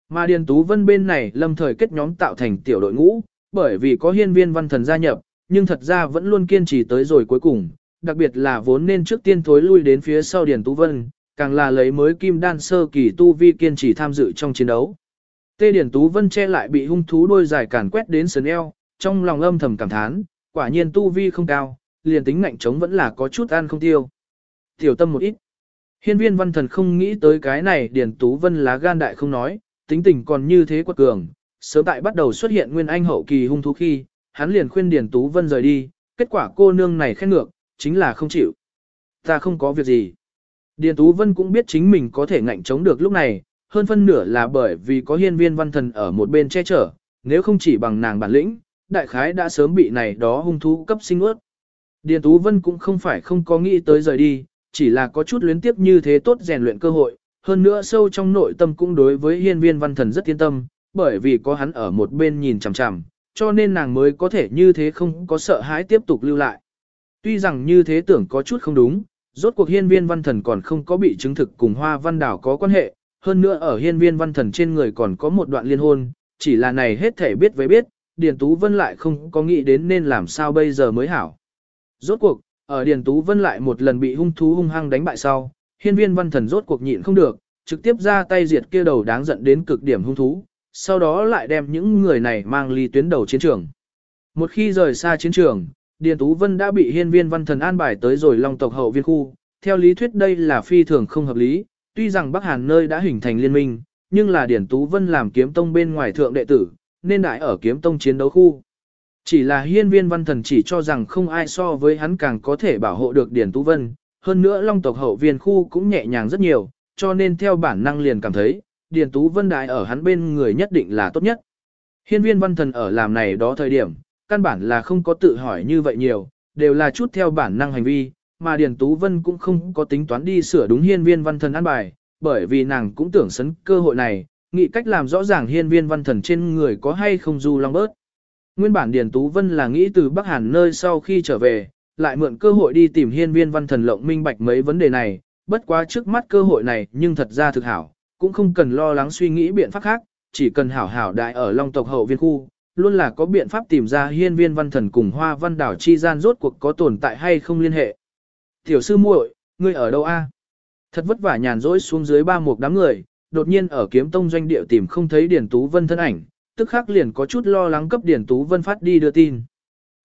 Mà Điền Tú Vân bên này lâm thời kết nhóm tạo thành tiểu đội ngũ, bởi vì có hiên viên văn thần gia nhập, nhưng thật ra vẫn luôn kiên trì tới rồi cuối cùng, đặc biệt là vốn nên trước tiên thối lui đến phía sau Điền Tú Vân, càng là lấy mới kim đan sơ kỳ tu vi kiên trì tham dự trong chiến đấu. Tê Điền Tú Vân che lại bị hung thú đôi dài càn quét đến sườn eo, trong lòng âm thầm cảm thán, quả nhiên tu vi không cao, liền tính ngạnh chống vẫn là có chút ăn không tiêu. Tiểu tâm một ít. Hiên viên văn thần không nghĩ tới cái này Điền Tú Vân lá gan đại không nói, tính tình còn như thế quật cường. Sớm tại bắt đầu xuất hiện nguyên anh hậu kỳ hung thú khi, hắn liền khuyên Điền Tú Vân rời đi, kết quả cô nương này khen ngược, chính là không chịu. Ta không có việc gì. Điền Tú Vân cũng biết chính mình có thể ngạnh chống được lúc này, hơn phân nửa là bởi vì có hiên viên văn thần ở một bên che chở, nếu không chỉ bằng nàng bản lĩnh, đại khái đã sớm bị này đó hung thú cấp sinh ướt. Điền Tú Vân cũng không phải không có nghĩ tới rời đi, chỉ là có chút luyến tiếp như thế tốt rèn luyện cơ hội, hơn nữa sâu trong nội tâm cũng đối với hiên viên văn thần rất yên tâm, bởi vì có hắn ở một bên nhìn chằm chằm, cho nên nàng mới có thể như thế không có sợ hãi tiếp tục lưu lại. Tuy rằng như thế tưởng có chút không đúng, rốt cuộc hiên viên văn thần còn không có bị chứng thực cùng hoa văn đảo có quan hệ, hơn nữa ở hiên viên văn thần trên người còn có một đoạn liên hôn, chỉ là này hết thể biết với biết, Điền Tú Vân lại không có nghĩ đến nên làm sao bây giờ mới hảo. Rốt cuộc, ở Điền Tú Vân lại một lần bị hung thú hung hăng đánh bại sau, hiên viên văn thần rốt cuộc nhịn không được, trực tiếp ra tay diệt kia đầu đáng giận đến cực điểm hung thú, sau đó lại đem những người này mang ly tuyến đầu chiến trường. Một khi rời xa chiến trường, Điền Tú Vân đã bị hiên viên văn thần an bài tới rồi long tộc hậu viên khu, theo lý thuyết đây là phi thường không hợp lý, tuy rằng Bắc Hàn nơi đã hình thành liên minh, nhưng là Điền Tú Vân làm kiếm tông bên ngoài thượng đệ tử, nên đại ở kiếm tông chiến đấu khu. Chỉ là hiên viên văn thần chỉ cho rằng không ai so với hắn càng có thể bảo hộ được Điền Tú Vân, hơn nữa long tộc hậu viên khu cũng nhẹ nhàng rất nhiều, cho nên theo bản năng liền cảm thấy, Điền Tú Vân đại ở hắn bên người nhất định là tốt nhất. Hiên viên văn thần ở làm này đó thời điểm, căn bản là không có tự hỏi như vậy nhiều, đều là chút theo bản năng hành vi, mà Điền Tú Vân cũng không có tính toán đi sửa đúng hiên viên văn thần an bài, bởi vì nàng cũng tưởng sấn cơ hội này, nghĩ cách làm rõ ràng hiên viên văn thần trên người có hay không du long bớt. Nguyên bản Điền Tú Vân là nghĩ từ Bắc Hàn nơi sau khi trở về, lại mượn cơ hội đi tìm hiên viên văn thần lộng minh bạch mấy vấn đề này, bất quá trước mắt cơ hội này nhưng thật ra thực hảo, cũng không cần lo lắng suy nghĩ biện pháp khác, chỉ cần hảo hảo đại ở Long tộc hậu viên khu, luôn là có biện pháp tìm ra hiên viên văn thần cùng hoa văn đảo chi gian rốt cuộc có tồn tại hay không liên hệ. Tiểu sư muội, ngươi ở đâu a? Thật vất vả nhàn rỗi xuống dưới ba mục đám người, đột nhiên ở kiếm tông doanh địa tìm không thấy Điền Tú Vân thân ảnh, tức khắc liền có chút lo lắng cấp Điền Tú Vân phát đi đưa tin.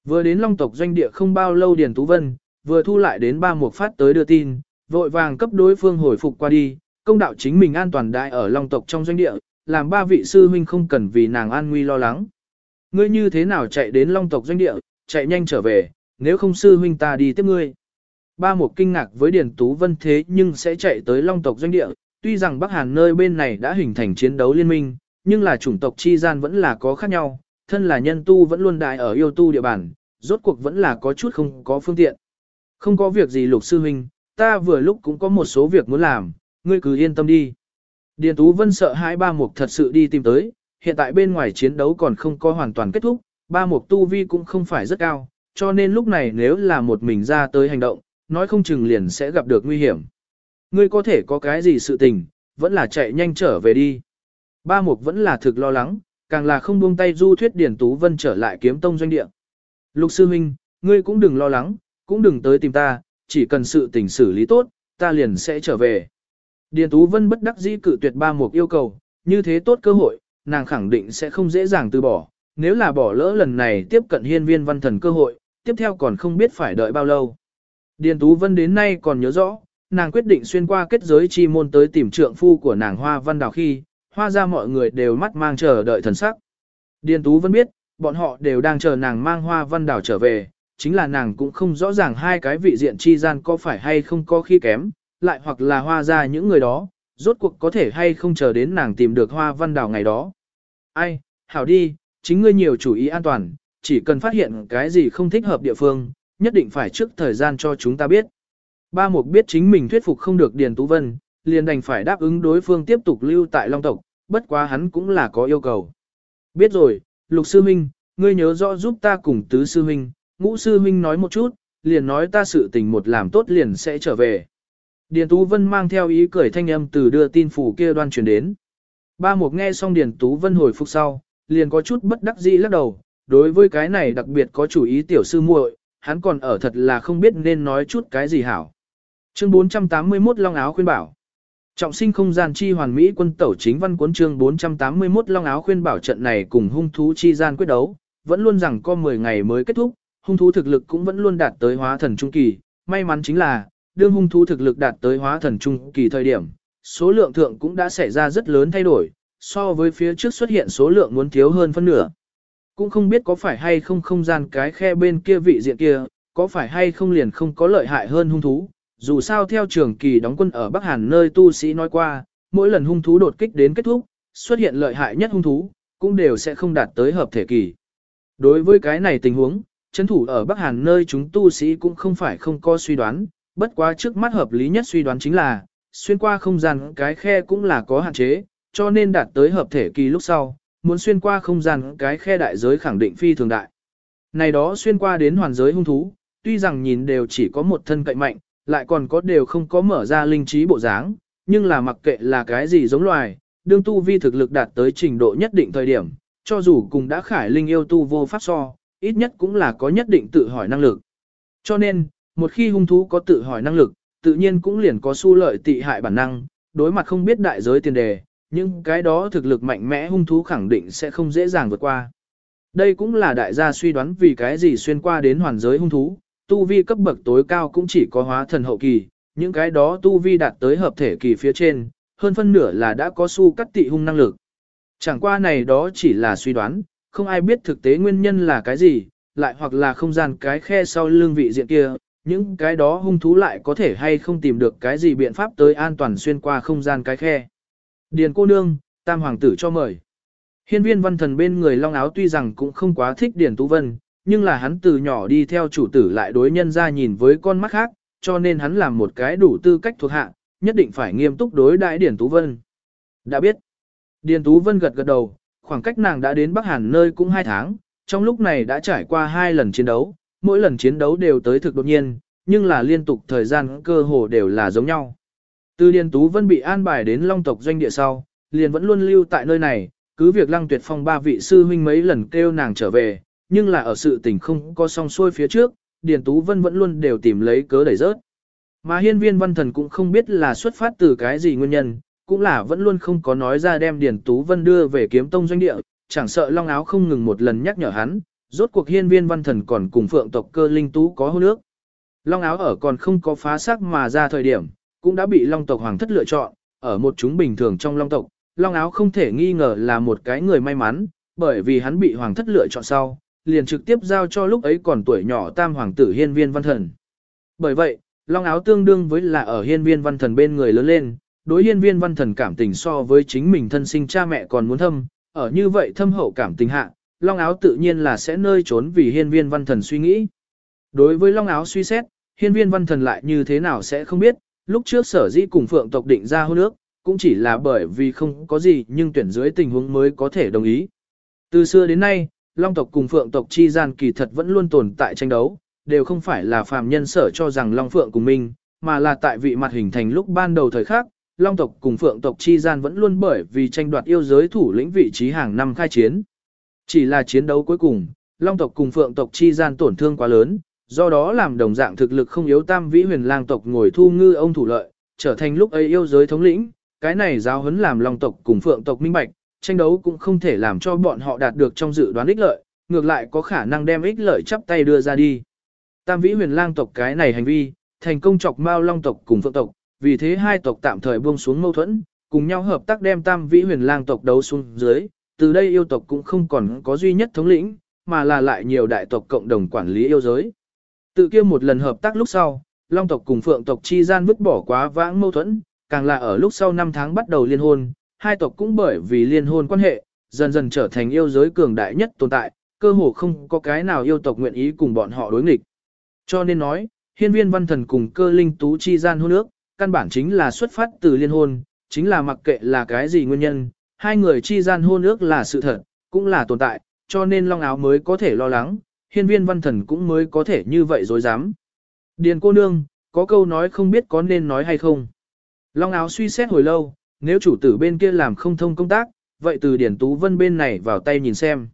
Vừa đến Long tộc doanh địa không bao lâu Điền Tú Vân, vừa thu lại đến ba mục phát tới đưa tin, vội vàng cấp đối phương hồi phục qua đi, công đạo chính mình an toàn đại ở Long tộc trong doanh địa, làm ba vị sư huynh không cần vì nàng an nguy lo lắng. Ngươi như thế nào chạy đến Long tộc doanh địa, chạy nhanh trở về, nếu không sư huynh ta đi tiếp ngươi. Ba mục kinh ngạc với Điền Tú Vân thế nhưng sẽ chạy tới Long tộc doanh địa, tuy rằng Bắc Hàn nơi bên này đã hình thành chiến đấu liên minh, nhưng là chủng tộc chi gian vẫn là có khác nhau, thân là nhân tu vẫn luôn đại ở yêu tu địa bàn, rốt cuộc vẫn là có chút không có phương tiện. Không có việc gì lục sư huynh, ta vừa lúc cũng có một số việc muốn làm, ngươi cứ yên tâm đi. Điền Tú Vân sợ hai ba mục thật sự đi tìm tới, hiện tại bên ngoài chiến đấu còn không có hoàn toàn kết thúc, ba mục tu vi cũng không phải rất cao, cho nên lúc này nếu là một mình ra tới hành động, nói không chừng liền sẽ gặp được nguy hiểm. Ngươi có thể có cái gì sự tình, vẫn là chạy nhanh trở về đi. Ba mục vẫn là thực lo lắng, càng là không buông tay du thuyết Điền Tú Vân trở lại kiếm tông doanh địa. Lục sư huynh, ngươi cũng đừng lo lắng, cũng đừng tới tìm ta, chỉ cần sự tình xử lý tốt, ta liền sẽ trở về. Điền Tú Vân bất đắc dĩ cự tuyệt ba mục yêu cầu, như thế tốt cơ hội, nàng khẳng định sẽ không dễ dàng từ bỏ, nếu là bỏ lỡ lần này tiếp cận hiên viên văn thần cơ hội, tiếp theo còn không biết phải đợi bao lâu. Điền Tú Vân đến nay còn nhớ rõ, nàng quyết định xuyên qua kết giới chi môn tới tìm trượng phu của nàng Hoa Văn Đào khi, hoa ra mọi người đều mắt mang chờ đợi thần sắc. Điền Tú vẫn biết, bọn họ đều đang chờ nàng mang Hoa Văn Đảo trở về, chính là nàng cũng không rõ ràng hai cái vị diện chi gian có phải hay không có khi kém, lại hoặc là hoa ra những người đó, rốt cuộc có thể hay không chờ đến nàng tìm được Hoa Văn Đảo ngày đó. Ai, hảo đi, chính ngươi nhiều chủ ý an toàn, chỉ cần phát hiện cái gì không thích hợp địa phương, nhất định phải trước thời gian cho chúng ta biết. Ba Mục biết chính mình thuyết phục không được Điền Tú Vân, liền đành phải đáp ứng đối phương tiếp tục lưu tại Long Tộc, bất quá hắn cũng là có yêu cầu. Biết rồi, Lục Sư Minh, ngươi nhớ rõ giúp ta cùng Tứ Sư Minh, Ngũ Sư Minh nói một chút, liền nói ta sự tình một làm tốt liền sẽ trở về. Điền Tú Vân mang theo ý cười thanh âm từ đưa tin phủ kia đoan truyền đến. Ba Mục nghe xong Điền Tú Vân hồi phục sau, liền có chút bất đắc dĩ lắc đầu, đối với cái này đặc biệt có chủ ý tiểu sư muội, hắn còn ở thật là không biết nên nói chút cái gì hảo. Chương 481 Long áo khuyên bảo. Trọng sinh không gian chi hoàn mỹ quân tẩu chính văn cuốn chương 481 Long áo khuyên bảo trận này cùng hung thú chi gian quyết đấu, vẫn luôn rằng có 10 ngày mới kết thúc, hung thú thực lực cũng vẫn luôn đạt tới hóa thần trung kỳ, may mắn chính là, đương hung thú thực lực đạt tới hóa thần trung kỳ thời điểm, số lượng thượng cũng đã xảy ra rất lớn thay đổi, so với phía trước xuất hiện số lượng muốn thiếu hơn phân nửa. Cũng không biết có phải hay không không gian cái khe bên kia vị diện kia, có phải hay không liền không có lợi hại hơn hung thú. Dù sao theo trường kỳ đóng quân ở Bắc Hàn nơi tu sĩ nói qua, mỗi lần hung thú đột kích đến kết thúc, xuất hiện lợi hại nhất hung thú, cũng đều sẽ không đạt tới hợp thể kỳ. Đối với cái này tình huống, chấn thủ ở Bắc Hàn nơi chúng tu sĩ cũng không phải không có suy đoán, bất quá trước mắt hợp lý nhất suy đoán chính là, xuyên qua không gian cái khe cũng là có hạn chế, cho nên đạt tới hợp thể kỳ lúc sau, muốn xuyên qua không gian cái khe đại giới khẳng định phi thường đại. Này đó xuyên qua đến hoàn giới hung thú, tuy rằng nhìn đều chỉ có một thân cậy mạnh, lại còn có đều không có mở ra linh trí bộ dáng, nhưng là mặc kệ là cái gì giống loài, đương tu vi thực lực đạt tới trình độ nhất định thời điểm, cho dù cùng đã khải linh yêu tu vô pháp so, ít nhất cũng là có nhất định tự hỏi năng lực. Cho nên, một khi hung thú có tự hỏi năng lực, tự nhiên cũng liền có xu lợi tị hại bản năng, đối mặt không biết đại giới tiền đề, nhưng cái đó thực lực mạnh mẽ hung thú khẳng định sẽ không dễ dàng vượt qua. Đây cũng là đại gia suy đoán vì cái gì xuyên qua đến hoàn giới hung thú, tu vi cấp bậc tối cao cũng chỉ có hóa thần hậu kỳ, những cái đó tu vi đạt tới hợp thể kỳ phía trên, hơn phân nửa là đã có su cắt tị hung năng lực. Chẳng qua này đó chỉ là suy đoán, không ai biết thực tế nguyên nhân là cái gì, lại hoặc là không gian cái khe sau lưng vị diện kia, những cái đó hung thú lại có thể hay không tìm được cái gì biện pháp tới an toàn xuyên qua không gian cái khe. Điền cô nương, tam hoàng tử cho mời. Hiên viên văn thần bên người long áo tuy rằng cũng không quá thích Điền Tú Vân, nhưng là hắn từ nhỏ đi theo chủ tử lại đối nhân ra nhìn với con mắt khác, cho nên hắn làm một cái đủ tư cách thuộc hạ, nhất định phải nghiêm túc đối đại Điền Tú Vân. Đã biết. Điền Tú Vân gật gật đầu, khoảng cách nàng đã đến Bắc Hàn nơi cũng hai tháng, trong lúc này đã trải qua hai lần chiến đấu, mỗi lần chiến đấu đều tới thực đột nhiên, nhưng là liên tục thời gian cơ hồ đều là giống nhau. Từ Điền Tú Vân bị an bài đến Long tộc doanh địa sau, liền vẫn luôn lưu tại nơi này, cứ việc Lăng Tuyệt Phong ba vị sư huynh mấy lần kêu nàng trở về, nhưng là ở sự tình không có song xuôi phía trước, Điền Tú Vân vẫn luôn đều tìm lấy cớ đẩy rớt. Mà hiên viên văn thần cũng không biết là xuất phát từ cái gì nguyên nhân, cũng là vẫn luôn không có nói ra đem Điền Tú Vân đưa về kiếm tông doanh địa, chẳng sợ Long Áo không ngừng một lần nhắc nhở hắn, rốt cuộc hiên viên văn thần còn cùng phượng tộc cơ linh tú có hôn nước. Long Áo ở còn không có phá xác mà ra thời điểm, cũng đã bị Long tộc hoàng thất lựa chọn, ở một chúng bình thường trong Long tộc, Long Áo không thể nghi ngờ là một cái người may mắn, bởi vì hắn bị hoàng thất lựa chọn sau, liền trực tiếp giao cho lúc ấy còn tuổi nhỏ tam hoàng tử hiên viên văn thần. Bởi vậy, Long Áo tương đương với là ở hiên viên văn thần bên người lớn lên, đối hiên viên văn thần cảm tình so với chính mình thân sinh cha mẹ còn muốn thâm, ở như vậy thâm hậu cảm tình hạ, Long Áo tự nhiên là sẽ nơi trốn vì hiên viên văn thần suy nghĩ. Đối với Long Áo suy xét, hiên viên văn thần lại như thế nào sẽ không biết, lúc trước sở dĩ cùng phượng tộc định ra hôn ước, cũng chỉ là bởi vì không có gì nhưng tuyển dưới tình huống mới có thể đồng ý. Từ xưa đến nay, Long tộc cùng phượng tộc chi gian kỳ thật vẫn luôn tồn tại tranh đấu, đều không phải là phàm nhân sở cho rằng Long Phượng cùng mình, mà là tại vị mặt hình thành lúc ban đầu thời khắc, Long tộc cùng Phượng tộc chi gian vẫn luôn bởi vì tranh đoạt yêu giới thủ lĩnh vị trí hàng năm khai chiến. Chỉ là chiến đấu cuối cùng, Long tộc cùng Phượng tộc chi gian tổn thương quá lớn, do đó làm đồng dạng thực lực không yếu tam vĩ huyền lang tộc ngồi thu ngư ông thủ lợi, trở thành lúc ấy yêu giới thống lĩnh, cái này giáo huấn làm Long tộc cùng Phượng tộc minh bạch, tranh đấu cũng không thể làm cho bọn họ đạt được trong dự đoán ích lợi, ngược lại có khả năng đem ích lợi chắp tay đưa ra đi. Tam vĩ huyền lang tộc cái này hành vi, thành công chọc mao long tộc cùng phượng tộc, vì thế hai tộc tạm thời buông xuống mâu thuẫn, cùng nhau hợp tác đem tam vĩ huyền lang tộc đấu xuống dưới, từ đây yêu tộc cũng không còn có duy nhất thống lĩnh, mà là lại nhiều đại tộc cộng đồng quản lý yêu giới. Tự kia một lần hợp tác lúc sau, long tộc cùng phượng tộc chi gian vứt bỏ quá vãng mâu thuẫn, càng là ở lúc sau 5 tháng bắt đầu liên hôn, hai tộc cũng bởi vì liên hôn quan hệ, dần dần trở thành yêu giới cường đại nhất tồn tại, cơ hồ không có cái nào yêu tộc nguyện ý cùng bọn họ đối nghịch. Cho nên nói, hiên viên văn thần cùng cơ linh tú chi gian hôn ước, căn bản chính là xuất phát từ liên hôn, chính là mặc kệ là cái gì nguyên nhân, hai người chi gian hôn ước là sự thật, cũng là tồn tại, cho nên long áo mới có thể lo lắng, hiên viên văn thần cũng mới có thể như vậy dối dám. Điền cô nương, có câu nói không biết có nên nói hay không. Long áo suy xét hồi lâu, nếu chủ tử bên kia làm không thông công tác, vậy từ Điền Tú Vân bên này vào tay nhìn xem.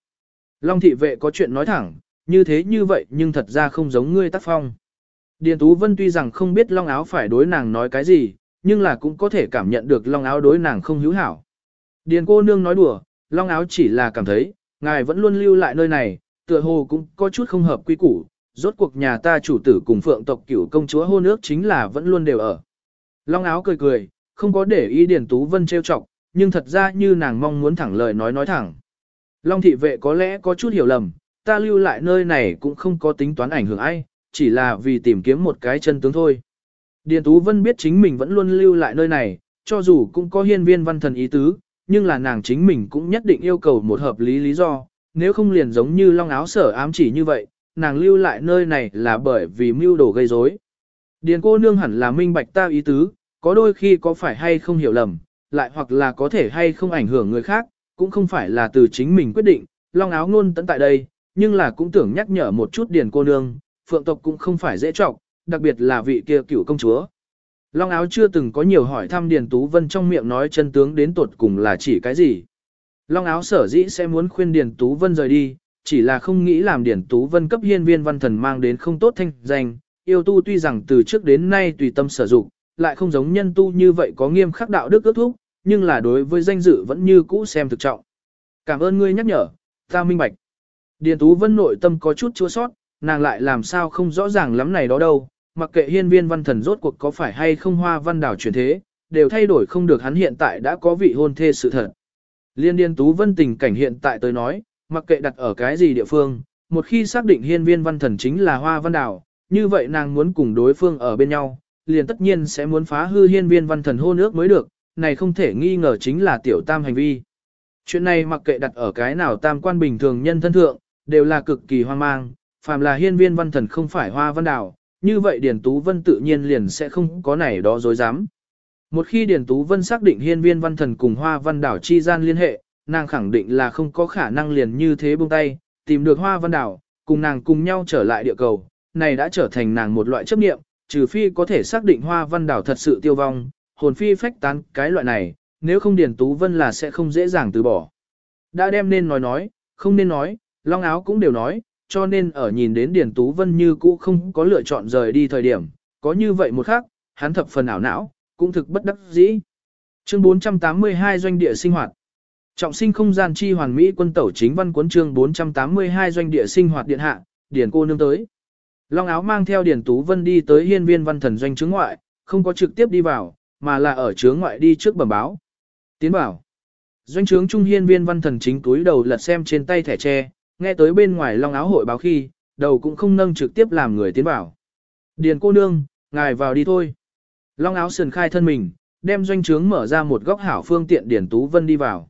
Long thị vệ có chuyện nói thẳng, như thế như vậy nhưng thật ra không giống ngươi tác phong. Điền Tú Vân tuy rằng không biết Long Áo phải đối nàng nói cái gì, nhưng là cũng có thể cảm nhận được Long Áo đối nàng không hữu hảo. Điền cô nương nói đùa, Long Áo chỉ là cảm thấy, ngài vẫn luôn lưu lại nơi này, tựa hồ cũng có chút không hợp quy củ, rốt cuộc nhà ta chủ tử cùng phượng tộc cửu công chúa hôn ước chính là vẫn luôn đều ở. Long Áo cười cười, không có để ý Điền Tú Vân trêu chọc, nhưng thật ra như nàng mong muốn thẳng lời nói nói thẳng. Long thị vệ có lẽ có chút hiểu lầm, ta lưu lại nơi này cũng không có tính toán ảnh hưởng ai, chỉ là vì tìm kiếm một cái chân tướng thôi. Điền Tú Vân biết chính mình vẫn luôn lưu lại nơi này, cho dù cũng có hiên viên văn thần ý tứ, nhưng là nàng chính mình cũng nhất định yêu cầu một hợp lý lý do, nếu không liền giống như long áo sở ám chỉ như vậy, nàng lưu lại nơi này là bởi vì mưu đồ gây rối. Điền cô nương hẳn là minh bạch ta ý tứ, có đôi khi có phải hay không hiểu lầm, lại hoặc là có thể hay không ảnh hưởng người khác, cũng không phải là từ chính mình quyết định, long áo luôn tận tại đây, nhưng là cũng tưởng nhắc nhở một chút điền cô nương, phượng tộc cũng không phải dễ trọng, đặc biệt là vị kia cựu công chúa. Long áo chưa từng có nhiều hỏi thăm Điền Tú Vân trong miệng nói chân tướng đến tuột cùng là chỉ cái gì. Long áo sở dĩ sẽ muốn khuyên Điền Tú Vân rời đi, chỉ là không nghĩ làm Điền Tú Vân cấp hiên viên văn thần mang đến không tốt thanh danh. Yêu tu tuy rằng từ trước đến nay tùy tâm sở dụng, lại không giống nhân tu như vậy có nghiêm khắc đạo đức ước thúc, nhưng là đối với danh dự vẫn như cũ xem thực trọng. Cảm ơn ngươi nhắc nhở, ta minh bạch. Điền Tú Vân nội tâm có chút chua sót, nàng lại làm sao không rõ ràng lắm này đó đâu, mặc kệ hiên viên văn thần rốt cuộc có phải hay không hoa văn đảo chuyển thế, đều thay đổi không được hắn hiện tại đã có vị hôn thê sự thật. Liên Điền Tú Vân tình cảnh hiện tại tới nói, mặc kệ đặt ở cái gì địa phương, một khi xác định hiên viên văn thần chính là hoa văn đảo, như vậy nàng muốn cùng đối phương ở bên nhau, liền tất nhiên sẽ muốn phá hư hiên viên văn thần hô nước mới được, này không thể nghi ngờ chính là tiểu tam hành vi. Chuyện này mặc kệ đặt ở cái nào tam quan bình thường nhân thân thượng, đều là cực kỳ hoang mang, phàm là hiên viên văn thần không phải hoa văn đảo, như vậy Điền Tú Vân tự nhiên liền sẽ không có này đó dối dám. Một khi Điền Tú Vân xác định hiên viên văn thần cùng hoa văn đảo chi gian liên hệ, nàng khẳng định là không có khả năng liền như thế buông tay, tìm được hoa văn đảo, cùng nàng cùng nhau trở lại địa cầu, này đã trở thành nàng một loại chấp niệm, trừ phi có thể xác định hoa văn đảo thật sự tiêu vong, hồn phi phách tán cái loại này, nếu không Điền Tú Vân là sẽ không dễ dàng từ bỏ. Đã đem nên nói nói, không nên nói, long áo cũng đều nói, cho nên ở nhìn đến Điền Tú Vân như cũ không có lựa chọn rời đi thời điểm, có như vậy một khắc, hắn thập phần ảo não, cũng thực bất đắc dĩ. Chương 482 doanh địa sinh hoạt. Trọng sinh không gian chi hoàn mỹ quân tẩu chính văn cuốn chương 482 doanh địa sinh hoạt điện hạ, Điền cô nương tới. Long áo mang theo Điền Tú Vân đi tới hiên viên văn thần doanh chướng ngoại, không có trực tiếp đi vào, mà là ở chướng ngoại đi trước bẩm báo. Tiến bảo. Doanh trướng trung hiên viên văn thần chính túi đầu lật xem trên tay thẻ tre, nghe tới bên ngoài long áo hội báo khi, đầu cũng không nâng trực tiếp làm người tiến bảo. Điền cô nương, ngài vào đi thôi. Long áo sườn khai thân mình, đem doanh trướng mở ra một góc hảo phương tiện Điền Tú Vân đi vào.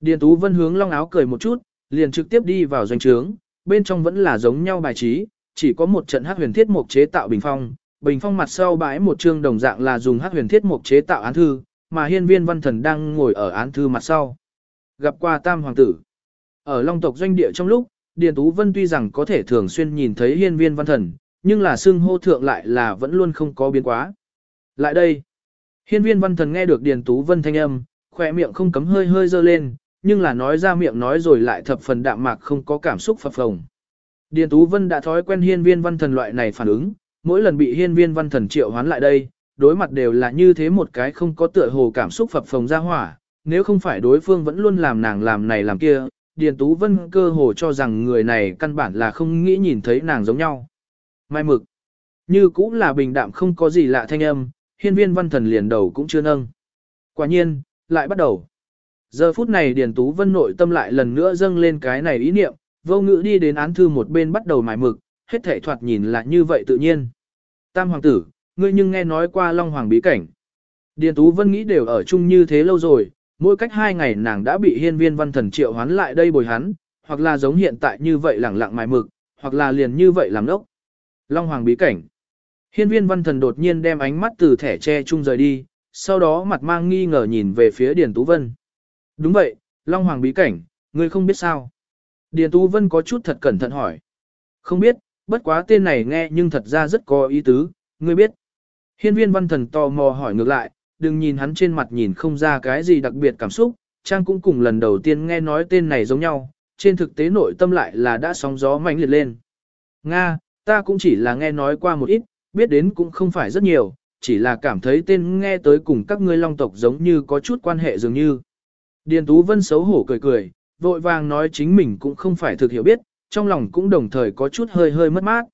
Điền Tú Vân hướng long áo cười một chút, liền trực tiếp đi vào doanh trướng, bên trong vẫn là giống nhau bài trí, chỉ có một trận hắc huyền thiết mục chế tạo bình phong, bình phong mặt sau bãi một chương đồng dạng là dùng hắc huyền thiết mục chế tạo án thư, mà hiên viên văn thần đang ngồi ở án thư mặt sau. Gặp qua tam hoàng tử. Ở long tộc doanh địa trong lúc, Điền Tú Vân tuy rằng có thể thường xuyên nhìn thấy hiên viên văn thần, nhưng là xưng hô thượng lại là vẫn luôn không có biến quá. Lại đây, hiên viên văn thần nghe được Điền Tú Vân thanh âm, khỏe miệng không cấm hơi hơi dơ lên, nhưng là nói ra miệng nói rồi lại thập phần đạm mạc không có cảm xúc phập phồng. Điền Tú Vân đã thói quen hiên viên văn thần loại này phản ứng, mỗi lần bị hiên viên văn thần triệu hoán lại đây, đối mặt đều là như thế một cái không có tựa hồ cảm xúc phập phồng ra hỏa, nếu không phải đối phương vẫn luôn làm nàng làm này làm kia, Điền Tú Vân cơ hồ cho rằng người này căn bản là không nghĩ nhìn thấy nàng giống nhau. Mai mực, như cũng là bình đạm không có gì lạ thanh âm, hiên viên văn thần liền đầu cũng chưa nâng. Quả nhiên, lại bắt đầu. Giờ phút này Điền Tú Vân nội tâm lại lần nữa dâng lên cái này ý niệm, vô ngữ đi đến án thư một bên bắt đầu mài mực, hết thể thoạt nhìn là như vậy tự nhiên. Tam hoàng tử, ngươi nhưng nghe nói qua Long Hoàng bí cảnh. Điền Tú Vân nghĩ đều ở chung như thế lâu rồi, mỗi cách hai ngày nàng đã bị hiên viên văn thần triệu hoán lại đây bồi hắn, hoặc là giống hiện tại như vậy lẳng lặng mài mực, hoặc là liền như vậy làm nốc. Long Hoàng bí cảnh. Hiên viên văn thần đột nhiên đem ánh mắt từ thẻ tre chung rời đi, sau đó mặt mang nghi ngờ nhìn về phía Điền Tú Vân. Đúng vậy, Long Hoàng bí cảnh, ngươi không biết sao. Điền Tú Vân có chút thật cẩn thận hỏi. Không biết, bất quá tên này nghe nhưng thật ra rất có ý tứ, ngươi biết. Hiên viên văn thần tò mò hỏi ngược lại, đừng nhìn hắn trên mặt nhìn không ra cái gì đặc biệt cảm xúc, Trang cũng cùng lần đầu tiên nghe nói tên này giống nhau, trên thực tế nội tâm lại là đã sóng gió mạnh liệt lên. Nga, ta cũng chỉ là nghe nói qua một ít, biết đến cũng không phải rất nhiều, chỉ là cảm thấy tên nghe tới cùng các ngươi long tộc giống như có chút quan hệ dường như. Điền Tú Vân xấu hổ cười cười, vội vàng nói chính mình cũng không phải thực hiểu biết, trong lòng cũng đồng thời có chút hơi hơi mất mát.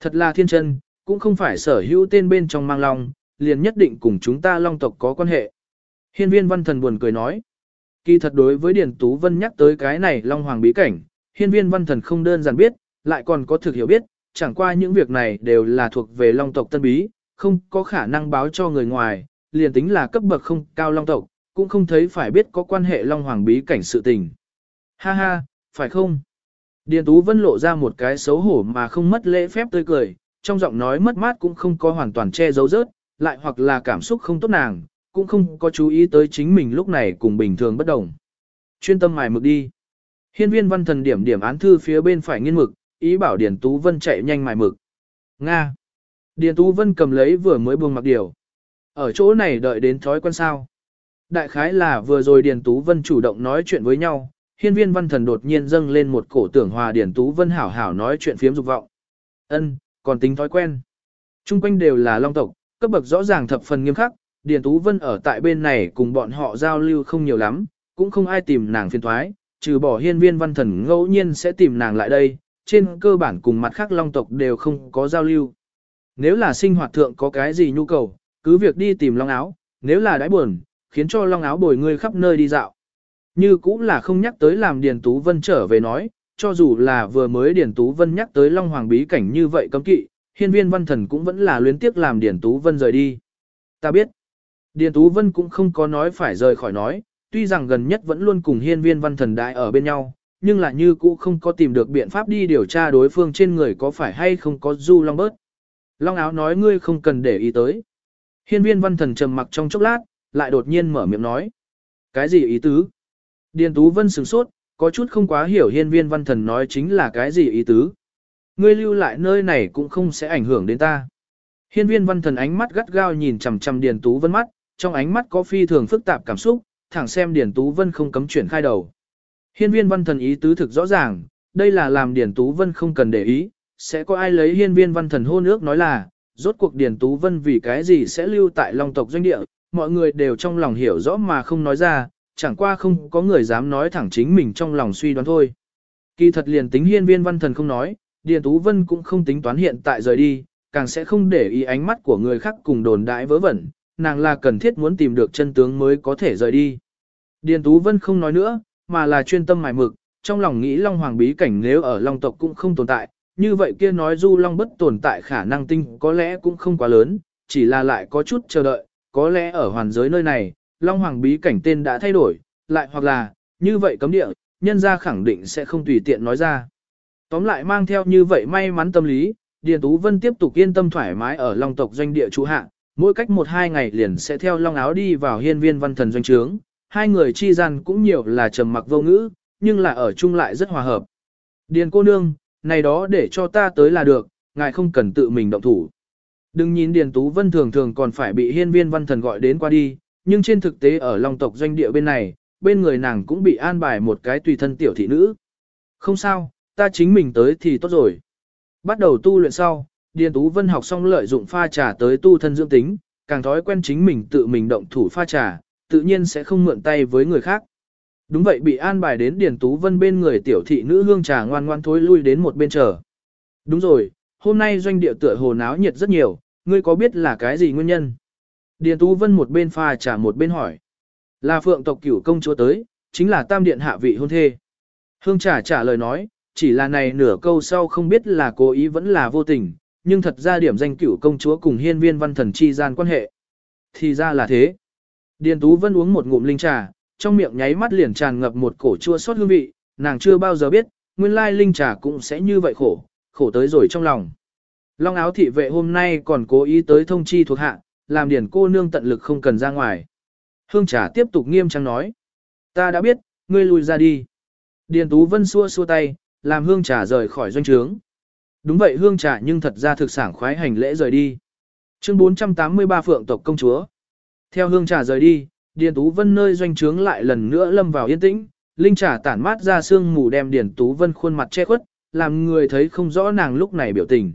Thật là thiên chân, cũng không phải sở hữu tên bên trong mang long, liền nhất định cùng chúng ta long tộc có quan hệ. Hiên viên văn thần buồn cười nói. Kỳ thật đối với Điền Tú Vân nhắc tới cái này long hoàng bí cảnh, hiên viên văn thần không đơn giản biết, lại còn có thực hiểu biết, chẳng qua những việc này đều là thuộc về long tộc tân bí, không có khả năng báo cho người ngoài, liền tính là cấp bậc không cao long tộc, cũng không thấy phải biết có quan hệ long hoàng bí cảnh sự tình. Ha ha, phải không? Điền Tú Vân lộ ra một cái xấu hổ mà không mất lễ phép tươi cười, trong giọng nói mất mát cũng không có hoàn toàn che giấu rớt, lại hoặc là cảm xúc không tốt nàng, cũng không có chú ý tới chính mình lúc này cùng bình thường bất đồng. Chuyên tâm mài mực đi. Hiên viên văn thần điểm điểm án thư phía bên phải nghiên mực, ý bảo Điền Tú Vân chạy nhanh mài mực. Nga. Điền Tú Vân cầm lấy vừa mới buông mặc điều. Ở chỗ này đợi đến thói quen sao. Đại khái là vừa rồi Điền Tú Vân chủ động nói chuyện với nhau, hiên viên văn thần đột nhiên dâng lên một cổ tưởng hòa Điền Tú Vân hảo hảo nói chuyện phiếm dục vọng. Ân, còn tính thói quen. Trung quanh đều là long tộc, cấp bậc rõ ràng thập phần nghiêm khắc, Điền Tú Vân ở tại bên này cùng bọn họ giao lưu không nhiều lắm, cũng không ai tìm nàng phiền thoái, trừ bỏ hiên viên văn thần ngẫu nhiên sẽ tìm nàng lại đây, trên cơ bản cùng mặt khác long tộc đều không có giao lưu. Nếu là sinh hoạt thượng có cái gì nhu cầu, cứ việc đi tìm long áo, nếu là đãi buồn, khiến cho long áo bồi ngươi khắp nơi đi dạo. Như cũng là không nhắc tới làm Điền Tú Vân trở về nói, cho dù là vừa mới Điền Tú Vân nhắc tới Long Hoàng bí cảnh như vậy cấm kỵ, hiên viên văn thần cũng vẫn là luyến tiếc làm Điền Tú Vân rời đi. Ta biết, Điền Tú Vân cũng không có nói phải rời khỏi nói, tuy rằng gần nhất vẫn luôn cùng hiên viên văn thần đại ở bên nhau, nhưng là như cũ không có tìm được biện pháp đi điều tra đối phương trên người có phải hay không có du long bớt. Long áo nói ngươi không cần để ý tới. Hiên viên văn thần trầm mặc trong chốc lát, lại đột nhiên mở miệng nói. Cái gì ý tứ? Điền Tú Vân sửng sốt, có chút không quá hiểu hiên viên văn thần nói chính là cái gì ý tứ. Ngươi lưu lại nơi này cũng không sẽ ảnh hưởng đến ta. Hiên viên văn thần ánh mắt gắt gao nhìn chằm chằm Điền Tú Vân mắt, trong ánh mắt có phi thường phức tạp cảm xúc, thẳng xem Điền Tú Vân không cấm chuyển khai đầu. Hiên viên văn thần ý tứ thực rõ ràng, đây là làm Điền Tú Vân không cần để ý, sẽ có ai lấy hiên viên văn thần hôn ước nói là, rốt cuộc Điền Tú Vân vì cái gì sẽ lưu tại Long tộc doanh địa, mọi người đều trong lòng hiểu rõ mà không nói ra, chẳng qua không có người dám nói thẳng chính mình trong lòng suy đoán thôi. Kỳ thật liền tính hiên viên văn thần không nói, Điền Tú Vân cũng không tính toán hiện tại rời đi, càng sẽ không để ý ánh mắt của người khác cùng đồn đại vớ vẩn, nàng là cần thiết muốn tìm được chân tướng mới có thể rời đi. Điền Tú Vân không nói nữa, mà là chuyên tâm mài mực, trong lòng nghĩ Long Hoàng bí cảnh nếu ở Long tộc cũng không tồn tại, như vậy kia nói Du Long bất tồn tại khả năng tinh có lẽ cũng không quá lớn, chỉ là lại có chút chờ đợi, có lẽ ở hoàn giới nơi này, Long Hoàng bí cảnh tên đã thay đổi, lại hoặc là, như vậy cấm địa, nhân gia khẳng định sẽ không tùy tiện nói ra. Tóm lại mang theo như vậy may mắn tâm lý, Điền Tú Vân tiếp tục yên tâm thoải mái ở Long tộc doanh địa trú hạ, mỗi cách một hai ngày liền sẽ theo Long áo đi vào hiên viên văn thần doanh trướng, hai người chi gian cũng nhiều là trầm mặc vô ngữ, nhưng là ở chung lại rất hòa hợp. Điền cô nương, này đó để cho ta tới là được, ngài không cần tự mình động thủ. Đừng nhìn Điền Tú Vân thường thường còn phải bị hiên viên văn thần gọi đến qua đi, nhưng trên thực tế ở Long tộc doanh địa bên này, bên người nàng cũng bị an bài một cái tùy thân tiểu thị nữ. Không sao, ta chính mình tới thì tốt rồi. Bắt đầu tu luyện sau, Điền Tú Vân học xong lợi dụng pha trà tới tu thân dưỡng tính, càng thói quen chính mình tự mình động thủ pha trà, tự nhiên sẽ không mượn tay với người khác. Đúng vậy bị an bài đến Điền Tú Vân bên người tiểu thị nữ hương trà ngoan ngoan thối lui đến một bên chờ. Đúng rồi, hôm nay doanh địa tựa hồ náo nhiệt rất nhiều, ngươi có biết là cái gì nguyên nhân? Điền Tú Vân một bên pha trà một bên hỏi. Là phượng tộc cửu công chúa tới, chính là tam điện hạ vị hôn thê. Hương trà trả lời nói, chỉ là này nửa câu sau không biết là cố ý vẫn là vô tình, nhưng thật ra điểm danh cửu công chúa cùng hiên viên văn thần chi gian quan hệ. Thì ra là thế. Điền Tú Vân uống một ngụm linh trà, trong miệng nháy mắt liền tràn ngập một cổ chua xót hương vị, nàng chưa bao giờ biết, nguyên lai linh trà cũng sẽ như vậy khổ, khổ tới rồi trong lòng. Long áo thị vệ hôm nay còn cố ý tới thông chi thuộc hạ, làm điển cô nương tận lực không cần ra ngoài. Hương trà tiếp tục nghiêm trang nói. Ta đã biết, ngươi lùi ra đi. Điền Tú Vân xua xua tay, làm hương trà rời khỏi doanh trướng. Đúng vậy hương trà nhưng thật ra thực sản khoái hành lễ rời đi. Chương 483 Phượng tộc công chúa. Theo hương trà rời đi, Điền Tú Vân nơi doanh trướng lại lần nữa lâm vào yên tĩnh, linh trà tản mát ra sương mù đem Điền Tú Vân khuôn mặt che khuất, làm người thấy không rõ nàng lúc này biểu tình.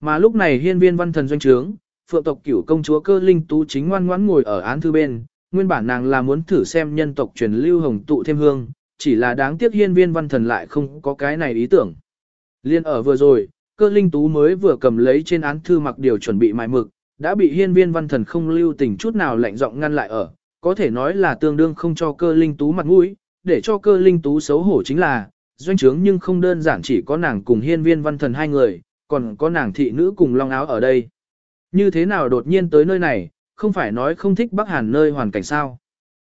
Mà lúc này hiên viên văn thần doanh trướng, phượng tộc cửu công chúa cơ linh tú chính ngoan ngoãn ngồi ở án thư bên, nguyên bản nàng là muốn thử xem nhân tộc truyền lưu hồng tụ thêm hương, chỉ là đáng tiếc hiên viên văn thần lại không có cái này ý tưởng. Liên ở vừa rồi, cơ linh tú mới vừa cầm lấy trên án thư mặc điều chuẩn bị mài mực, đã bị hiên viên văn thần không lưu tình chút nào lạnh giọng ngăn lại ở, có thể nói là tương đương không cho cơ linh tú mặt mũi, để cho cơ linh tú xấu hổ chính là, doanh trướng nhưng không đơn giản chỉ có nàng cùng hiên viên văn thần hai người, còn có nàng thị nữ cùng long áo ở đây. Như thế nào đột nhiên tới nơi này, không phải nói không thích Bắc Hàn nơi hoàn cảnh sao.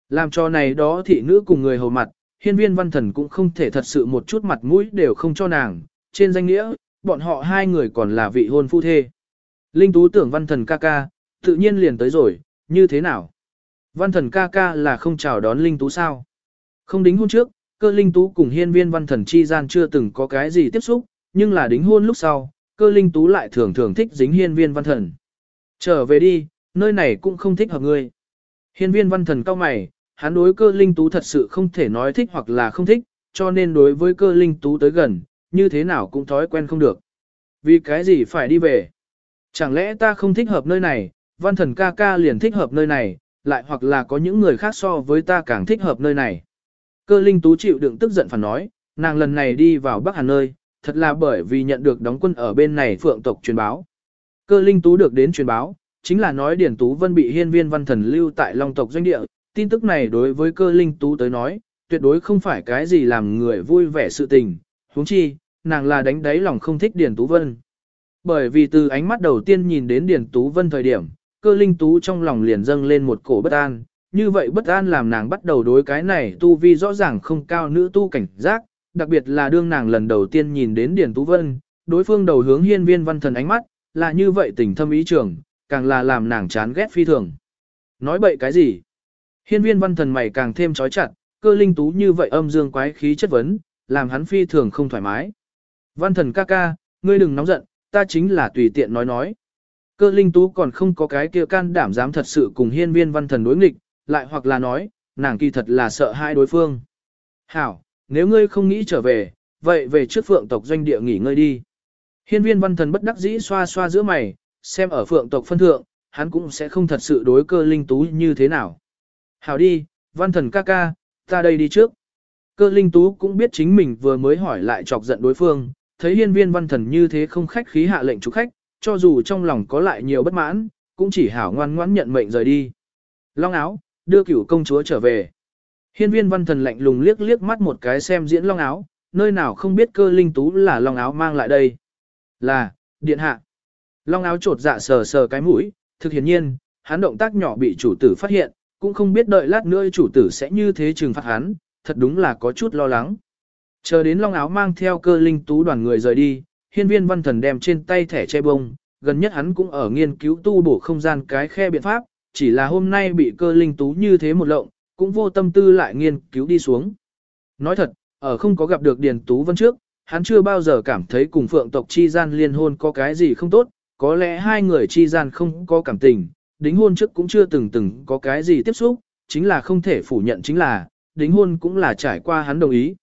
Làm cho này đó thị nữ cùng người hầu mặt, hiên viên văn thần cũng không thể thật sự một chút mặt mũi đều không cho nàng, trên danh nghĩa, bọn họ hai người còn là vị hôn phu thê. Linh tú tưởng văn thần ca ca, tự nhiên liền tới rồi, như thế nào? Văn thần ca ca là không chào đón linh tú sao? Không đính hôn trước, cơ linh tú cùng hiên viên văn thần chi gian chưa từng có cái gì tiếp xúc, nhưng là đính hôn lúc sau, cơ linh tú lại thường thường thích dính hiên viên văn thần. Trở về đi, nơi này cũng không thích hợp ngươi. Hiên viên văn thần cao mày, hắn đối cơ linh tú thật sự không thể nói thích hoặc là không thích, cho nên đối với cơ linh tú tới gần, như thế nào cũng thói quen không được. Vì cái gì phải đi về? Chẳng lẽ ta không thích hợp nơi này, văn thần ca ca liền thích hợp nơi này, lại hoặc là có những người khác so với ta càng thích hợp nơi này. Cơ linh tú chịu đựng tức giận phản nói, nàng lần này đi vào Bắc Hàn nơi, thật là bởi vì nhận được đóng quân ở bên này phượng tộc truyền báo. Cơ linh tú được đến truyền báo, chính là nói Điển Tú Vân bị hiên viên văn thần lưu tại Long tộc doanh địa, tin tức này đối với cơ linh tú tới nói, tuyệt đối không phải cái gì làm người vui vẻ sự tình, huống chi, nàng là đánh đáy lòng không thích Điển Tú Vân. Bởi vì từ ánh mắt đầu tiên nhìn đến Điển Tú Vân thời điểm, cơ linh tú trong lòng liền dâng lên một cổ bất an, như vậy bất an làm nàng bắt đầu đối cái này tu vi rõ ràng không cao nữ tu cảnh giác, đặc biệt là đương nàng lần đầu tiên nhìn đến Điển Tú Vân, đối phương đầu hướng hiên viên văn thần ánh mắt, là như vậy tình thâm ý trường, càng là làm nàng chán ghét phi thường. Nói bậy cái gì? Hiên viên văn thần mày càng thêm trói chặt, cơ linh tú như vậy âm dương quái khí chất vấn, làm hắn phi thường không thoải mái. Văn thần ca ca, ngươi đừng nóng giận, ta chính là tùy tiện nói nói. Cơ linh tú còn không có cái kia can đảm dám thật sự cùng hiên viên văn thần đối nghịch, lại hoặc là nói, nàng kỳ thật là sợ hai đối phương. Hảo, nếu ngươi không nghĩ trở về, vậy về trước phượng tộc doanh địa nghỉ ngơi đi. Hiên viên văn thần bất đắc dĩ xoa xoa giữa mày, xem ở phượng tộc phân thượng, hắn cũng sẽ không thật sự đối cơ linh tú như thế nào. Hảo đi, văn thần ca ca, ta đây đi trước. Cơ linh tú cũng biết chính mình vừa mới hỏi lại chọc giận đối phương, thấy hiên viên văn thần như thế không khách khí hạ lệnh chủ khách, cho dù trong lòng có lại nhiều bất mãn, cũng chỉ hảo ngoan ngoãn nhận mệnh rời đi. Long áo, đưa cửu công chúa trở về. Hiên viên văn thần lạnh lùng liếc liếc mắt một cái xem diễn long áo, nơi nào không biết cơ linh tú là long áo mang lại đây. Là, điện hạ. Long áo trột dạ sờ sờ cái mũi, thực hiển nhiên, hắn động tác nhỏ bị chủ tử phát hiện, cũng không biết đợi lát nữa chủ tử sẽ như thế trừng phạt hắn, thật đúng là có chút lo lắng. Chờ đến long áo mang theo cơ linh tú đoàn người rời đi, hiên viên văn thần đem trên tay thẻ che bông, gần nhất hắn cũng ở nghiên cứu tu bổ không gian cái khe biện pháp, chỉ là hôm nay bị cơ linh tú như thế một lộng, cũng vô tâm tư lại nghiên cứu đi xuống. Nói thật, ở không có gặp được Điền Tú Vân trước, hắn chưa bao giờ cảm thấy cùng phượng tộc chi gian liên hôn có cái gì không tốt, có lẽ hai người chi gian không có cảm tình, đính hôn trước cũng chưa từng từng có cái gì tiếp xúc, chính là không thể phủ nhận chính là, đính hôn cũng là trải qua hắn đồng ý.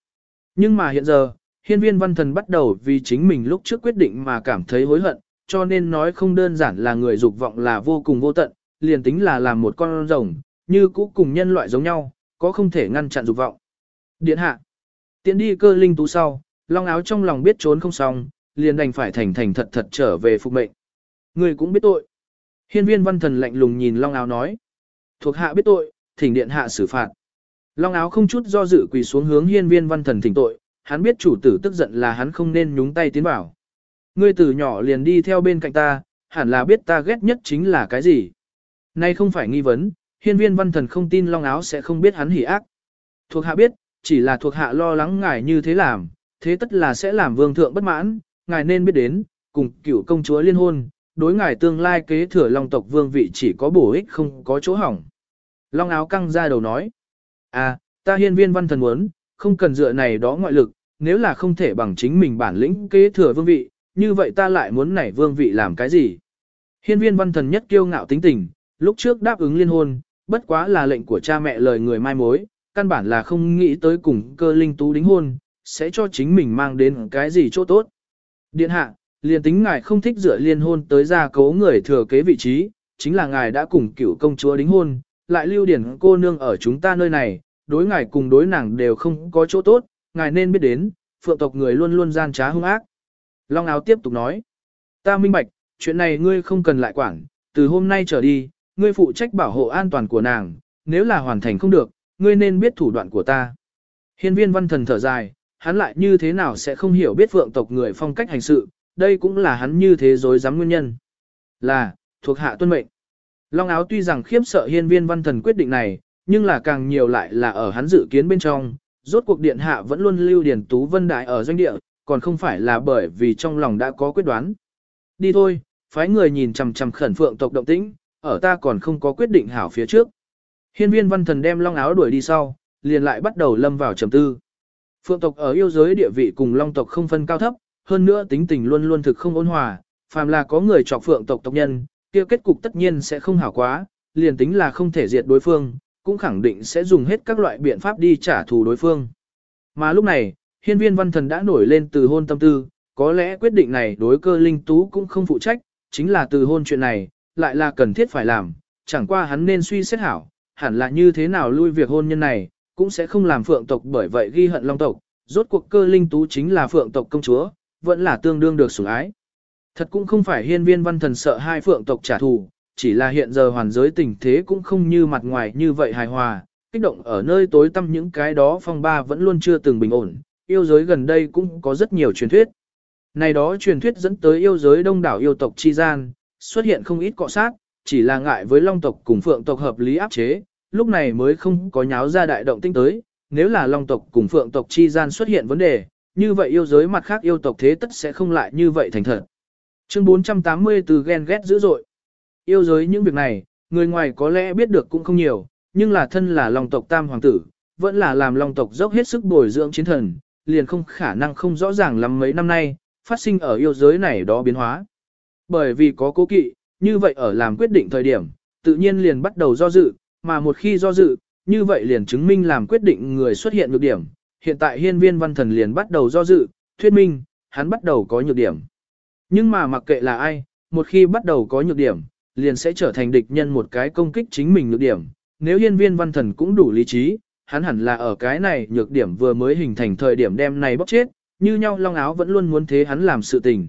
Nhưng mà hiện giờ, hiên viên văn thần bắt đầu vì chính mình lúc trước quyết định mà cảm thấy hối hận, cho nên nói không đơn giản là người dục vọng là vô cùng vô tận, liền tính là làm một con rồng, như cũ cùng nhân loại giống nhau, có không thể ngăn chặn dục vọng. Điện hạ, tiện đi cơ linh tú sau, long áo trong lòng biết trốn không xong, liền đành phải thành thành thật thật trở về phục mệnh. Người cũng biết tội. Hiên viên văn thần lạnh lùng nhìn long áo nói. Thuộc hạ biết tội, thỉnh điện hạ xử phạt. Long áo không chút do dự quỳ xuống hướng hiên viên văn thần thỉnh tội, hắn biết chủ tử tức giận là hắn không nên nhúng tay tiến vào. Ngươi từ nhỏ liền đi theo bên cạnh ta, hẳn là biết ta ghét nhất chính là cái gì. Nay không phải nghi vấn, hiên viên văn thần không tin long áo sẽ không biết hắn hỉ ác. Thuộc hạ biết, chỉ là thuộc hạ lo lắng ngài như thế làm, thế tất là sẽ làm vương thượng bất mãn, ngài nên biết đến, cùng cựu công chúa liên hôn, đối ngài tương lai kế thừa long tộc vương vị chỉ có bổ ích không có chỗ hỏng. Long áo căng ra đầu nói, à, ta hiên viên văn thần muốn, không cần dựa này đó ngoại lực, nếu là không thể bằng chính mình bản lĩnh kế thừa vương vị, như vậy ta lại muốn nảy vương vị làm cái gì? Hiên viên văn thần nhất kiêu ngạo tính tình, lúc trước đáp ứng liên hôn, bất quá là lệnh của cha mẹ lời người mai mối, căn bản là không nghĩ tới cùng cơ linh tú đính hôn, sẽ cho chính mình mang đến cái gì chỗ tốt. Điện hạ, liền tính ngài không thích dựa liên hôn tới gia cố người thừa kế vị trí, chính là ngài đã cùng cựu công chúa đính hôn, lại lưu điển cô nương ở chúng ta nơi này, đối ngài cùng đối nàng đều không có chỗ tốt, ngài nên biết đến, phượng tộc người luôn luôn gian trá hung ác. Long áo tiếp tục nói, ta minh bạch, chuyện này ngươi không cần lại quản, từ hôm nay trở đi, ngươi phụ trách bảo hộ an toàn của nàng, nếu là hoàn thành không được, ngươi nên biết thủ đoạn của ta. Hiên viên văn thần thở dài, hắn lại như thế nào sẽ không hiểu biết phượng tộc người phong cách hành sự, đây cũng là hắn như thế dối dám nguyên nhân. Là, thuộc hạ tuân mệnh. Long áo tuy rằng khiếp sợ hiên viên văn thần quyết định này, nhưng là càng nhiều lại là ở hắn dự kiến bên trong, rốt cuộc điện hạ vẫn luôn lưu điển tú vân đại ở doanh địa, còn không phải là bởi vì trong lòng đã có quyết đoán. Đi thôi, phái người nhìn chằm chằm khẩn phượng tộc động tĩnh, ở ta còn không có quyết định hảo phía trước. Hiên viên văn thần đem long áo đuổi đi sau, liền lại bắt đầu lâm vào trầm tư. Phượng tộc ở yêu giới địa vị cùng long tộc không phân cao thấp, hơn nữa tính tình luôn luôn thực không ôn hòa, phàm là có người chọc phượng tộc tộc nhân, kia kết cục tất nhiên sẽ không hảo quá, liền tính là không thể diệt đối phương, cũng khẳng định sẽ dùng hết các loại biện pháp đi trả thù đối phương. Mà lúc này, hiên viên văn thần đã nổi lên từ hôn tâm tư, có lẽ quyết định này đối cơ linh tú cũng không phụ trách, chính là từ hôn chuyện này, lại là cần thiết phải làm, chẳng qua hắn nên suy xét hảo, hẳn là như thế nào lui việc hôn nhân này, cũng sẽ không làm phượng tộc bởi vậy ghi hận long tộc, rốt cuộc cơ linh tú chính là phượng tộc công chúa, vẫn là tương đương được sủng ái. Thật cũng không phải hiên viên văn thần sợ hai phượng tộc trả thù, chỉ là hiện giờ hoàn giới tình thế cũng không như mặt ngoài như vậy hài hòa, kích động ở nơi tối tăm những cái đó phong ba vẫn luôn chưa từng bình ổn, yêu giới gần đây cũng có rất nhiều truyền thuyết. Này đó truyền thuyết dẫn tới yêu giới đông đảo yêu tộc chi gian, xuất hiện không ít cọ sát, chỉ là ngại với long tộc cùng phượng tộc hợp lý áp chế, lúc này mới không có nháo ra đại động tinh tới, nếu là long tộc cùng phượng tộc chi gian xuất hiện vấn đề, như vậy yêu giới mặt khác yêu tộc thế tất sẽ không lại như vậy thành thật. Chương 480 từ ghen ghét dữ dội. Yêu giới những việc này, người ngoài có lẽ biết được cũng không nhiều, nhưng là thân là long tộc tam hoàng tử, vẫn là làm long tộc dốc hết sức bồi dưỡng chiến thần, liền không khả năng không rõ ràng lắm mấy năm nay, phát sinh ở yêu giới này đó biến hóa. Bởi vì có cố kỵ, như vậy ở làm quyết định thời điểm, tự nhiên liền bắt đầu do dự, mà một khi do dự, như vậy liền chứng minh làm quyết định người xuất hiện nhược điểm. Hiện tại hiên viên văn thần liền bắt đầu do dự, thuyết minh, hắn bắt đầu có nhược điểm. Nhưng mà mặc kệ là ai, một khi bắt đầu có nhược điểm, liền sẽ trở thành địch nhân một cái công kích chính mình nhược điểm. Nếu hiên viên văn thần cũng đủ lý trí, hắn hẳn là ở cái này nhược điểm vừa mới hình thành thời điểm đem này bóc chết, như nhau long áo vẫn luôn muốn thế hắn làm sự tình.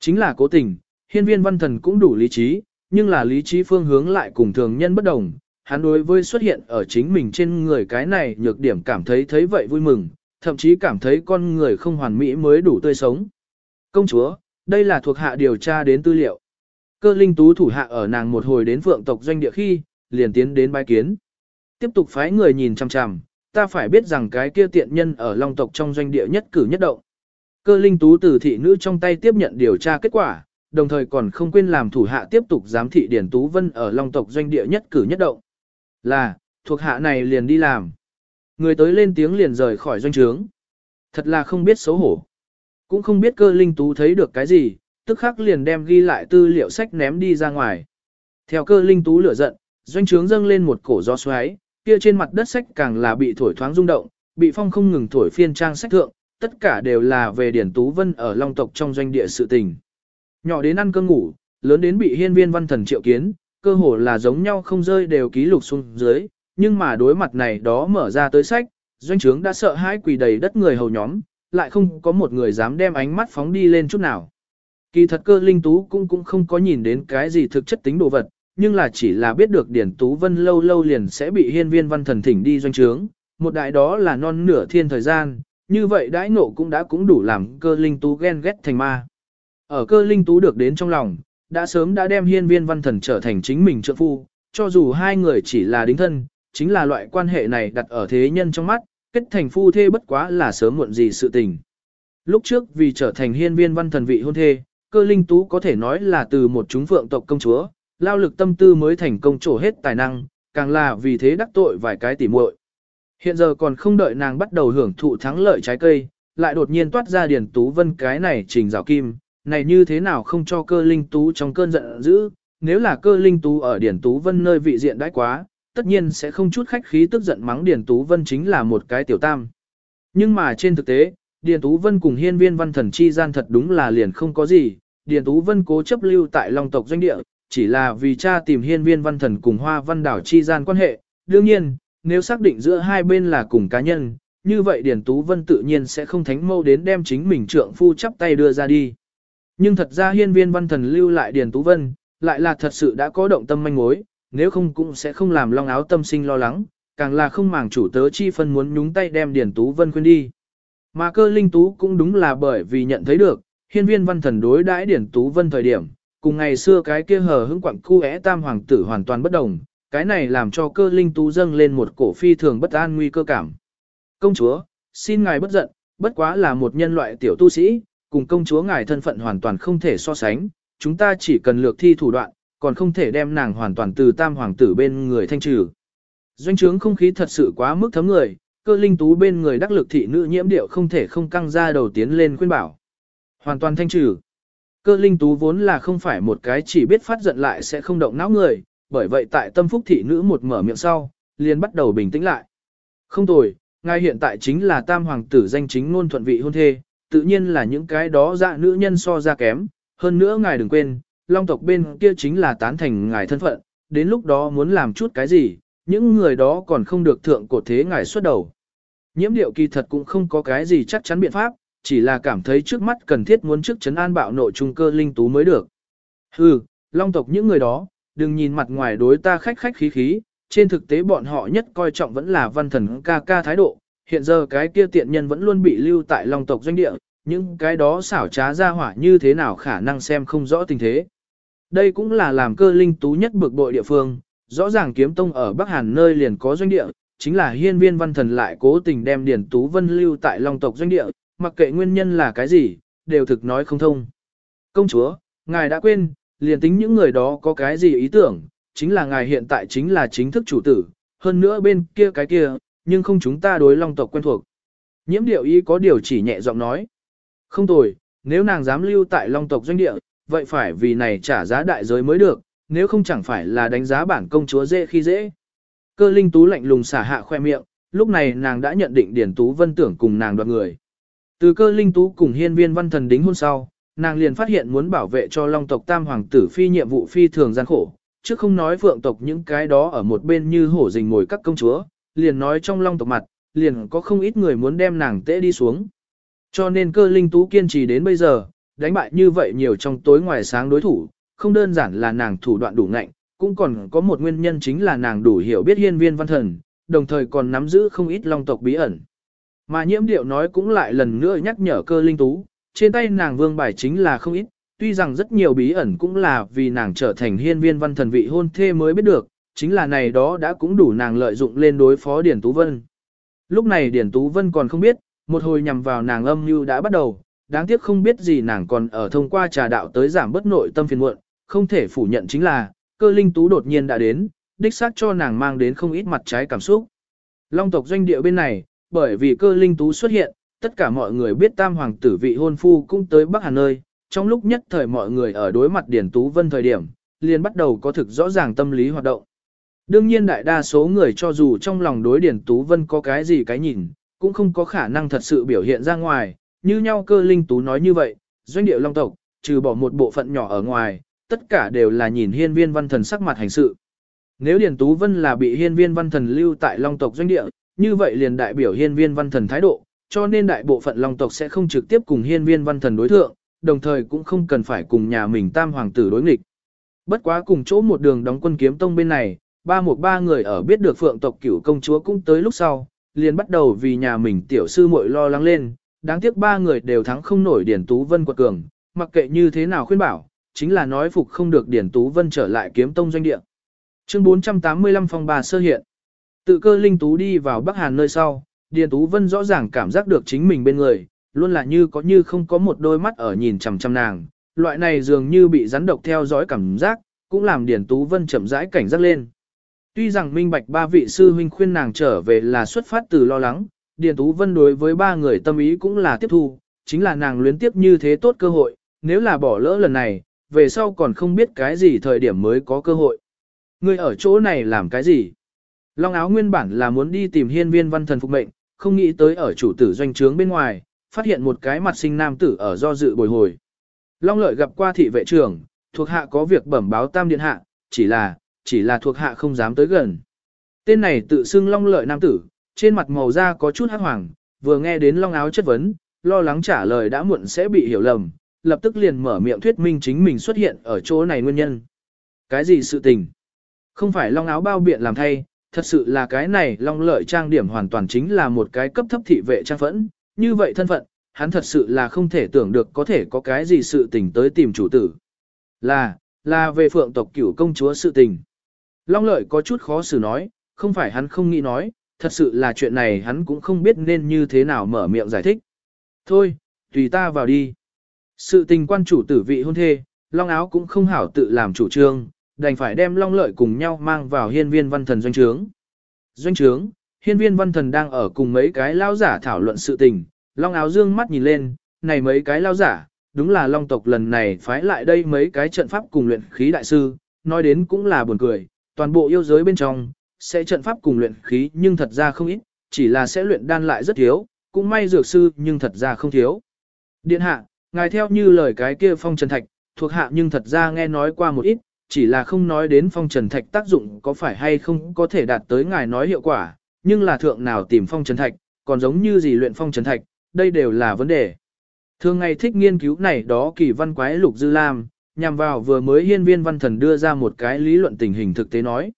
Chính là cố tình, hiên viên văn thần cũng đủ lý trí, nhưng là lý trí phương hướng lại cùng thường nhân bất đồng. Hắn đối với xuất hiện ở chính mình trên người cái này nhược điểm cảm thấy thấy vậy vui mừng, thậm chí cảm thấy con người không hoàn mỹ mới đủ tươi sống. Công chúa, đây là thuộc hạ điều tra đến tư liệu. Cơ linh tú thủ hạ ở nàng một hồi đến phượng tộc doanh địa khi, liền tiến đến bái kiến. Tiếp tục phái người nhìn chằm chằm, ta phải biết rằng cái kia tiện nhân ở long tộc trong doanh địa nhất cử nhất động. Cơ linh tú từ thị nữ trong tay tiếp nhận điều tra kết quả, đồng thời còn không quên làm thủ hạ tiếp tục giám thị Điển Tú Vân ở long tộc doanh địa nhất cử nhất động. Là, thuộc hạ này liền đi làm. Người tới lên tiếng liền rời khỏi doanh trướng. Thật là không biết xấu hổ. Cũng không biết cơ linh tú thấy được cái gì, tức khắc liền đem ghi lại tư liệu sách ném đi ra ngoài. Theo cơ linh tú lửa giận, doanh trướng dâng lên một cổ gió xoáy, kia trên mặt đất sách càng là bị thổi thoáng rung động, bị phong không ngừng thổi phiên trang sách thượng, tất cả đều là về Điển Tú Vân ở Long tộc trong doanh địa sự tình. Nhỏ đến ăn cơm ngủ, lớn đến bị hiên viên văn thần triệu kiến, cơ hồ là giống nhau không rơi đều ký lục xuống dưới, nhưng mà đối mặt này đó mở ra tới sách, doanh trướng đã sợ hãi quỳ đầy đất người hầu nhóm, lại không có một người dám đem ánh mắt phóng đi lên chút nào. Kỳ thật cơ linh tú cũng cũng không có nhìn đến cái gì thực chất tính đồ vật, nhưng là chỉ là biết được Điển Tú Vân lâu lâu liền sẽ bị hiên viên văn thần thỉnh đi doanh trướng, một đại đó là non nửa thiên thời gian, như vậy đãi ngộ cũng đã cũng đủ làm cơ linh tú ghen ghét thành ma. Ở cơ linh tú được đến trong lòng, đã sớm đã đem hiên viên văn thần trở thành chính mình trợ phu, cho dù hai người chỉ là đính thân, chính là loại quan hệ này đặt ở thế nhân trong mắt, kết thành phu thê bất quá là sớm muộn gì sự tình. Lúc trước vì trở thành hiên viên văn thần vị hôn thê, cơ linh tú có thể nói là từ một chúng phượng tộc công chúa, lao lực tâm tư mới thành công trổ hết tài năng, càng là vì thế đắc tội vài cái tỉ muội. Hiện giờ còn không đợi nàng bắt đầu hưởng thụ thắng lợi trái cây, lại đột nhiên toát ra Điền Tú Vân cái này trình rào kim, này như thế nào không cho cơ linh tú trong cơn giận dữ, nếu là cơ linh tú ở Điền Tú Vân nơi vị diện đãi quá, tất nhiên sẽ không chút khách khí tức giận mắng Điền Tú Vân chính là một cái tiểu tam. Nhưng mà trên thực tế, Điền Tú Vân cùng hiên viên văn thần chi gian thật đúng là liền không có gì, Điền Tú Vân cố chấp lưu tại Long tộc doanh địa, chỉ là vì cha tìm hiên viên văn thần cùng hoa văn đảo chi gian quan hệ. Đương nhiên, nếu xác định giữa hai bên là cùng cá nhân, như vậy Điền Tú Vân tự nhiên sẽ không thánh mâu đến đem chính mình trượng phu chắp tay đưa ra đi. Nhưng thật ra hiên viên văn thần lưu lại Điền Tú Vân, lại là thật sự đã có động tâm manh mối, nếu không cũng sẽ không làm long áo tâm sinh lo lắng, càng là không màng chủ tớ chi phân muốn nhúng tay đem Điền Tú Vân khuyên đi. Mà cơ linh tú cũng đúng là bởi vì nhận thấy được, hiên viên văn thần đối đãi Điền Tú Vân thời điểm, cùng ngày xưa cái kia hờ hững quặng cu é tam hoàng tử hoàn toàn bất đồng, cái này làm cho cơ linh tú dâng lên một cổ phi thường bất an nguy cơ cảm. Công chúa, xin ngài bất giận, bất quá là một nhân loại tiểu tu sĩ, cùng công chúa ngài thân phận hoàn toàn không thể so sánh, chúng ta chỉ cần lược thi thủ đoạn, còn không thể đem nàng hoàn toàn từ tam hoàng tử bên người thanh trừ. Doanh trướng không khí thật sự quá mức thấm người, cơ linh tú bên người đắc lực thị nữ nhiễm điệu không thể không căng ra đầu tiến lên khuyên bảo. Hoàn toàn thanh trừ. Cơ linh tú vốn là không phải một cái chỉ biết phát giận lại sẽ không động não người, bởi vậy tại tâm phúc thị nữ một mở miệng sau, liền bắt đầu bình tĩnh lại. Không tồi, ngài hiện tại chính là tam hoàng tử danh chính ngôn thuận vị hôn thê, tự nhiên là những cái đó dạ nữ nhân so ra kém, hơn nữa ngài đừng quên, long tộc bên kia chính là tán thành ngài thân phận, đến lúc đó muốn làm chút cái gì, những người đó còn không được thượng cổ thế ngài xuất đầu. Nhiễm điệu kỳ thật cũng không có cái gì chắc chắn biện pháp, chỉ là cảm thấy trước mắt cần thiết muốn trước chấn an bạo nội trung cơ linh tú mới được. Hừ, long tộc những người đó, đừng nhìn mặt ngoài đối ta khách khách khí khí, trên thực tế bọn họ nhất coi trọng vẫn là văn thần ca ca thái độ, hiện giờ cái kia tiện nhân vẫn luôn bị lưu tại long tộc doanh địa, những cái đó xảo trá ra hỏa như thế nào khả năng xem không rõ tình thế. Đây cũng là làm cơ linh tú nhất bực bội địa phương, rõ ràng kiếm tông ở Bắc Hàn nơi liền có doanh địa, chính là hiên viên văn thần lại cố tình đem Điển Tú Vân lưu tại Long tộc doanh địa, mặc kệ nguyên nhân là cái gì, đều thực nói không thông. Công chúa, ngài đã quên, liền tính những người đó có cái gì ý tưởng, chính là ngài hiện tại chính là chính thức chủ tử, hơn nữa bên kia cái kia, nhưng không chúng ta đối Long tộc quen thuộc. Nhiễm điệu ý có điều chỉ nhẹ giọng nói. Không tồi, nếu nàng dám lưu tại Long tộc doanh địa, vậy phải vì này trả giá đại giới mới được, nếu không chẳng phải là đánh giá bản công chúa dễ khi dễ. Cơ linh tú lạnh lùng xả hạ khoe miệng, lúc này nàng đã nhận định Điển Tú Vân tưởng cùng nàng đoạt người. Từ cơ linh tú cùng hiên viên văn thần đính hôn sau, nàng liền phát hiện muốn bảo vệ cho long tộc tam hoàng tử phi nhiệm vụ phi thường gian khổ, chứ không nói phượng tộc những cái đó ở một bên như hổ rình ngồi các công chúa, liền nói trong long tộc mặt, liền có không ít người muốn đem nàng tễ đi xuống. Cho nên cơ linh tú kiên trì đến bây giờ, đánh bại như vậy nhiều trong tối ngoài sáng đối thủ, không đơn giản là nàng thủ đoạn đủ ngạnh, cũng còn có một nguyên nhân chính là nàng đủ hiểu biết hiên viên văn thần, đồng thời còn nắm giữ không ít long tộc bí ẩn. Mà nhiễm điệu nói cũng lại lần nữa nhắc nhở cơ linh tú, trên tay nàng vương bài chính là không ít, tuy rằng rất nhiều bí ẩn cũng là vì nàng trở thành hiên viên văn thần vị hôn thê mới biết được, chính là này đó đã cũng đủ nàng lợi dụng lên đối phó Điển Tú Vân. Lúc này Điển Tú Vân còn không biết, một hồi nhằm vào nàng âm mưu đã bắt đầu, đáng tiếc không biết gì nàng còn ở thông qua trà đạo tới giảm bất nội tâm phiền muộn, không thể phủ nhận chính là, cơ linh tú đột nhiên đã đến, đích xác cho nàng mang đến không ít mặt trái cảm xúc. Long tộc doanh địa bên này, bởi vì cơ linh tú xuất hiện, tất cả mọi người biết tam hoàng tử vị hôn phu cũng tới Bắc Hà nơi, trong lúc nhất thời mọi người ở đối mặt Điển Tú Vân thời điểm, liền bắt đầu có thực rõ ràng tâm lý hoạt động. Đương nhiên đại đa số người cho dù trong lòng đối Điển Tú Vân có cái gì cái nhìn, cũng không có khả năng thật sự biểu hiện ra ngoài, như nhau cơ linh tú nói như vậy, doanh địa long tộc, trừ bỏ một bộ phận nhỏ ở ngoài, tất cả đều là nhìn hiên viên văn thần sắc mặt hành sự. Nếu Điền Tú Vân là bị hiên viên văn thần lưu tại long tộc doanh địa, như vậy liền đại biểu hiên viên văn thần thái độ, cho nên đại bộ phận long tộc sẽ không trực tiếp cùng hiên viên văn thần đối thượng, đồng thời cũng không cần phải cùng nhà mình tam hoàng tử đối nghịch. Bất quá cùng chỗ một đường đóng quân kiếm tông bên này, ba một ba người ở biết được phượng tộc cửu công chúa cũng tới lúc sau, liền bắt đầu vì nhà mình tiểu sư muội lo lắng lên, đáng tiếc ba người đều thắng không nổi Điển Tú Vân quật cường, mặc kệ như thế nào khuyên bảo, chính là nói phục không được Điển Tú Vân trở lại kiếm tông doanh địa. Chương 485 phòng bà sơ hiện. Tự cơ linh tú đi vào Bắc Hàn nơi sau, Điền Tú Vân rõ ràng cảm giác được chính mình bên người, luôn là như có như không có một đôi mắt ở nhìn chằm chằm nàng, loại này dường như bị rắn độc theo dõi cảm giác, cũng làm Điền Tú Vân chậm rãi cảnh giác lên. Tuy rằng minh bạch ba vị sư huynh khuyên nàng trở về là xuất phát từ lo lắng, Điền Tú Vân đối với ba người tâm ý cũng là tiếp thu, chính là nàng luyến tiếp như thế tốt cơ hội, nếu là bỏ lỡ lần này, về sau còn không biết cái gì thời điểm mới có cơ hội. Người ở chỗ này làm cái gì? Long áo nguyên bản là muốn đi tìm hiên viên văn thần phục mệnh, không nghĩ tới ở chủ tử doanh trướng bên ngoài, phát hiện một cái mặt sinh nam tử ở do dự bồi hồi. Long lợi gặp qua thị vệ trưởng, thuộc hạ có việc bẩm báo tam điện hạ, chỉ là, chỉ là thuộc hạ không dám tới gần. Tên này tự xưng long lợi nam tử, trên mặt màu da có chút hắc hoàng, vừa nghe đến long áo chất vấn, lo lắng trả lời đã muộn sẽ bị hiểu lầm, lập tức liền mở miệng thuyết minh chính mình xuất hiện ở chỗ này nguyên nhân. Cái gì sự tình? Không phải long áo bao biện làm thay, thật sự là cái này long lợi trang điểm hoàn toàn chính là một cái cấp thấp thị vệ trang phẫn, như vậy thân phận, hắn thật sự là không thể tưởng được có thể có cái gì sự tình tới tìm chủ tử. Là, là về phượng tộc cửu công chúa sự tình. Long lợi có chút khó xử nói, không phải hắn không nghĩ nói, thật sự là chuyện này hắn cũng không biết nên như thế nào mở miệng giải thích. Thôi, tùy ta vào đi. Sự tình quan chủ tử vị hôn thê, Long Áo cũng không hảo tự làm chủ trương, đành phải đem Long Lợi cùng nhau mang vào hiên viên văn thần doanh trướng. Doanh trướng, hiên viên văn thần đang ở cùng mấy cái lao giả thảo luận sự tình, Long Áo dương mắt nhìn lên, này mấy cái lao giả, đúng là long tộc lần này phái lại đây mấy cái trận pháp cùng luyện khí đại sư, nói đến cũng là buồn cười, toàn bộ yêu giới bên trong, sẽ trận pháp cùng luyện khí nhưng thật ra không ít, chỉ là sẽ luyện đan lại rất thiếu, cũng may dược sư nhưng thật ra không thiếu. Điện hạ, ngài theo như lời cái kia phong trần thạch, thuộc hạ nhưng thật ra nghe nói qua một ít, chỉ là không nói đến phong trần thạch tác dụng có phải hay không có thể đạt tới ngài nói hiệu quả, nhưng là thượng nào tìm phong trần thạch, còn giống như gì luyện phong trần thạch, đây đều là vấn đề. Thường ngày thích nghiên cứu này đó kỳ văn quái lục dư lam, nhằm vào vừa mới hiên viên văn thần đưa ra một cái lý luận tình hình thực tế nói.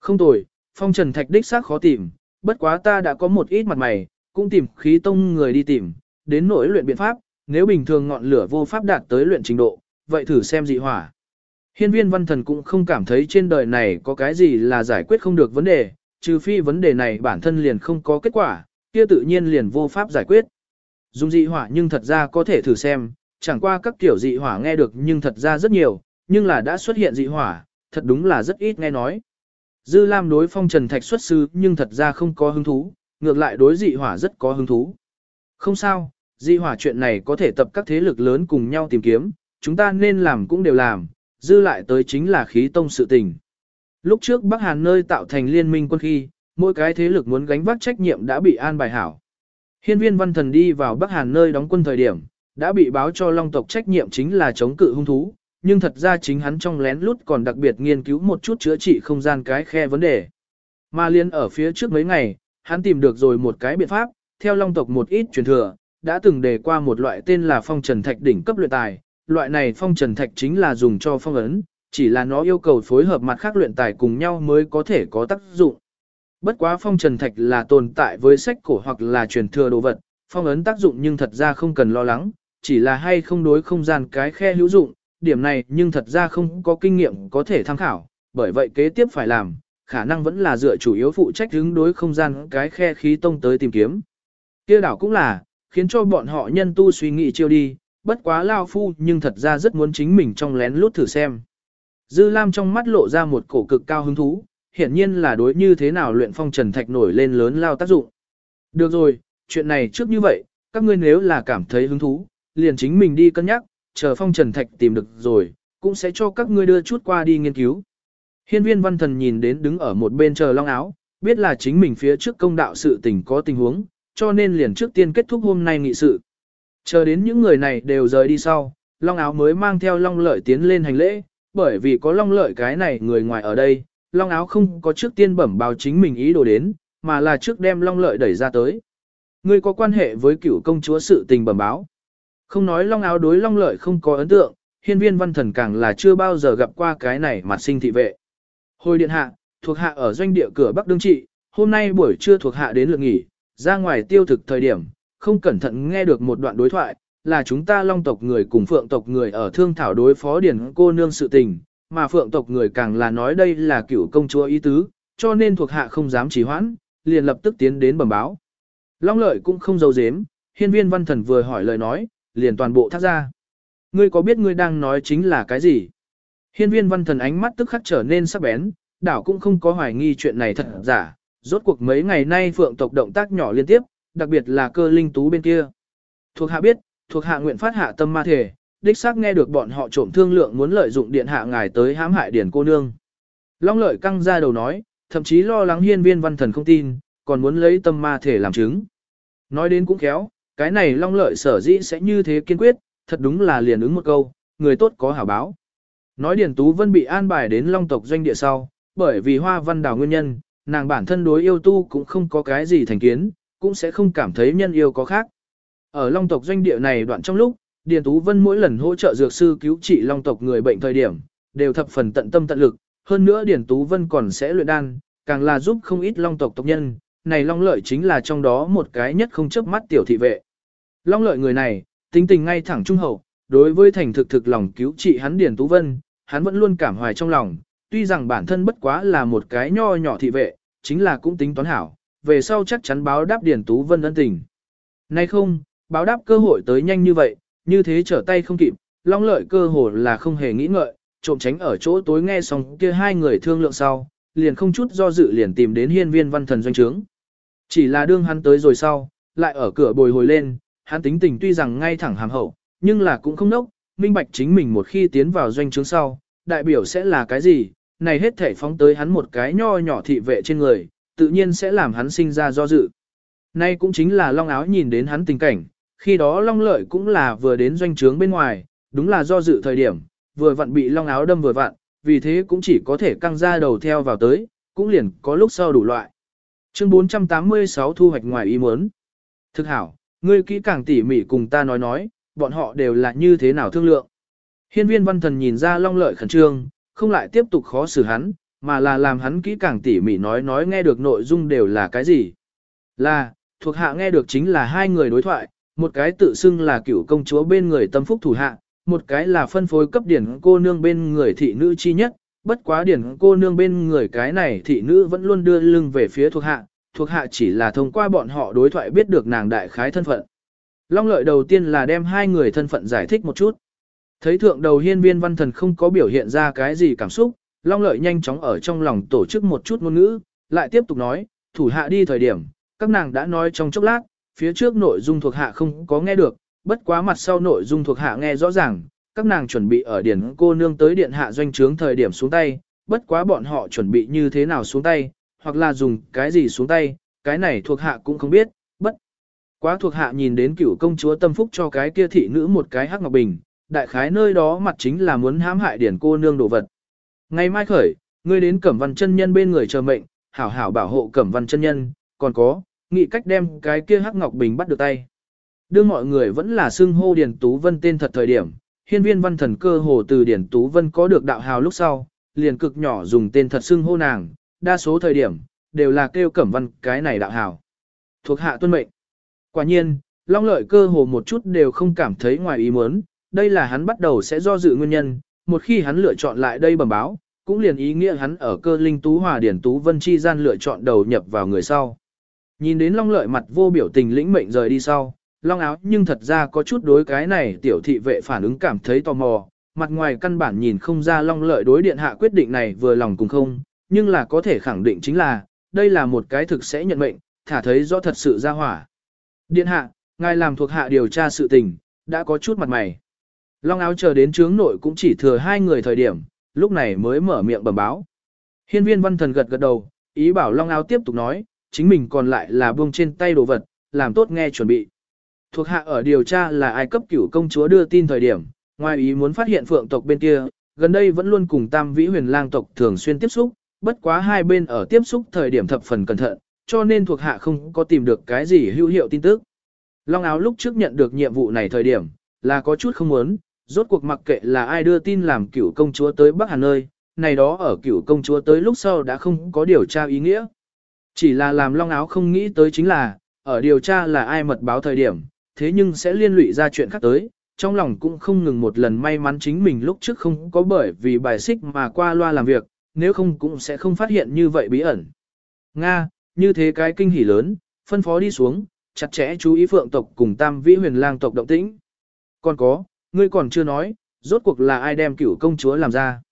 Không tồi, phong trần thạch đích xác khó tìm, bất quá ta đã có một ít mặt mày, cũng tìm khí tông người đi tìm, đến nỗi luyện biện pháp, nếu bình thường ngọn lửa vô pháp đạt tới luyện trình độ, vậy thử xem dị hỏa. Hiên viên văn thần cũng không cảm thấy trên đời này có cái gì là giải quyết không được vấn đề, trừ phi vấn đề này bản thân liền không có kết quả, kia tự nhiên liền vô pháp giải quyết. Dùng dị hỏa nhưng thật ra có thể thử xem, chẳng qua các kiểu dị hỏa nghe được nhưng thật ra rất nhiều, nhưng là đã xuất hiện dị hỏa, thật đúng là rất ít nghe nói. Dư Lam đối phong trần thạch xuất sư nhưng thật ra không có hứng thú, ngược lại đối dị hỏa rất có hứng thú. Không sao, dị hỏa chuyện này có thể tập các thế lực lớn cùng nhau tìm kiếm, chúng ta nên làm cũng đều làm, dư lại tới chính là khí tông sự tình. Lúc trước Bắc Hàn nơi tạo thành liên minh quân khi, mỗi cái thế lực muốn gánh vác trách nhiệm đã bị an bài hảo. Hiên viên văn thần đi vào Bắc Hàn nơi đóng quân thời điểm, đã bị báo cho Long tộc trách nhiệm chính là chống cự hung thú, nhưng thật ra chính hắn trong lén lút còn đặc biệt nghiên cứu một chút chữa trị không gian cái khe vấn đề. Mà liên ở phía trước mấy ngày, hắn tìm được rồi một cái biện pháp, theo Long tộc một ít truyền thừa, đã từng đề qua một loại tên là phong trần thạch đỉnh cấp luyện tài, loại này phong trần thạch chính là dùng cho phong ấn, chỉ là nó yêu cầu phối hợp mặt khác luyện tài cùng nhau mới có thể có tác dụng. Bất quá phong trần thạch là tồn tại với sách cổ hoặc là truyền thừa đồ vật, phong ấn tác dụng nhưng thật ra không cần lo lắng, chỉ là hay không đối không gian cái khe hữu dụng, điểm này nhưng thật ra không có kinh nghiệm có thể tham khảo, bởi vậy kế tiếp phải làm, khả năng vẫn là dựa chủ yếu phụ trách hướng đối không gian cái khe khí tông tới tìm kiếm. Kia đảo cũng là, khiến cho bọn họ nhân tu suy nghĩ chiêu đi, bất quá lao phu nhưng thật ra rất muốn chính mình trong lén lút thử xem. Dư Lam trong mắt lộ ra một cổ cực cao hứng thú, hiển nhiên là đối như thế nào luyện phong trần thạch nổi lên lớn lao tác dụng. Được rồi, chuyện này trước như vậy, các ngươi nếu là cảm thấy hứng thú, liền chính mình đi cân nhắc, chờ phong trần thạch tìm được rồi, cũng sẽ cho các ngươi đưa chút qua đi nghiên cứu. Hiên viên văn thần nhìn đến đứng ở một bên chờ long áo, biết là chính mình phía trước công đạo sự tình có tình huống, cho nên liền trước tiên kết thúc hôm nay nghị sự. Chờ đến những người này đều rời đi sau, long áo mới mang theo long lợi tiến lên hành lễ, bởi vì có long lợi cái này người ngoài ở đây, long áo không có trước tiên bẩm báo chính mình ý đồ đến, mà là trước đem long lợi đẩy ra tới. Ngươi có quan hệ với cựu công chúa sự tình bẩm báo. Không nói long áo đối long lợi không có ấn tượng, hiên viên văn thần càng là chưa bao giờ gặp qua cái này mặt sinh thị vệ. Hồi điện hạ, thuộc hạ ở doanh địa cửa Bắc Đương Trị, hôm nay buổi trưa thuộc hạ đến lượt nghỉ, ra ngoài tiêu thực thời điểm, không cẩn thận nghe được một đoạn đối thoại, là chúng ta long tộc người cùng phượng tộc người ở thương thảo đối phó điển cô nương sự tình, mà phượng tộc người càng là nói đây là cựu công chúa ý tứ, cho nên thuộc hạ không dám trì hoãn, liền lập tức tiến đến bẩm báo. Long lợi cũng không giấu giếm, hiên viên văn thần vừa hỏi lời nói, liền toàn bộ thác ra. Ngươi có biết ngươi đang nói chính là cái gì? Hiên viên văn thần ánh mắt tức khắc trở nên sắc bén, đảo cũng không có hoài nghi chuyện này thật giả, rốt cuộc mấy ngày nay phượng tộc động tác nhỏ liên tiếp, đặc biệt là cơ linh tú bên kia. Thuộc hạ biết, thuộc hạ nguyện phát hạ tâm ma thể, đích xác nghe được bọn họ trộm thương lượng muốn lợi dụng điện hạ ngài tới hãm hại điển cô nương. Long lợi căng ra đầu nói, thậm chí lo lắng hiên viên văn thần không tin, còn muốn lấy tâm ma thể làm chứng. Nói đến cũng khéo, cái này long lợi sở dĩ sẽ như thế kiên quyết, thật đúng là liền ứng một câu, người tốt có hảo báo. Nói Điền Tú Vân bị an bài đến long tộc doanh địa sau, bởi vì hoa văn đào nguyên nhân, nàng bản thân đối yêu tu cũng không có cái gì thành kiến, cũng sẽ không cảm thấy nhân yêu có khác. Ở long tộc doanh địa này đoạn trong lúc, Điền Tú Vân mỗi lần hỗ trợ dược sư cứu trị long tộc người bệnh thời điểm, đều thập phần tận tâm tận lực, hơn nữa Điền Tú Vân còn sẽ luyện đan, càng là giúp không ít long tộc tộc nhân, này long lợi chính là trong đó một cái nhất không chớp mắt tiểu thị vệ. Long lợi người này, tính tình ngay thẳng trung hậu, đối với thành thực thực lòng cứu trị hắn Điền Tú Vân, hắn vẫn luôn cảm hoài trong lòng, tuy rằng bản thân bất quá là một cái nho nhỏ thị vệ, chính là cũng tính toán hảo, về sau chắc chắn báo đáp Điền Tú Vân ân tình. Nay không, báo đáp cơ hội tới nhanh như vậy, như thế trở tay không kịp, long lợi cơ hội là không hề nghĩ ngợi, trộm tránh ở chỗ tối nghe xong kia hai người thương lượng sau, liền không chút do dự liền tìm đến hiên viên văn thần doanh trướng. Chỉ là đương hắn tới rồi sau, lại ở cửa bồi hồi lên, hắn tính tình tuy rằng ngay thẳng hàm hậu, nhưng là cũng không nốc, minh bạch chính mình một khi tiến vào doanh trướng sau, đại biểu sẽ là cái gì, này hết thể phóng tới hắn một cái nho nhỏ thị vệ trên người, tự nhiên sẽ làm hắn sinh ra do dự. Nay cũng chính là long áo nhìn đến hắn tình cảnh, khi đó long lợi cũng là vừa đến doanh trướng bên ngoài, đúng là do dự thời điểm, vừa vặn bị long áo đâm vừa vặn, vì thế cũng chỉ có thể căng ra đầu theo vào tới, cũng liền có lúc sau đủ loại. Chương 486 thu hoạch ngoài ý muốn. Thực hảo, ngươi kỹ càng tỉ mỉ cùng ta nói nói, bọn họ đều là như thế nào thương lượng. Hiên viên văn thần nhìn ra long lợi khẩn trương, không lại tiếp tục khó xử hắn, mà là làm hắn kỹ càng tỉ mỉ nói nói nghe được nội dung đều là cái gì. Là, thuộc hạ nghe được chính là hai người đối thoại, một cái tự xưng là cựu công chúa bên người tâm phúc thủ hạ, một cái là phân phối cấp điển cô nương bên người thị nữ chi nhất, bất quá điển cô nương bên người cái này thị nữ vẫn luôn đưa lưng về phía thuộc hạ, thuộc hạ chỉ là thông qua bọn họ đối thoại biết được nàng đại khái thân phận. Long lợi đầu tiên là đem hai người thân phận giải thích một chút. Thấy thượng đầu hiên viên văn thần không có biểu hiện ra cái gì cảm xúc, Long lợi nhanh chóng ở trong lòng tổ chức một chút ngôn ngữ, lại tiếp tục nói, thủ hạ đi thời điểm, các nàng đã nói trong chốc lát, phía trước nội dung thuộc hạ không có nghe được, bất quá mặt sau nội dung thuộc hạ nghe rõ ràng, các nàng chuẩn bị ở điển cô nương tới điện hạ doanh trướng thời điểm xuống tay, bất quá bọn họ chuẩn bị như thế nào xuống tay, hoặc là dùng cái gì xuống tay, cái này thuộc hạ cũng không biết, bất. Quá thuộc hạ nhìn đến cựu công chúa tâm phúc cho cái kia thị nữ một cái hắc ngọc bình, đại khái nơi đó mặt chính là muốn hãm hại điển cô nương đồ vật. Ngày mai khởi, ngươi đến cẩm văn chân nhân bên người chờ mệnh, hảo hảo bảo hộ cẩm văn chân nhân, còn có, nghĩ cách đem cái kia hắc ngọc bình bắt được tay. Đưa mọi người vẫn là xưng hô Điền Tú Vân tên thật thời điểm, hiên viên văn thần cơ hồ từ Điền Tú Vân có được đạo hào lúc sau, liền cực nhỏ dùng tên thật xưng hô nàng, đa số thời điểm, đều là kêu cẩm văn cái này đạo hào. Thuộc hạ tuân mệnh. Quả nhiên, long lợi cơ hồ một chút đều không cảm thấy ngoài ý muốn, đây là hắn bắt đầu sẽ do dự nguyên nhân, một khi hắn lựa chọn lại đây bẩm báo, cũng liền ý nghĩa hắn ở cơ linh tú hòa điển tú vân chi gian lựa chọn đầu nhập vào người sau. Nhìn đến long lợi mặt vô biểu tình lĩnh mệnh rời đi sau, long áo nhưng thật ra có chút đối cái này tiểu thị vệ phản ứng cảm thấy tò mò, mặt ngoài căn bản nhìn không ra long lợi đối điện hạ quyết định này vừa lòng cùng không, nhưng là có thể khẳng định chính là, đây là một cái thực sẽ nhận mệnh, thả thấy rõ thật sự ra hỏa. Điện hạ, ngài làm thuộc hạ điều tra sự tình, đã có chút mặt mày. Long áo chờ đến trướng nội cũng chỉ thừa hai người thời điểm, lúc này mới mở miệng bẩm báo. Hiên viên văn thần gật gật đầu, ý bảo Long áo tiếp tục nói, chính mình còn lại là buông trên tay đồ vật, làm tốt nghe chuẩn bị. Thuộc hạ ở điều tra là ai cấp cửu công chúa đưa tin thời điểm, ngoài ý muốn phát hiện phượng tộc bên kia, gần đây vẫn luôn cùng tam vĩ huyền lang tộc thường xuyên tiếp xúc, bất quá hai bên ở tiếp xúc thời điểm thập phần cẩn thận, cho nên thuộc hạ không có tìm được cái gì hữu hiệu tin tức. Long áo lúc trước nhận được nhiệm vụ này thời điểm, là có chút không muốn, rốt cuộc mặc kệ là ai đưa tin làm cửu công chúa tới Bắc Hàn nơi, này đó ở cửu công chúa tới lúc sau đã không có điều tra ý nghĩa. Chỉ là làm long áo không nghĩ tới chính là, ở điều tra là ai mật báo thời điểm, thế nhưng sẽ liên lụy ra chuyện khác tới, trong lòng cũng không ngừng một lần may mắn chính mình lúc trước không có bởi vì bài xích mà qua loa làm việc, nếu không cũng sẽ không phát hiện như vậy bí ẩn. Nga, như thế cái kinh hỉ lớn, phân phó đi xuống, chặt chẽ chú ý phượng tộc cùng tam vĩ huyền lang tộc động tĩnh. Còn có, ngươi còn chưa nói, rốt cuộc là ai đem cửu công chúa làm ra.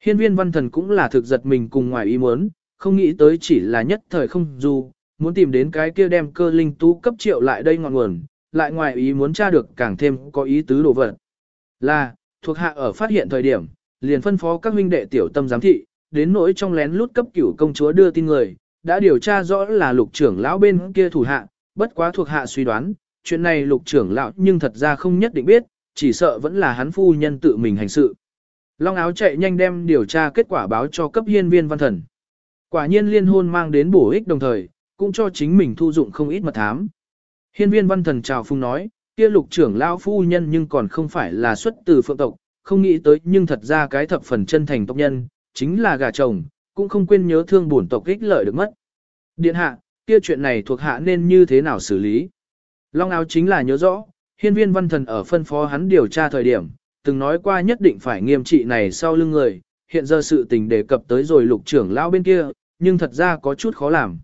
Hiên viên văn thần cũng là thực giật mình cùng ngoài ý muốn, không nghĩ tới chỉ là nhất thời không dù, muốn tìm đến cái kia đem cơ linh tú cấp triệu lại đây ngọn nguồn, lại ngoài ý muốn tra được càng thêm có ý tứ đồ vật. Là, thuộc hạ ở phát hiện thời điểm, liền phân phó các huynh đệ tiểu tâm giám thị, đến nỗi trong lén lút cấp cửu công chúa đưa tin người, đã điều tra rõ là lục trưởng lão bên kia thủ hạ, bất quá thuộc hạ suy đoán, chuyện này lục trưởng lão nhưng thật ra không nhất định biết, chỉ sợ vẫn là hắn phu nhân tự mình hành sự. Long áo chạy nhanh đem điều tra kết quả báo cho cấp hiên viên văn thần. Quả nhiên liên hôn mang đến bổ ích đồng thời, cũng cho chính mình thu dụng không ít mật thám. Hiên viên văn thần chào phung nói, kia lục trưởng lão phu nhân nhưng còn không phải là xuất từ phượng tộc, không nghĩ tới nhưng thật ra cái thập phần chân thành tộc nhân, chính là gà chồng, cũng không quên nhớ thương bổn tộc ích lợi được mất. Điện hạ, kia chuyện này thuộc hạ nên như thế nào xử lý? Long áo chính là nhớ rõ, hiên viên văn thần ở phân phó hắn điều tra thời điểm, từng nói qua nhất định phải nghiêm trị này sau lưng người, hiện giờ sự tình đề cập tới rồi lục trưởng lão bên kia, nhưng thật ra có chút khó làm.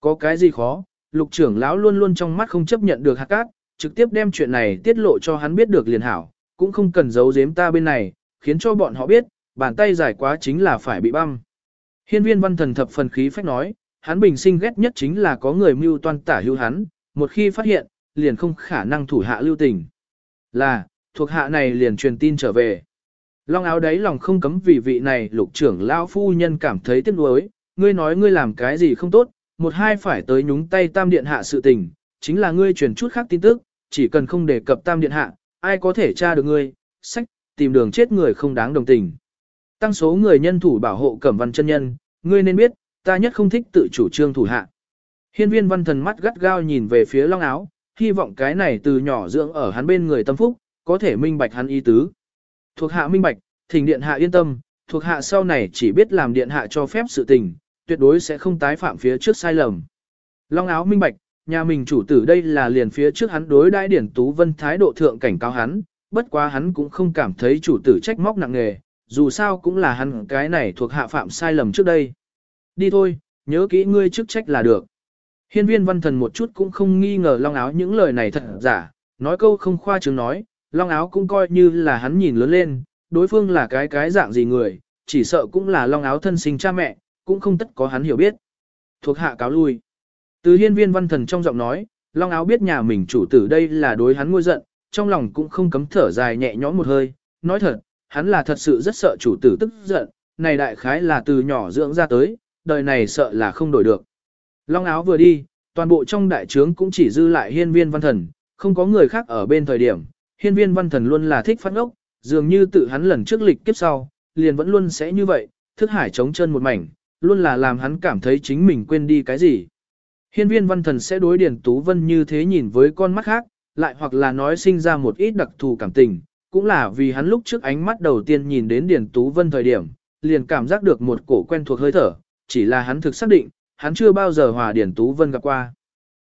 Có cái gì khó, lục trưởng lão luôn luôn trong mắt không chấp nhận được hạt cát, trực tiếp đem chuyện này tiết lộ cho hắn biết được liền hảo, cũng không cần giấu giếm ta bên này, khiến cho bọn họ biết, bàn tay dài quá chính là phải bị băm. Hiên viên văn thần thập phần khí phách nói, hắn bình sinh ghét nhất chính là có người mưu toan tả hữu hắn, một khi phát hiện, liền không khả năng thủ hạ lưu tình. Là, thuộc hạ này liền truyền tin trở về. Long áo đấy lòng không cấm vì vị này lục trưởng lão phu nhân cảm thấy tiếc nuối, ngươi nói ngươi làm cái gì không tốt, một hai phải tới nhúng tay tam điện hạ sự tình, chính là ngươi truyền chút khác tin tức, chỉ cần không đề cập tam điện hạ, ai có thể tra được ngươi, sách, tìm đường chết người không đáng đồng tình. Tăng số người nhân thủ bảo hộ cẩm văn chân nhân, ngươi nên biết, ta nhất không thích tự chủ trương thủ hạ. Hiên viên văn thần mắt gắt gao nhìn về phía long áo, hy vọng cái này từ nhỏ dưỡng ở hắn bên người tâm phúc, có thể minh bạch hắn ý tứ. Thuộc hạ minh bạch, thỉnh điện hạ yên tâm, thuộc hạ sau này chỉ biết làm điện hạ cho phép sự tình, tuyệt đối sẽ không tái phạm phía trước sai lầm. Long áo minh bạch, nhà mình chủ tử đây là liền phía trước hắn đối đãi điển tú vân thái độ thượng cảnh cáo hắn, bất quá hắn cũng không cảm thấy chủ tử trách móc nặng nề, dù sao cũng là hắn cái này thuộc hạ phạm sai lầm trước đây. Đi thôi, nhớ kỹ ngươi chức trách là được. Hiên viên văn thần một chút cũng không nghi ngờ long áo những lời này thật giả, nói câu không khoa trương nói, long áo cũng coi như là hắn nhìn lớn lên, đối phương là cái cái dạng gì người, chỉ sợ cũng là long áo thân sinh cha mẹ, cũng không tất có hắn hiểu biết. Thuộc hạ cáo lui. Từ hiên viên văn thần trong giọng nói, long áo biết nhà mình chủ tử đây là đối hắn ngôi giận, trong lòng cũng không cấm thở dài nhẹ nhõm một hơi, nói thật, hắn là thật sự rất sợ chủ tử tức giận, này đại khái là từ nhỏ dưỡng ra tới, đời này sợ là không đổi được. Long áo vừa đi, toàn bộ trong đại trướng cũng chỉ dư lại hiên viên văn thần, không có người khác ở bên thời điểm, hiên viên văn thần luôn là thích phát ngốc, dường như tự hắn lần trước lịch kiếp sau, liền vẫn luôn sẽ như vậy, thức hải chống chân một mảnh, luôn là làm hắn cảm thấy chính mình quên đi cái gì. Hiên viên văn thần sẽ đối Điền Tú Vân như thế nhìn với con mắt khác, lại hoặc là nói sinh ra một ít đặc thù cảm tình, cũng là vì hắn lúc trước ánh mắt đầu tiên nhìn đến Điền Tú Vân thời điểm, liền cảm giác được một cổ quen thuộc hơi thở, chỉ là hắn thực xác định, hắn chưa bao giờ hòa Điền Tú Vân gặp qua.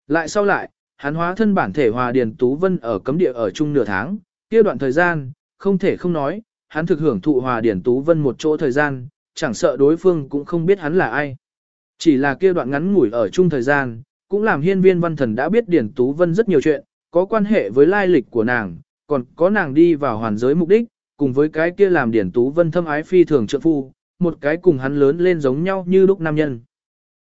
Lại sau lại, hắn hóa thân bản thể hòa Điền Tú Vân ở cấm địa ở chung nửa tháng, kia đoạn thời gian, không thể không nói, hắn thực hưởng thụ hòa Điền Tú Vân một chỗ thời gian, chẳng sợ đối phương cũng không biết hắn là ai. Chỉ là kia đoạn ngắn ngủi ở chung thời gian, cũng làm hiên viên văn thần đã biết Điền Tú Vân rất nhiều chuyện, có quan hệ với lai lịch của nàng, còn có nàng đi vào hoàn giới mục đích, cùng với cái kia làm điển Tú Vân thâm ái phi thường trợ phu, một cái cùng hắn lớn lên giống nhau như lúc nam nhân.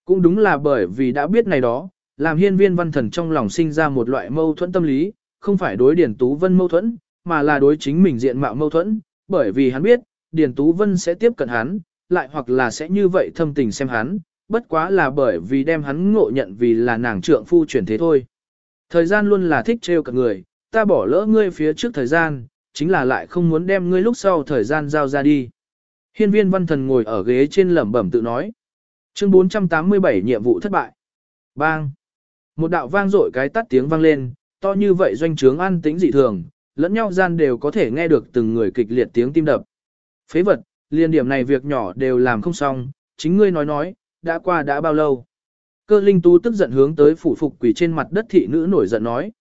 Cũng đúng là bởi vì đã biết này đó, làm hiên viên văn thần trong lòng sinh ra một loại mâu thuẫn tâm lý, không phải đối điển Tú Vân mâu thuẫn, mà là đối chính mình diện mạo mâu thuẫn, bởi vì hắn biết, điển Tú Vân sẽ tiếp cận hắn, lại hoặc là sẽ như vậy thâm tình xem hắn, bất quá là bởi vì đem hắn ngộ nhận vì là nàng trượng phu chuyển thế thôi. Thời gian luôn là thích trêu cả người, ta bỏ lỡ ngươi phía trước thời gian, chính là lại không muốn đem ngươi lúc sau thời gian giao ra đi. Hiên viên văn thần ngồi ở ghế trên lẩm bẩm tự nói. Chương 487 nhiệm vụ thất bại. Bang. Một đạo vang dội cái tắt tiếng vang lên, to như vậy doanh trướng an tĩnh dị thường, lẫn nhau gian đều có thể nghe được từng người kịch liệt tiếng tim đập. Phế vật, liên điểm này việc nhỏ đều làm không xong, chính ngươi nói nói, đã qua đã bao lâu. Cơ linh tú tức giận hướng tới phủ phục quỷ trên mặt đất thị nữ nổi giận nói.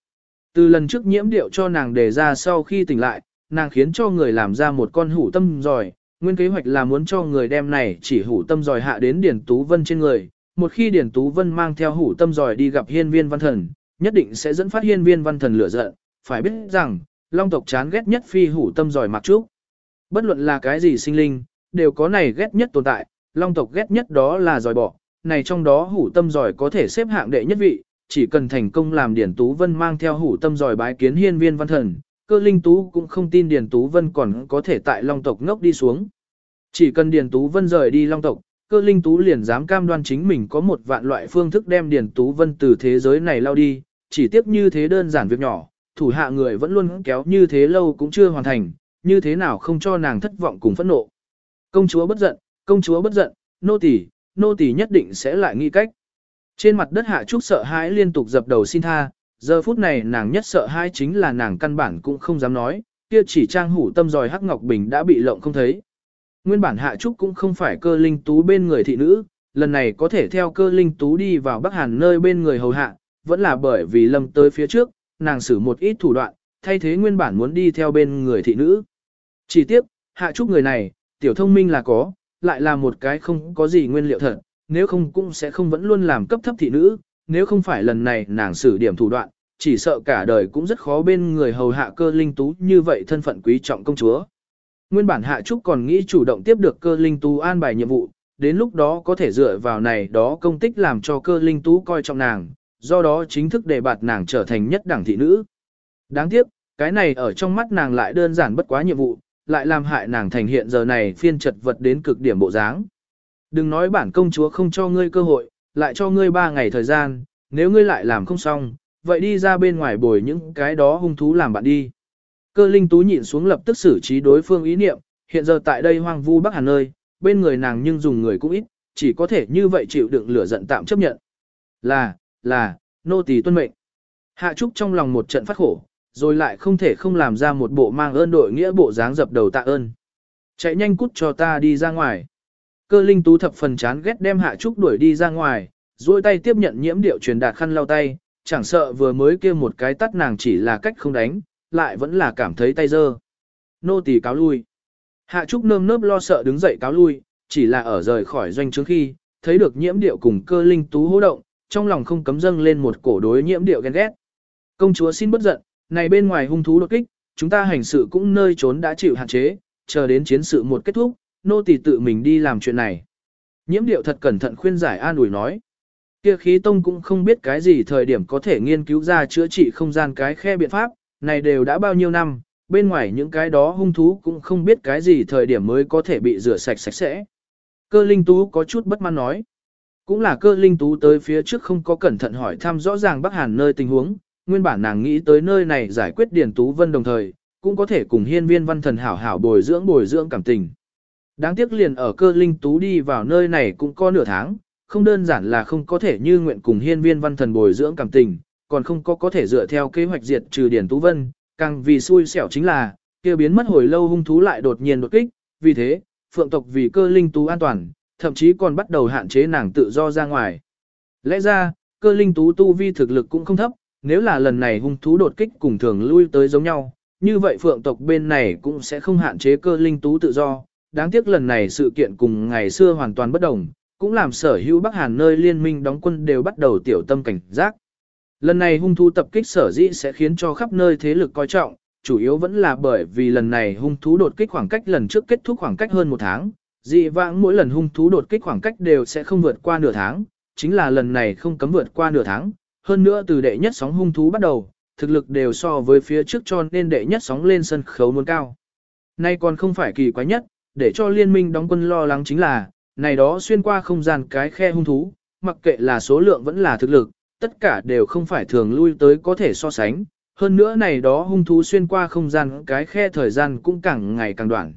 Từ lần trước nhiễm điệu cho nàng đề ra sau khi tỉnh lại, nàng khiến cho người làm ra một con hủ tâm giỏi, nguyên kế hoạch là muốn cho người đem này chỉ hủ tâm giỏi hạ đến Điền Tú Vân trên người. Một khi Điền Tú Vân mang theo hủ tâm giỏi đi gặp hiên viên văn thần, nhất định sẽ dẫn phát hiên viên văn thần lửa giận. Phải biết rằng, long tộc chán ghét nhất phi hủ tâm giỏi mặc trúc. Bất luận là cái gì sinh linh, đều có này ghét nhất tồn tại, long tộc ghét nhất đó là giỏi bỏ, này trong đó hủ tâm giỏi có thể xếp hạng đệ nhất vị, chỉ cần thành công làm Điển Tú Vân mang theo hủ tâm giỏi bái kiến hiên viên văn thần, cơ linh Tú cũng không tin Điển Tú Vân còn có thể tại long tộc ngốc đi xuống. Chỉ cần Điển Tú Vân rời đi long tộc, cơ linh Tú liền dám cam đoan chính mình có một vạn loại phương thức đem Điển Tú Vân từ thế giới này lao đi, chỉ tiếp như thế đơn giản việc nhỏ, thủ hạ người vẫn luôn kéo như thế lâu cũng chưa hoàn thành, như thế nào không cho nàng thất vọng cùng phẫn nộ. Công chúa bất giận, công chúa bất giận, nô tỳ, nô tỳ nhất định sẽ lại nghĩ cách. Trên mặt đất hạ trúc sợ hãi liên tục dập đầu xin tha, giờ phút này nàng nhất sợ hãi chính là nàng căn bản cũng không dám nói, kia chỉ trang hủ tâm dòi hắc ngọc bình đã bị lộng không thấy. Nguyên bản hạ trúc cũng không phải cơ linh tú bên người thị nữ, lần này có thể theo cơ linh tú đi vào Bắc Hàn nơi bên người hầu hạ, vẫn là bởi vì lâm tới phía trước, nàng xử một ít thủ đoạn, thay thế nguyên bản muốn đi theo bên người thị nữ. Chỉ tiếp, hạ trúc người này, tiểu thông minh là có, lại là một cái không có gì nguyên liệu thật, nếu không cũng sẽ không vẫn luôn làm cấp thấp thị nữ, nếu không phải lần này nàng xử điểm thủ đoạn, chỉ sợ cả đời cũng rất khó bên người hầu hạ cơ linh tú như vậy thân phận quý trọng công chúa. Nguyên bản hạ trúc còn nghĩ chủ động tiếp được cơ linh tú an bài nhiệm vụ, đến lúc đó có thể dựa vào này đó công tích làm cho cơ linh tú coi trọng nàng, do đó chính thức đề bạt nàng trở thành nhất đẳng thị nữ. Đáng tiếc, Cái này ở trong mắt nàng lại đơn giản bất quá nhiệm vụ, lại làm hại nàng thành hiện giờ này phiên chật vật đến cực điểm bộ dáng. Đừng nói bản công chúa không cho ngươi cơ hội, lại cho ngươi ba ngày thời gian, nếu ngươi lại làm không xong, vậy đi ra bên ngoài bồi những cái đó hung thú làm bạn đi. Cơ linh tú nhịn xuống lập tức xử trí đối phương ý niệm, hiện giờ tại đây hoang vu Bắc Hàn nơi, bên người nàng nhưng dùng người cũng ít, chỉ có thể như vậy chịu đựng lửa giận tạm chấp nhận. Là, là, nô tỳ tuân mệnh. Hạ Trúc trong lòng một trận phát khổ, rồi lại không thể không làm ra một bộ mang ơn đội nghĩa bộ dáng dập đầu tạ ơn. Chạy nhanh cút cho ta đi ra ngoài. Cơ linh tú thập phần chán ghét đem Hạ Trúc đuổi đi ra ngoài, duỗi tay tiếp nhận nhiễm điệu truyền đạt khăn lau tay, chẳng sợ vừa mới kia một cái tắt nàng chỉ là cách không đánh, lại vẫn là cảm thấy tay dơ. Nô tỳ cáo lui. Hạ Trúc nơm nớp lo sợ đứng dậy cáo lui, chỉ là ở rời khỏi doanh trướng khi, thấy được nhiễm điệu cùng cơ linh tú hô động, trong lòng không cấm dâng lên một cổ đối nhiễm điệu ghen ghét. Công chúa xin bất giận, này bên ngoài hung thú đột kích, chúng ta hành sự cũng nơi trốn đã chịu hạn chế, chờ đến chiến sự một kết thúc, nô tỳ tự mình đi làm chuyện này. Nhiễm điệu thật cẩn thận khuyên giải an ủi nói. Kia khí tông cũng không biết cái gì thời điểm có thể nghiên cứu ra chữa trị không gian cái khe biện pháp, này đều đã bao nhiêu năm, bên ngoài những cái đó hung thú cũng không biết cái gì thời điểm mới có thể bị rửa sạch sạch sẽ. Cơ linh tú có chút bất mãn nói. Cũng là cơ linh tú tới phía trước không có cẩn thận hỏi thăm rõ ràng Bắc Hàn nơi tình huống, nguyên bản nàng nghĩ tới nơi này giải quyết Điền Tú Vân đồng thời, cũng có thể cùng hiên viên văn thần hảo hảo bồi dưỡng bồi dưỡng cảm tình. Đáng tiếc liền ở cơ linh tú đi vào nơi này cũng có nửa tháng, không đơn giản là không có thể như nguyện cùng hiên viên văn thần bồi dưỡng cảm tình, còn không có có thể dựa theo kế hoạch diệt trừ Điền Tú Vân, càng vì xui xẻo chính là, kia biến mất hồi lâu hung thú lại đột nhiên đột kích, vì thế, phượng tộc vì cơ linh tú an toàn, thậm chí còn bắt đầu hạn chế nàng tự do ra ngoài. Lẽ ra, cơ linh tú tu vi thực lực cũng không thấp, nếu là lần này hung thú đột kích cùng thường lui tới giống nhau, như vậy phượng tộc bên này cũng sẽ không hạn chế cơ linh tú tự do. Đáng tiếc lần này sự kiện cùng ngày xưa hoàn toàn bất đồng, cũng làm sở hữu Bắc Hàn nơi liên minh đóng quân đều bắt đầu tiểu tâm cảnh giác. Lần này hung thú tập kích sở dĩ sẽ khiến cho khắp nơi thế lực coi trọng, chủ yếu vẫn là bởi vì lần này hung thú đột kích khoảng cách lần trước kết thúc khoảng cách hơn một tháng, dị vãng mỗi lần hung thú đột kích khoảng cách đều sẽ không vượt qua nửa tháng, chính là lần này không cấm vượt qua nửa tháng, hơn nữa từ đệ nhất sóng hung thú bắt đầu, thực lực đều so với phía trước cho nên đệ nhất sóng lên sân khấu muốn cao. Nay còn không phải kỳ quái nhất, để cho liên minh đóng quân lo lắng chính là, này đó xuyên qua không gian cái khe hung thú, mặc kệ là số lượng vẫn là thực lực, tất cả đều không phải thường lui tới có thể so sánh. Hơn nữa này đó hung thú xuyên qua không gian cái khe thời gian cũng càng ngày càng đoạn.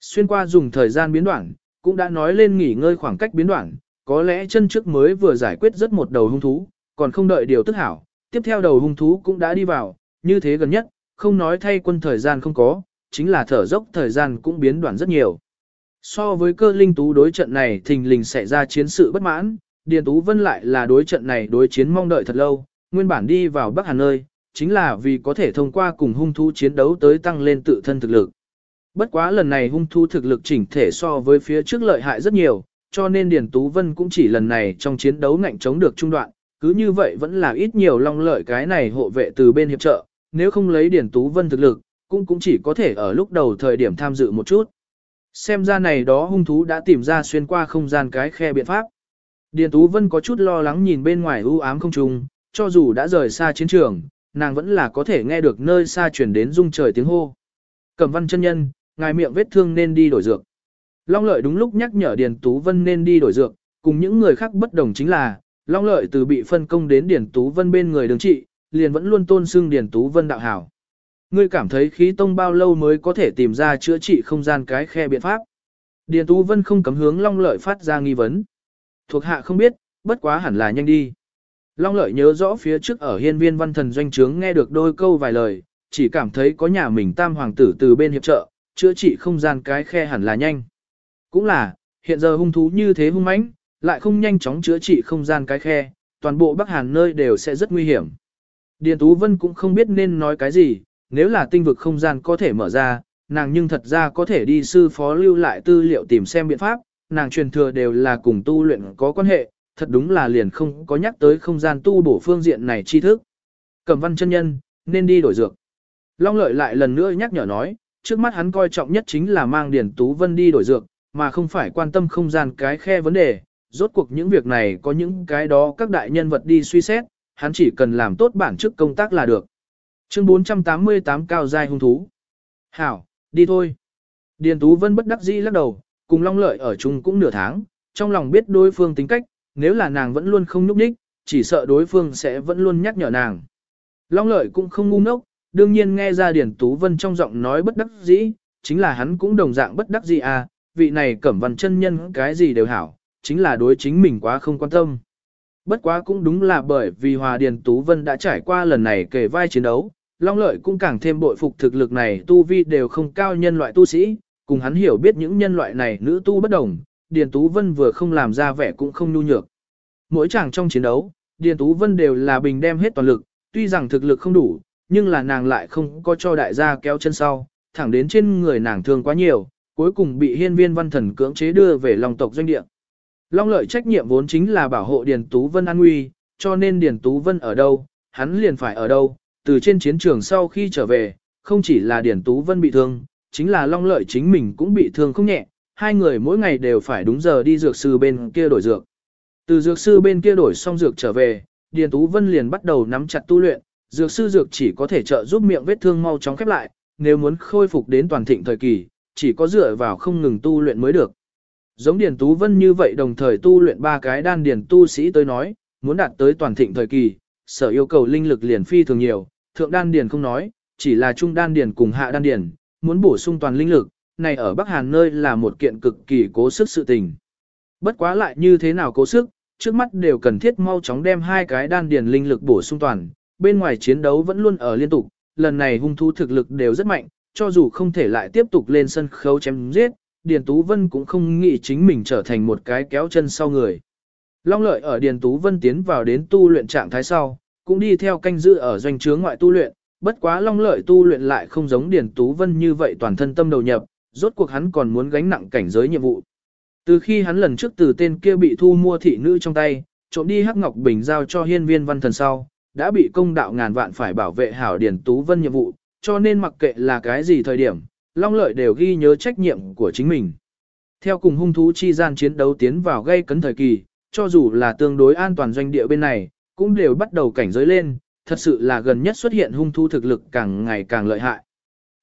Xuyên qua dùng thời gian biến đoạn, cũng đã nói lên nghỉ ngơi khoảng cách biến đoạn, có lẽ chân trước mới vừa giải quyết rất một đầu hung thú, còn không đợi điều tức hảo, tiếp theo đầu hung thú cũng đã đi vào, như thế gần nhất, không nói thay quân thời gian không có, chính là thở dốc thời gian cũng biến đoạn rất nhiều. So với cơ linh tú đối trận này thình lình xảy ra chiến sự bất mãn, Điền Tú Vân lại là đối trận này đối chiến mong đợi thật lâu, nguyên bản đi vào Bắc Hàn nơi, chính là vì có thể thông qua cùng hung thú chiến đấu tới tăng lên tự thân thực lực. Bất quá lần này hung thú thực lực chỉnh thể so với phía trước lợi hại rất nhiều, cho nên Điền Tú Vân cũng chỉ lần này trong chiến đấu ngạnh chống được trung đoạn, cứ như vậy vẫn là ít nhiều long lợi cái này hộ vệ từ bên hiệp trợ, nếu không lấy Điền Tú Vân thực lực, cũng cũng chỉ có thể ở lúc đầu thời điểm tham dự một chút. Xem ra này đó hung thú đã tìm ra xuyên qua không gian cái khe biện pháp. Điền Tú Vân có chút lo lắng nhìn bên ngoài u ám không trung, cho dù đã rời xa chiến trường, nàng vẫn là có thể nghe được nơi xa chuyển đến rung trời tiếng hô. Cẩm văn chân nhân, ngài miệng vết thương nên đi đổi dược. Long lợi đúng lúc nhắc nhở Điền Tú Vân nên đi đổi dược, cùng những người khác bất đồng chính là, Long lợi từ bị phân công đến Điền Tú Vân bên người đường trị, liền vẫn luôn tôn xưng Điền Tú Vân đạo hảo. Ngươi cảm thấy khí tông bao lâu mới có thể tìm ra chữa trị không gian cái khe biện pháp? Điền Tú Vân không cấm hướng Long lợi phát ra nghi vấn. Thuộc hạ không biết, bất quá hẳn là nhanh đi. Long lợi nhớ rõ phía trước ở hiên viên văn thần doanh trướng nghe được đôi câu vài lời, chỉ cảm thấy có nhà mình tam hoàng tử từ bên hiệp trợ, chữa trị không gian cái khe hẳn là nhanh. Cũng là, hiện giờ hung thú như thế hung mãnh, lại không nhanh chóng chữa trị không gian cái khe, toàn bộ Bắc Hàn nơi đều sẽ rất nguy hiểm. Điền Tú Vân cũng không biết nên nói cái gì, nếu là tinh vực không gian có thể mở ra, nàng nhưng thật ra có thể đi sư phó lưu lại tư liệu tìm xem biện pháp, nàng truyền thừa đều là cùng tu luyện có quan hệ, thật đúng là liền không có nhắc tới không gian tu bổ phương diện này tri thức. Cẩm văn chân nhân, nên đi đổi dược. Long lợi lại lần nữa nhắc nhở nói, trước mắt hắn coi trọng nhất chính là mang Điền Tú Vân đi đổi dược, mà không phải quan tâm không gian cái khe vấn đề. Rốt cuộc những việc này có những cái đó các đại nhân vật đi suy xét, hắn chỉ cần làm tốt bản chức công tác là được. Chương 488 cao giai hung thú. Hảo, đi thôi. Điền Tú Vân bất đắc dĩ lắc đầu, cùng Long Lợi ở chung cũng nửa tháng, trong lòng biết đối phương tính cách, nếu là nàng vẫn luôn không nhúc nhích, chỉ sợ đối phương sẽ vẫn luôn nhắc nhở nàng. Long Lợi cũng không ngu ngốc, đương nhiên nghe ra Điền Tú Vân trong giọng nói bất đắc dĩ, chính là hắn cũng đồng dạng bất đắc dĩ à, vị này cẩm văn chân nhân cái gì đều hảo, chính là đối chính mình quá không quan tâm. Bất quá cũng đúng là bởi vì Hòa Điền Tú Vân đã trải qua lần này kể vai chiến đấu, Long Lợi cũng càng thêm bội phục thực lực này tu vi đều không cao nhân loại tu sĩ, cùng hắn hiểu biết những nhân loại này nữ tu bất đồng, Điền Tú Vân vừa không làm ra vẻ cũng không nhu nhược. Mỗi chàng trong chiến đấu, Điền Tú Vân đều là bình đem hết toàn lực, tuy rằng thực lực không đủ, nhưng là nàng lại không có cho đại gia kéo chân sau, thẳng đến trên người nàng thương quá nhiều, cuối cùng bị hiên viên văn thần cưỡng chế đưa về lòng tộc doanh địa. Long lợi trách nhiệm vốn chính là bảo hộ Điền Tú Vân an nguy, cho nên Điền Tú Vân ở đâu, hắn liền phải ở đâu, từ trên chiến trường sau khi trở về, không chỉ là Điền Tú Vân bị thương, chính là Long lợi chính mình cũng bị thương không nhẹ, hai người mỗi ngày đều phải đúng giờ đi dược sư bên kia đổi dược. Từ dược sư bên kia đổi xong dược trở về, Điền Tú Vân liền bắt đầu nắm chặt tu luyện, dược sư dược chỉ có thể trợ giúp miệng vết thương mau chóng khép lại, nếu muốn khôi phục đến toàn thịnh thời kỳ, chỉ có dựa vào không ngừng tu luyện mới được. Giống Điền Tú Vân như vậy đồng thời tu luyện ba cái đan điền tu sĩ tới nói, muốn đạt tới toàn thịnh thời kỳ, sở yêu cầu linh lực liền phi thường nhiều, thượng đan điền không nói, chỉ là trung đan điền cùng hạ đan điền, muốn bổ sung toàn linh lực, này ở Bắc Hàn nơi là một kiện cực kỳ cố sức sự tình. Bất quá lại như thế nào cố sức, trước mắt đều cần thiết mau chóng đem hai cái đan điền linh lực bổ sung toàn, bên ngoài chiến đấu vẫn luôn ở liên tục, lần này hung thú thực lực đều rất mạnh, cho dù không thể lại tiếp tục lên sân khấu chém giết, Điền Tú Vân cũng không nghĩ chính mình trở thành một cái kéo chân sau người. Long lợi ở Điền Tú Vân tiến vào đến tu luyện trạng thái sau, cũng đi theo canh giữ ở doanh chướng ngoại tu luyện, bất quá Long lợi tu luyện lại không giống Điền Tú Vân như vậy toàn thân tâm đầu nhập, rốt cuộc hắn còn muốn gánh nặng cảnh giới nhiệm vụ. Từ khi hắn lần trước từ tên kia bị thu mua thị nữ trong tay, trộm đi hắc ngọc bình giao cho hiên viên văn thần sau, đã bị công đạo ngàn vạn phải bảo vệ hảo Điền Tú Vân nhiệm vụ, cho nên mặc kệ là cái gì thời điểm, Long Lợi đều ghi nhớ trách nhiệm của chính mình. Theo cùng hung thú chi gian chiến đấu tiến vào gây cấn thời kỳ, cho dù là tương đối an toàn doanh địa bên này, cũng đều bắt đầu cảnh giới lên, thật sự là gần nhất xuất hiện hung thú thực lực càng ngày càng lợi hại.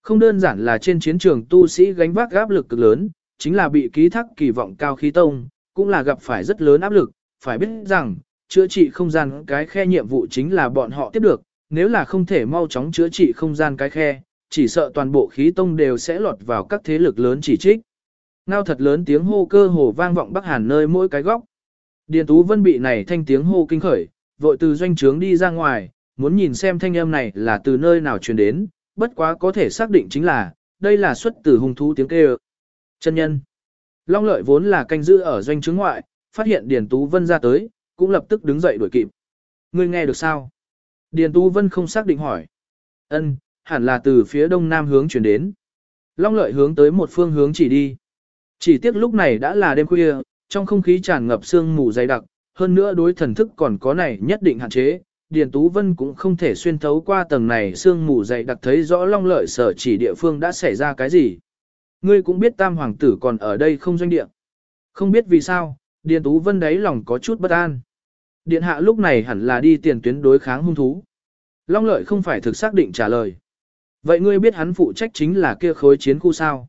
Không đơn giản là trên chiến trường tu sĩ gánh vác áp lực cực lớn, chính là bị ký thác kỳ vọng cao khí tông, cũng là gặp phải rất lớn áp lực, phải biết rằng, chữa trị không gian cái khe nhiệm vụ chính là bọn họ tiếp được, nếu là không thể mau chóng chữa trị không gian cái khe, chỉ sợ toàn bộ khí tông đều sẽ lọt vào các thế lực lớn chỉ trích. Ngao thật lớn tiếng hô cơ hồ vang vọng Bắc Hàn nơi mỗi cái góc. Điền Tú Vân bị này thanh tiếng hô kinh khởi, vội từ doanh trướng đi ra ngoài, muốn nhìn xem thanh âm này là từ nơi nào truyền đến, bất quá có thể xác định chính là, đây là xuất từ hung thú tiếng kêu. Chân nhân. Long lợi vốn là canh giữ ở doanh trướng ngoại, phát hiện Điền Tú Vân ra tới, cũng lập tức đứng dậy đuổi kịp. Ngươi nghe được sao? Điền Tú Vân không xác định hỏi. Ân, hẳn là từ phía đông nam hướng chuyển đến. Long lợi hướng tới một phương hướng chỉ đi. Chỉ tiếc lúc này đã là đêm khuya, trong không khí tràn ngập sương mù dày đặc, hơn nữa đối thần thức còn có này nhất định hạn chế. Điền Tú Vân cũng không thể xuyên thấu qua tầng này sương mù dày đặc thấy rõ long lợi sở chỉ địa phương đã xảy ra cái gì. Ngươi cũng biết tam hoàng tử còn ở đây không doanh địa. Không biết vì sao, Điền Tú Vân đấy lòng có chút bất an. Điện hạ lúc này hẳn là đi tiền tuyến đối kháng hung thú. Long lợi không phải thực xác định trả lời. Vậy ngươi biết hắn phụ trách chính là kia khối chiến khu sao?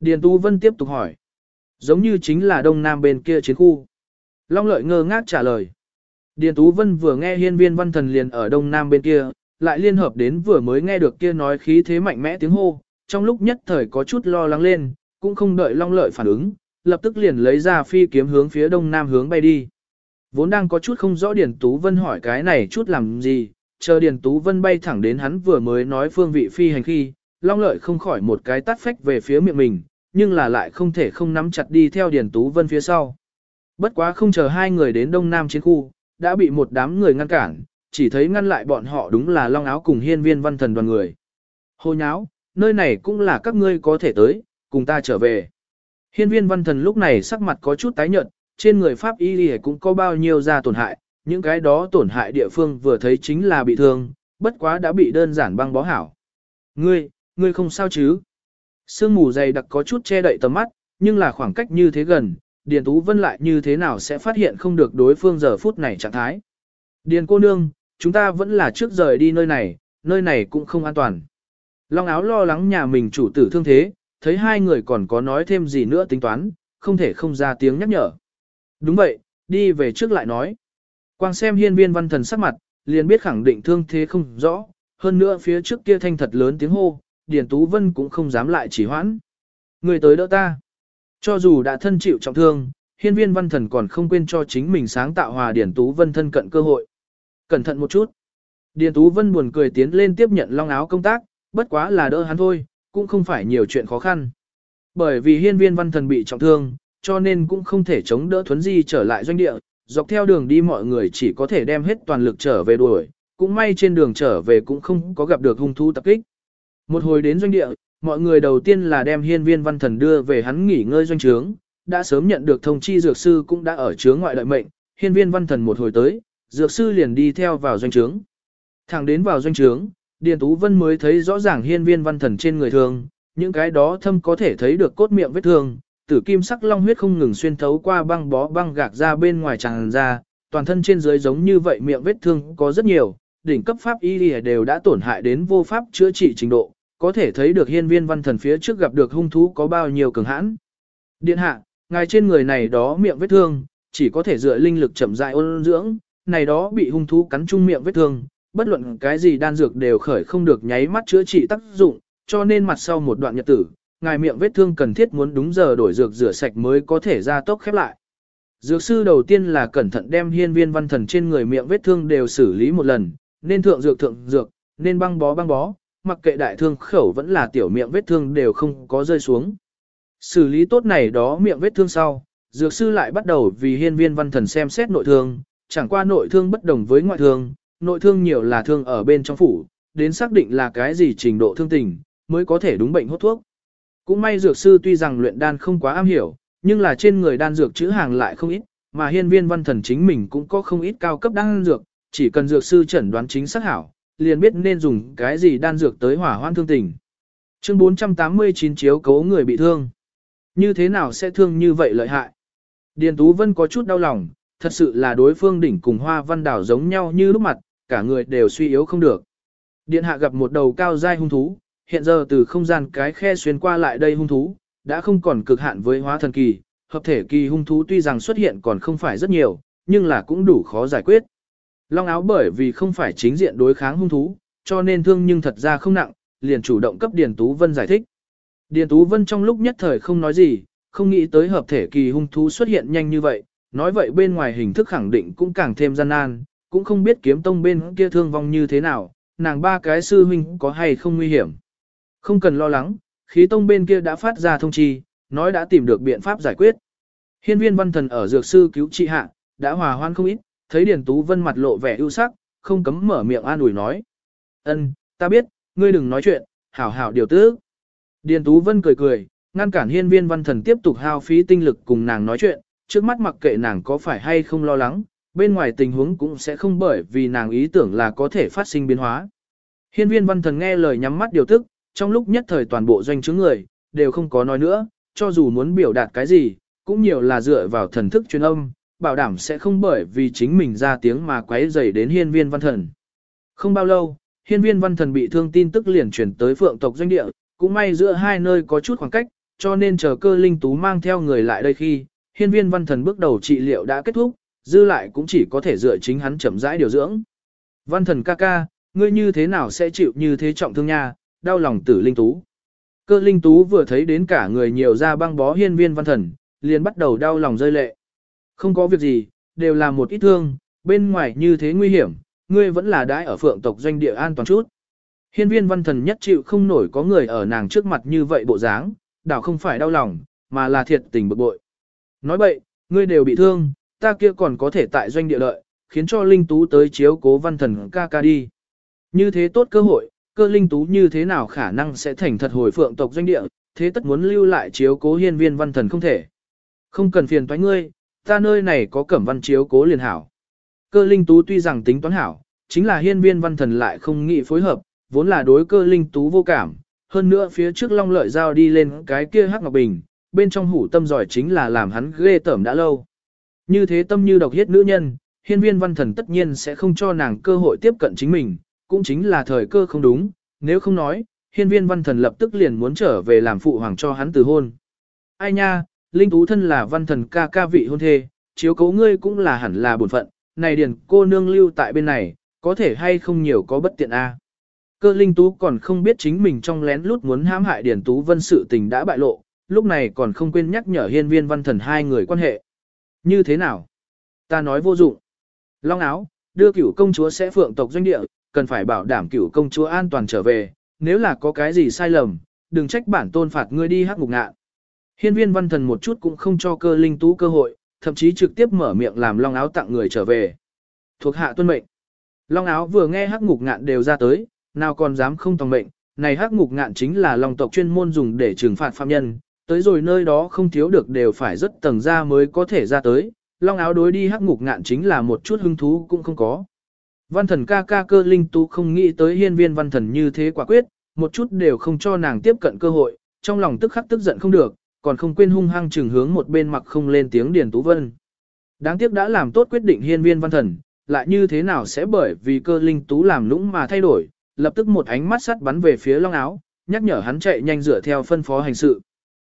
Điền Tú Vân tiếp tục hỏi. Giống như chính là đông nam bên kia chiến khu. Long lợi ngơ ngác trả lời. Điền Tú Vân vừa nghe hiên viên văn thần liền ở đông nam bên kia, lại liên hợp đến vừa mới nghe được kia nói khí thế mạnh mẽ tiếng hô, trong lúc nhất thời có chút lo lắng lên, cũng không đợi long lợi phản ứng, lập tức liền lấy ra phi kiếm hướng phía đông nam hướng bay đi. Vốn đang có chút không rõ Điền Tú Vân hỏi cái này chút làm gì, chờ Điền Tú Vân bay thẳng đến hắn vừa mới nói phương vị phi hành khi, Long Lợi không khỏi một cái tắt phách về phía miệng mình, nhưng là lại không thể không nắm chặt đi theo Điền Tú Vân phía sau. Bất quá không chờ hai người đến Đông Nam chiến khu, đã bị một đám người ngăn cản, chỉ thấy ngăn lại bọn họ đúng là Long Áo cùng hiên viên văn thần đoàn người. Hô nháo, nơi này cũng là các ngươi có thể tới, cùng ta trở về. Hiên viên văn thần lúc này sắc mặt có chút tái nhợt, trên người Pháp y cũng có bao nhiêu da tổn hại, những cái đó tổn hại địa phương vừa thấy chính là bị thương, bất quá đã bị đơn giản băng bó hảo. Ngươi, ngươi không sao chứ? Sương mù dày đặc có chút che đậy tầm mắt, nhưng là khoảng cách như thế gần, Điền Tú Vân lại như thế nào sẽ phát hiện không được đối phương giờ phút này trạng thái. Điền cô nương, chúng ta vẫn là trước rời đi nơi này, nơi này cũng không an toàn. Long áo lo lắng nhà mình chủ tử thương thế, thấy hai người còn có nói thêm gì nữa tính toán, không thể không ra tiếng nhắc nhở. Đúng vậy, đi về trước lại nói. Quang xem hiên viên văn thần sắc mặt, liền biết khẳng định thương thế không rõ, hơn nữa phía trước kia thanh thật lớn tiếng hô, Điền Tú Vân cũng không dám lại chỉ hoãn. Người tới đỡ ta. Cho dù đã thân chịu trọng thương, hiên viên văn thần còn không quên cho chính mình sáng tạo hòa Điền Tú Vân thân cận cơ hội. Cẩn thận một chút. Điền Tú Vân buồn cười tiến lên tiếp nhận long áo công tác, bất quá là đỡ hắn thôi, cũng không phải nhiều chuyện khó khăn. Bởi vì hiên viên văn thần bị trọng thương, cho nên cũng không thể chống đỡ thuấn di trở lại doanh địa, dọc theo đường đi mọi người chỉ có thể đem hết toàn lực trở về đuổi, cũng may trên đường trở về cũng không có gặp được hung thú tập kích. Một hồi đến doanh địa, mọi người đầu tiên là đem hiên viên văn thần đưa về hắn nghỉ ngơi doanh trướng, đã sớm nhận được thông chi dược sư cũng đã ở chướng ngoại đợi mệnh, hiên viên văn thần một hồi tới, dược sư liền đi theo vào doanh trướng. Thẳng đến vào doanh trướng, Điền Tú Vân mới thấy rõ ràng hiên viên văn thần trên người thường, những cái đó thâm có thể thấy được cốt miệng vết thương, tử kim sắc long huyết không ngừng xuyên thấu qua băng bó băng gạc ra bên ngoài tràn ra, toàn thân trên dưới giống như vậy miệng vết thương có rất nhiều, đỉnh cấp pháp y đều đã tổn hại đến vô pháp chữa trị trình độ, có thể thấy được hiên viên văn thần phía trước gặp được hung thú có bao nhiêu cường hãn. Điện hạ, ngài trên người này đó miệng vết thương, chỉ có thể dựa linh lực chậm rãi ôn dưỡng, này đó bị hung thú cắn chung miệng vết thương, bất luận cái gì đan dược đều khởi không được nháy mắt chữa trị tác dụng, cho nên mặt sau một đoạn nhật tử, ngài miệng vết thương cần thiết muốn đúng giờ đổi dược rửa sạch mới có thể ra tốc khép lại. Dược sư đầu tiên là cẩn thận đem hiên viên văn thần trên người miệng vết thương đều xử lý một lần, nên thượng dược thượng dược, nên băng bó băng bó, mặc kệ đại thương khẩu vẫn là tiểu miệng vết thương đều không có rơi xuống. Xử lý tốt này đó miệng vết thương sau, dược sư lại bắt đầu vì hiên viên văn thần xem xét nội thương, chẳng qua nội thương bất đồng với ngoại thương, nội thương nhiều là thương ở bên trong phủ, đến xác định là cái gì trình độ thương tình, mới có thể đúng bệnh hốt thuốc. Cũng may dược sư tuy rằng luyện đan không quá am hiểu, nhưng là trên người đan dược chữ hàng lại không ít, mà hiên viên văn thần chính mình cũng có không ít cao cấp đan dược, chỉ cần dược sư chẩn đoán chính xác hảo, liền biết nên dùng cái gì đan dược tới hỏa hoan thương tình. Chương 489 chiếu cố người bị thương. Như thế nào sẽ thương như vậy lợi hại? Điền Tú Vân có chút đau lòng, thật sự là đối phương đỉnh cùng hoa văn đảo giống nhau như lúc mặt, cả người đều suy yếu không được. Điện hạ gặp một đầu cao dai hung thú, hiện giờ từ không gian cái khe xuyên qua lại đây hung thú, đã không còn cực hạn với hóa thần kỳ, hợp thể kỳ hung thú tuy rằng xuất hiện còn không phải rất nhiều, nhưng là cũng đủ khó giải quyết. Long áo bởi vì không phải chính diện đối kháng hung thú, cho nên thương nhưng thật ra không nặng, liền chủ động cấp Điền Tú Vân giải thích. Điền Tú Vân trong lúc nhất thời không nói gì, không nghĩ tới hợp thể kỳ hung thú xuất hiện nhanh như vậy, nói vậy bên ngoài hình thức khẳng định cũng càng thêm gian nan, cũng không biết kiếm tông bên kia thương vong như thế nào, nàng ba cái sư huynh có hay không nguy hiểm. Không cần lo lắng, khí tông bên kia đã phát ra thông chi, nói đã tìm được biện pháp giải quyết. Hiên viên văn thần ở dược sư cứu trị hạ, đã hòa hoan không ít, thấy Điền Tú Vân mặt lộ vẻ ưu sắc, không cấm mở miệng an ủi nói. ân ta biết, ngươi đừng nói chuyện, hảo hảo điều tứ. Điền Tú Vân cười cười, ngăn cản hiên viên văn thần tiếp tục hao phí tinh lực cùng nàng nói chuyện, trước mắt mặc kệ nàng có phải hay không lo lắng, bên ngoài tình huống cũng sẽ không bởi vì nàng ý tưởng là có thể phát sinh biến hóa. Hiên viên văn thần nghe lời nhắm mắt điều tức, trong lúc nhất thời toàn bộ doanh chứng người, đều không có nói nữa, cho dù muốn biểu đạt cái gì, cũng nhiều là dựa vào thần thức truyền âm, bảo đảm sẽ không bởi vì chính mình ra tiếng mà quấy rầy đến hiên viên văn thần. Không bao lâu, hiên viên văn thần bị thương tin tức liền chuyển tới phượng tộc doanh địa, cũng may giữa hai nơi có chút khoảng cách, cho nên chờ cơ linh tú mang theo người lại đây khi, hiên viên văn thần bước đầu trị liệu đã kết thúc, dư lại cũng chỉ có thể dựa chính hắn chậm rãi điều dưỡng. Văn thần ca ca, ngươi như thế nào sẽ chịu như thế trọng thương nha, đau lòng tử linh tú. Cơ linh tú vừa thấy đến cả người nhiều ra băng bó hiên viên văn thần, liền bắt đầu đau lòng rơi lệ. Không có việc gì, đều là một ít thương, bên ngoài như thế nguy hiểm, ngươi vẫn là đãi ở phượng tộc doanh địa an toàn chút. Hiên viên văn thần nhất chịu không nổi có người ở nàng trước mặt như vậy bộ dáng, đảo không phải đau lòng, mà là thiệt tình bực bội. Nói bậy, ngươi đều bị thương, ta kia còn có thể tại doanh địa lợi, khiến cho Linh Tú tới chiếu cố văn thần ca ca đi. Như thế tốt cơ hội, cơ Linh Tú như thế nào khả năng sẽ thành thật hồi phượng tộc doanh địa, thế tất muốn lưu lại chiếu cố hiên viên văn thần không thể. Không cần phiền toái ngươi, ta nơi này có cẩm văn chiếu cố liền hảo. Cơ Linh Tú tuy rằng tính toán hảo, chính là hiên viên văn thần lại không nghĩ phối hợp, vốn là đối cơ Linh Tú vô cảm, hơn nữa phía trước long lợi giao đi lên cái kia hắc ngọc bình, bên trong hủ tâm giỏi chính là làm hắn ghê tởm đã lâu. Như thế tâm như độc hiết nữ nhân, hiên viên văn thần tất nhiên sẽ không cho nàng cơ hội tiếp cận chính mình, cũng chính là thời cơ không đúng, nếu không nói, hiên viên văn thần lập tức liền muốn trở về làm phụ hoàng cho hắn từ hôn. Ai nha, Linh Tú thân là văn thần ca ca vị hôn thê, chiếu cố ngươi cũng là hẳn là bổn phận, này điền cô nương lưu tại bên này, có thể hay không nhiều có bất tiện a. Cơ Linh Tú còn không biết chính mình trong lén lút muốn hãm hại Điền Tú Vân sự tình đã bại lộ, lúc này còn không quên nhắc nhở hiên viên văn thần hai người quan hệ. Như thế nào? Ta nói vô dụng. Long áo, đưa cửu công chúa sẽ phượng tộc doanh địa, cần phải bảo đảm cửu công chúa an toàn trở về, nếu là có cái gì sai lầm, đừng trách bản tôn phạt ngươi đi hắc ngục ngạn. Hiên viên văn thần một chút cũng không cho cơ linh tú cơ hội, thậm chí trực tiếp mở miệng làm long áo tặng người trở về. Thuộc hạ tuân mệnh. Long áo vừa nghe hắc ngục ngạn đều ra tới, nào còn dám không tòng mệnh, này hắc ngục ngạn chính là long tộc chuyên môn dùng để trừng phạt phạm nhân, tới rồi nơi đó không thiếu được đều phải rất tầng ra mới có thể ra tới, long áo đối đi hắc ngục ngạn chính là một chút hứng thú cũng không có. Văn thần ca ca cơ linh tú không nghĩ tới hiên viên văn thần như thế quả quyết, một chút đều không cho nàng tiếp cận cơ hội, trong lòng tức khắc tức giận không được, còn không quên hung hăng trừng hướng một bên mặc không lên tiếng Điền Tú Vân. Đáng tiếc đã làm tốt quyết định hiên viên văn thần, lại như thế nào sẽ bởi vì cơ linh tú làm lũng mà thay đổi, lập tức một ánh mắt sắt bắn về phía long áo, nhắc nhở hắn chạy nhanh dựa theo phân phó hành sự.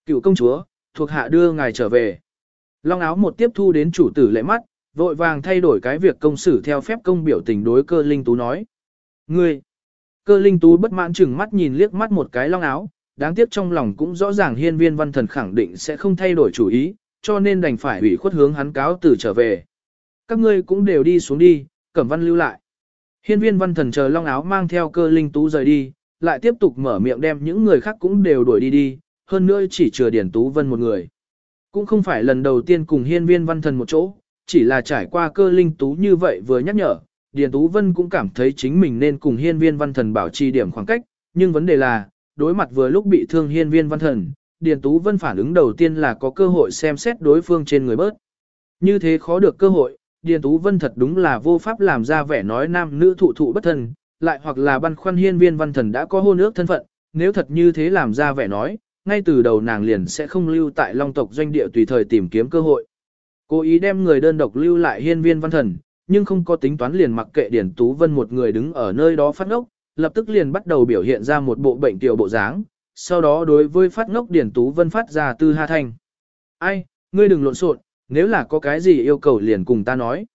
Cựu công chúa, thuộc hạ đưa ngài trở về. Long áo một tiếp thu đến chủ tử lệ mắt, vội vàng thay đổi cái việc công xử theo phép công biểu tình đối cơ linh tú nói. Ngươi! Cơ linh tú bất mãn chừng mắt nhìn liếc mắt một cái long áo, đáng tiếc trong lòng cũng rõ ràng hiên viên văn thần khẳng định sẽ không thay đổi chủ ý, cho nên đành phải ủy khuất hướng hắn cáo từ trở về. Các ngươi cũng đều đi xuống đi, cẩm văn lưu lại. Hiên viên văn thần chờ long áo mang theo cơ linh tú rời đi, lại tiếp tục mở miệng đem những người khác cũng đều đuổi đi đi, hơn nữa chỉ chừa điển tú vân một người. Cũng không phải lần đầu tiên cùng hiên viên văn thần một chỗ, chỉ là trải qua cơ linh tú như vậy vừa nhắc nhở, Điền Tú Vân cũng cảm thấy chính mình nên cùng hiên viên văn thần bảo trì điểm khoảng cách, nhưng vấn đề là, đối mặt vừa lúc bị thương hiên viên văn thần, Điền Tú Vân phản ứng đầu tiên là có cơ hội xem xét đối phương trên người bớt. Như thế khó được cơ hội, Điền Tú Vân thật đúng là vô pháp làm ra vẻ nói nam nữ thụ thụ bất thân, lại hoặc là băn khoăn hiên viên văn thần đã có hôn ước thân phận, nếu thật như thế làm ra vẻ nói, ngay từ đầu nàng liền sẽ không lưu tại long tộc doanh địa tùy thời tìm kiếm cơ hội. Cố ý đem người đơn độc lưu lại hiên viên văn thần, nhưng không có tính toán liền mặc kệ Điền Tú Vân một người đứng ở nơi đó phát ngốc, lập tức liền bắt đầu biểu hiện ra một bộ bệnh tiểu bộ dáng, sau đó đối với phát ngốc Điền Tú Vân phát ra tư ha thanh. Ai, ngươi đừng lộn xộn, nếu là có cái gì yêu cầu liền cùng ta nói.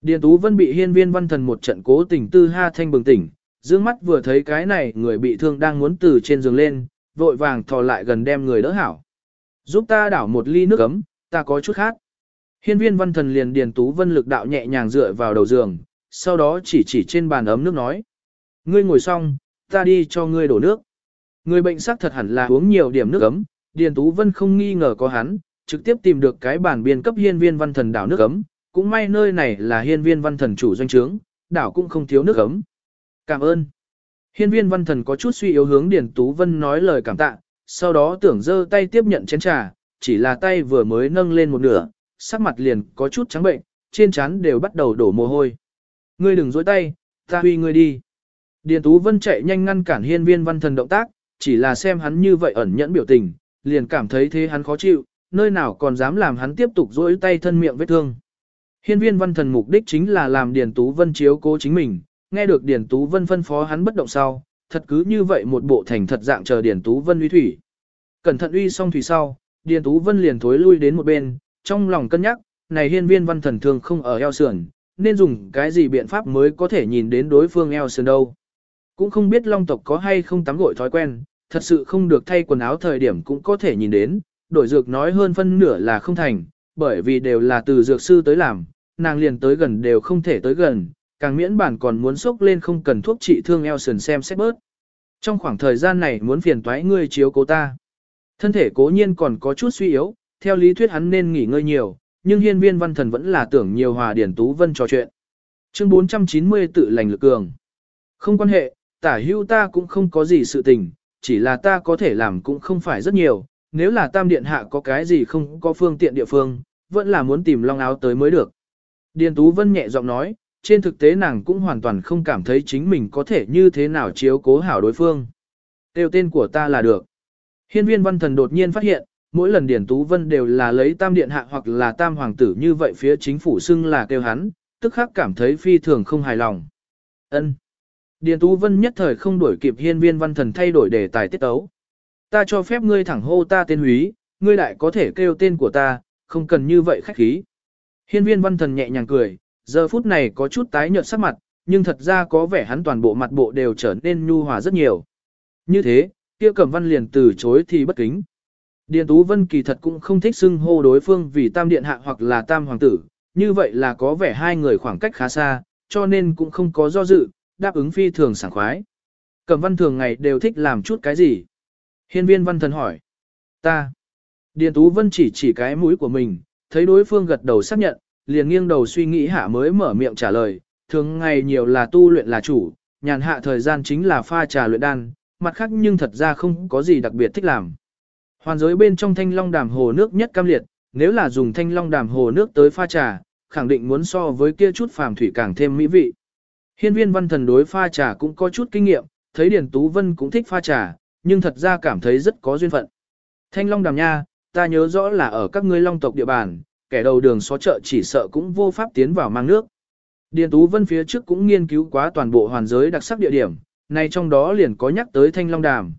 Điền Tú Vân bị hiên viên văn thần một trận cố tình tư ha thanh bừng tỉnh, dương mắt vừa thấy cái này người bị thương đang muốn từ trên giường lên, vội vàng thò lại gần đem người đỡ hảo. Giúp ta đảo một ly nước ấm, ta có chút khác. Hiên viên văn thần liền Điền Tú Vân lực đạo nhẹ nhàng dựa vào đầu giường, sau đó chỉ chỉ trên bàn ấm nước nói. Ngươi ngồi xong, ta đi cho ngươi đổ nước. Người bệnh sắc thật hẳn là uống nhiều điểm nước ấm, Điền Tú Vân không nghi ngờ có hắn, trực tiếp tìm được cái bản biên cấp hiên viên văn thần đảo nước ấm, cũng may nơi này là hiên viên văn thần chủ doanh trướng, đảo cũng không thiếu nước ấm. Cảm ơn. Hiên viên văn thần có chút suy yếu hướng Điền Tú Vân nói lời cảm tạ, sau đó tưởng giơ tay tiếp nhận chén trà, chỉ là tay vừa mới nâng lên một nửa, sắc mặt liền có chút trắng bệnh, trên trán đều bắt đầu đổ mồ hôi. Ngươi đừng dối tay, ta huy ngươi đi. Điền Tú Vân chạy nhanh ngăn cản hiên viên văn thần động tác, chỉ là xem hắn như vậy ẩn nhẫn biểu tình, liền cảm thấy thế hắn khó chịu, nơi nào còn dám làm hắn tiếp tục dối tay thân miệng vết thương. Hiên viên văn thần mục đích chính là làm Điền Tú Vân chiếu cố chính mình, nghe được Điền Tú Vân phân phó hắn bất động sau, thật cứ như vậy một bộ thành thật dạng chờ Điền Tú Vân uy thủy. Cẩn thận uy xong thủy sau, Điền Tú Vân liền thối lui đến một bên, trong lòng cân nhắc, này hiên viên văn thần thường không ở eo sườn, nên dùng cái gì biện pháp mới có thể nhìn đến đối phương eo sườn đâu. Cũng không biết long tộc có hay không tắm gội thói quen, thật sự không được thay quần áo thời điểm cũng có thể nhìn đến, đổi dược nói hơn phân nửa là không thành, bởi vì đều là từ dược sư tới làm, nàng liền tới gần đều không thể tới gần, càng miễn bản còn muốn sốc lên không cần thuốc trị thương eo sườn xem xét bớt. Trong khoảng thời gian này muốn phiền toái ngươi chiếu cố ta. Thân thể cố nhiên còn có chút suy yếu, theo lý thuyết hắn nên nghỉ ngơi nhiều, nhưng hiên viên văn thần vẫn là tưởng nhiều hòa điển tú vân trò chuyện. Chương 490 tự lành lực cường. Không quan hệ, tả hưu ta cũng không có gì sự tình, chỉ là ta có thể làm cũng không phải rất nhiều, nếu là tam điện hạ có cái gì không có phương tiện địa phương, vẫn là muốn tìm long áo tới mới được. Điền Tú Vân nhẹ giọng nói, trên thực tế nàng cũng hoàn toàn không cảm thấy chính mình có thể như thế nào chiếu cố hảo đối phương. Tiêu tên của ta là được. Hiên viên văn thần đột nhiên phát hiện, mỗi lần Điền Tú Vân đều là lấy tam điện hạ hoặc là tam hoàng tử như vậy phía chính phủ xưng là kêu hắn, tức khắc cảm thấy phi thường không hài lòng. Ân. Điền Tú Vân nhất thời không đuổi kịp hiên viên văn thần thay đổi đề tài tiết tấu. Ta cho phép ngươi thẳng hô ta tên húy, ngươi lại có thể kêu tên của ta, không cần như vậy khách khí. Hiên viên văn thần nhẹ nhàng cười, giờ phút này có chút tái nhợt sắc mặt, nhưng thật ra có vẻ hắn toàn bộ mặt bộ đều trở nên nhu hòa rất nhiều. Như thế, kia cẩm văn liền từ chối thì bất kính. Điền Tú Vân kỳ thật cũng không thích xưng hô đối phương vì tam điện hạ hoặc là tam hoàng tử, như vậy là có vẻ hai người khoảng cách khá xa, cho nên cũng không có do dự, đáp ứng phi thường sảng khoái. Cẩm văn thường ngày đều thích làm chút cái gì? Hiên viên văn thần hỏi. Ta. Điền Tú Vân chỉ chỉ cái mũi của mình, thấy đối phương gật đầu xác nhận, liền nghiêng đầu suy nghĩ hạ mới mở miệng trả lời, thường ngày nhiều là tu luyện là chủ, nhàn hạ thời gian chính là pha trà luyện đan, mặt khác nhưng thật ra không có gì đặc biệt thích làm. Hoàn giới bên trong thanh long đàm hồ nước nhất cam liệt, nếu là dùng thanh long đàm hồ nước tới pha trà, khẳng định muốn so với kia chút phàm thủy càng thêm mỹ vị. Hiên viên văn thần đối pha trà cũng có chút kinh nghiệm, thấy Điền Tú Vân cũng thích pha trà, nhưng thật ra cảm thấy rất có duyên phận. Thanh long đàm nha, ta nhớ rõ là ở các ngươi long tộc địa bàn, kẻ đầu đường xó chợ chỉ sợ cũng vô pháp tiến vào mang nước. Điền Tú Vân phía trước cũng nghiên cứu quá toàn bộ hoàn giới đặc sắc địa điểm, này trong đó liền có nhắc tới Thanh Long Đàm.